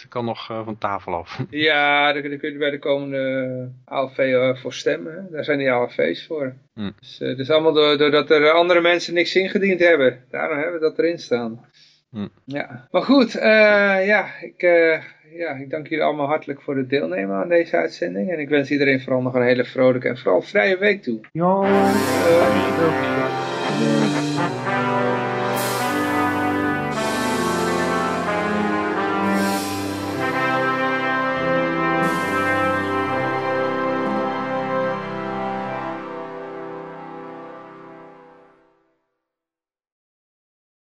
15,6% kan nog eh, van tafel af. ja, daar, daar kun je bij de komende ALV eh, voor stemmen. hè. Daar zijn die ALV's voor. Hm. Dus het is allemaal door, doordat er andere mensen niks ingediend hebben. Daarom hebben we dat erin staan. Hm. Ja, maar goed, eh, ja, ik, eh, ja, ik dank jullie allemaal hartelijk voor het deelnemen aan deze uitzending. En ik wens iedereen vooral nog een hele vrolijke en vooral vrije week toe. Jo. Eh,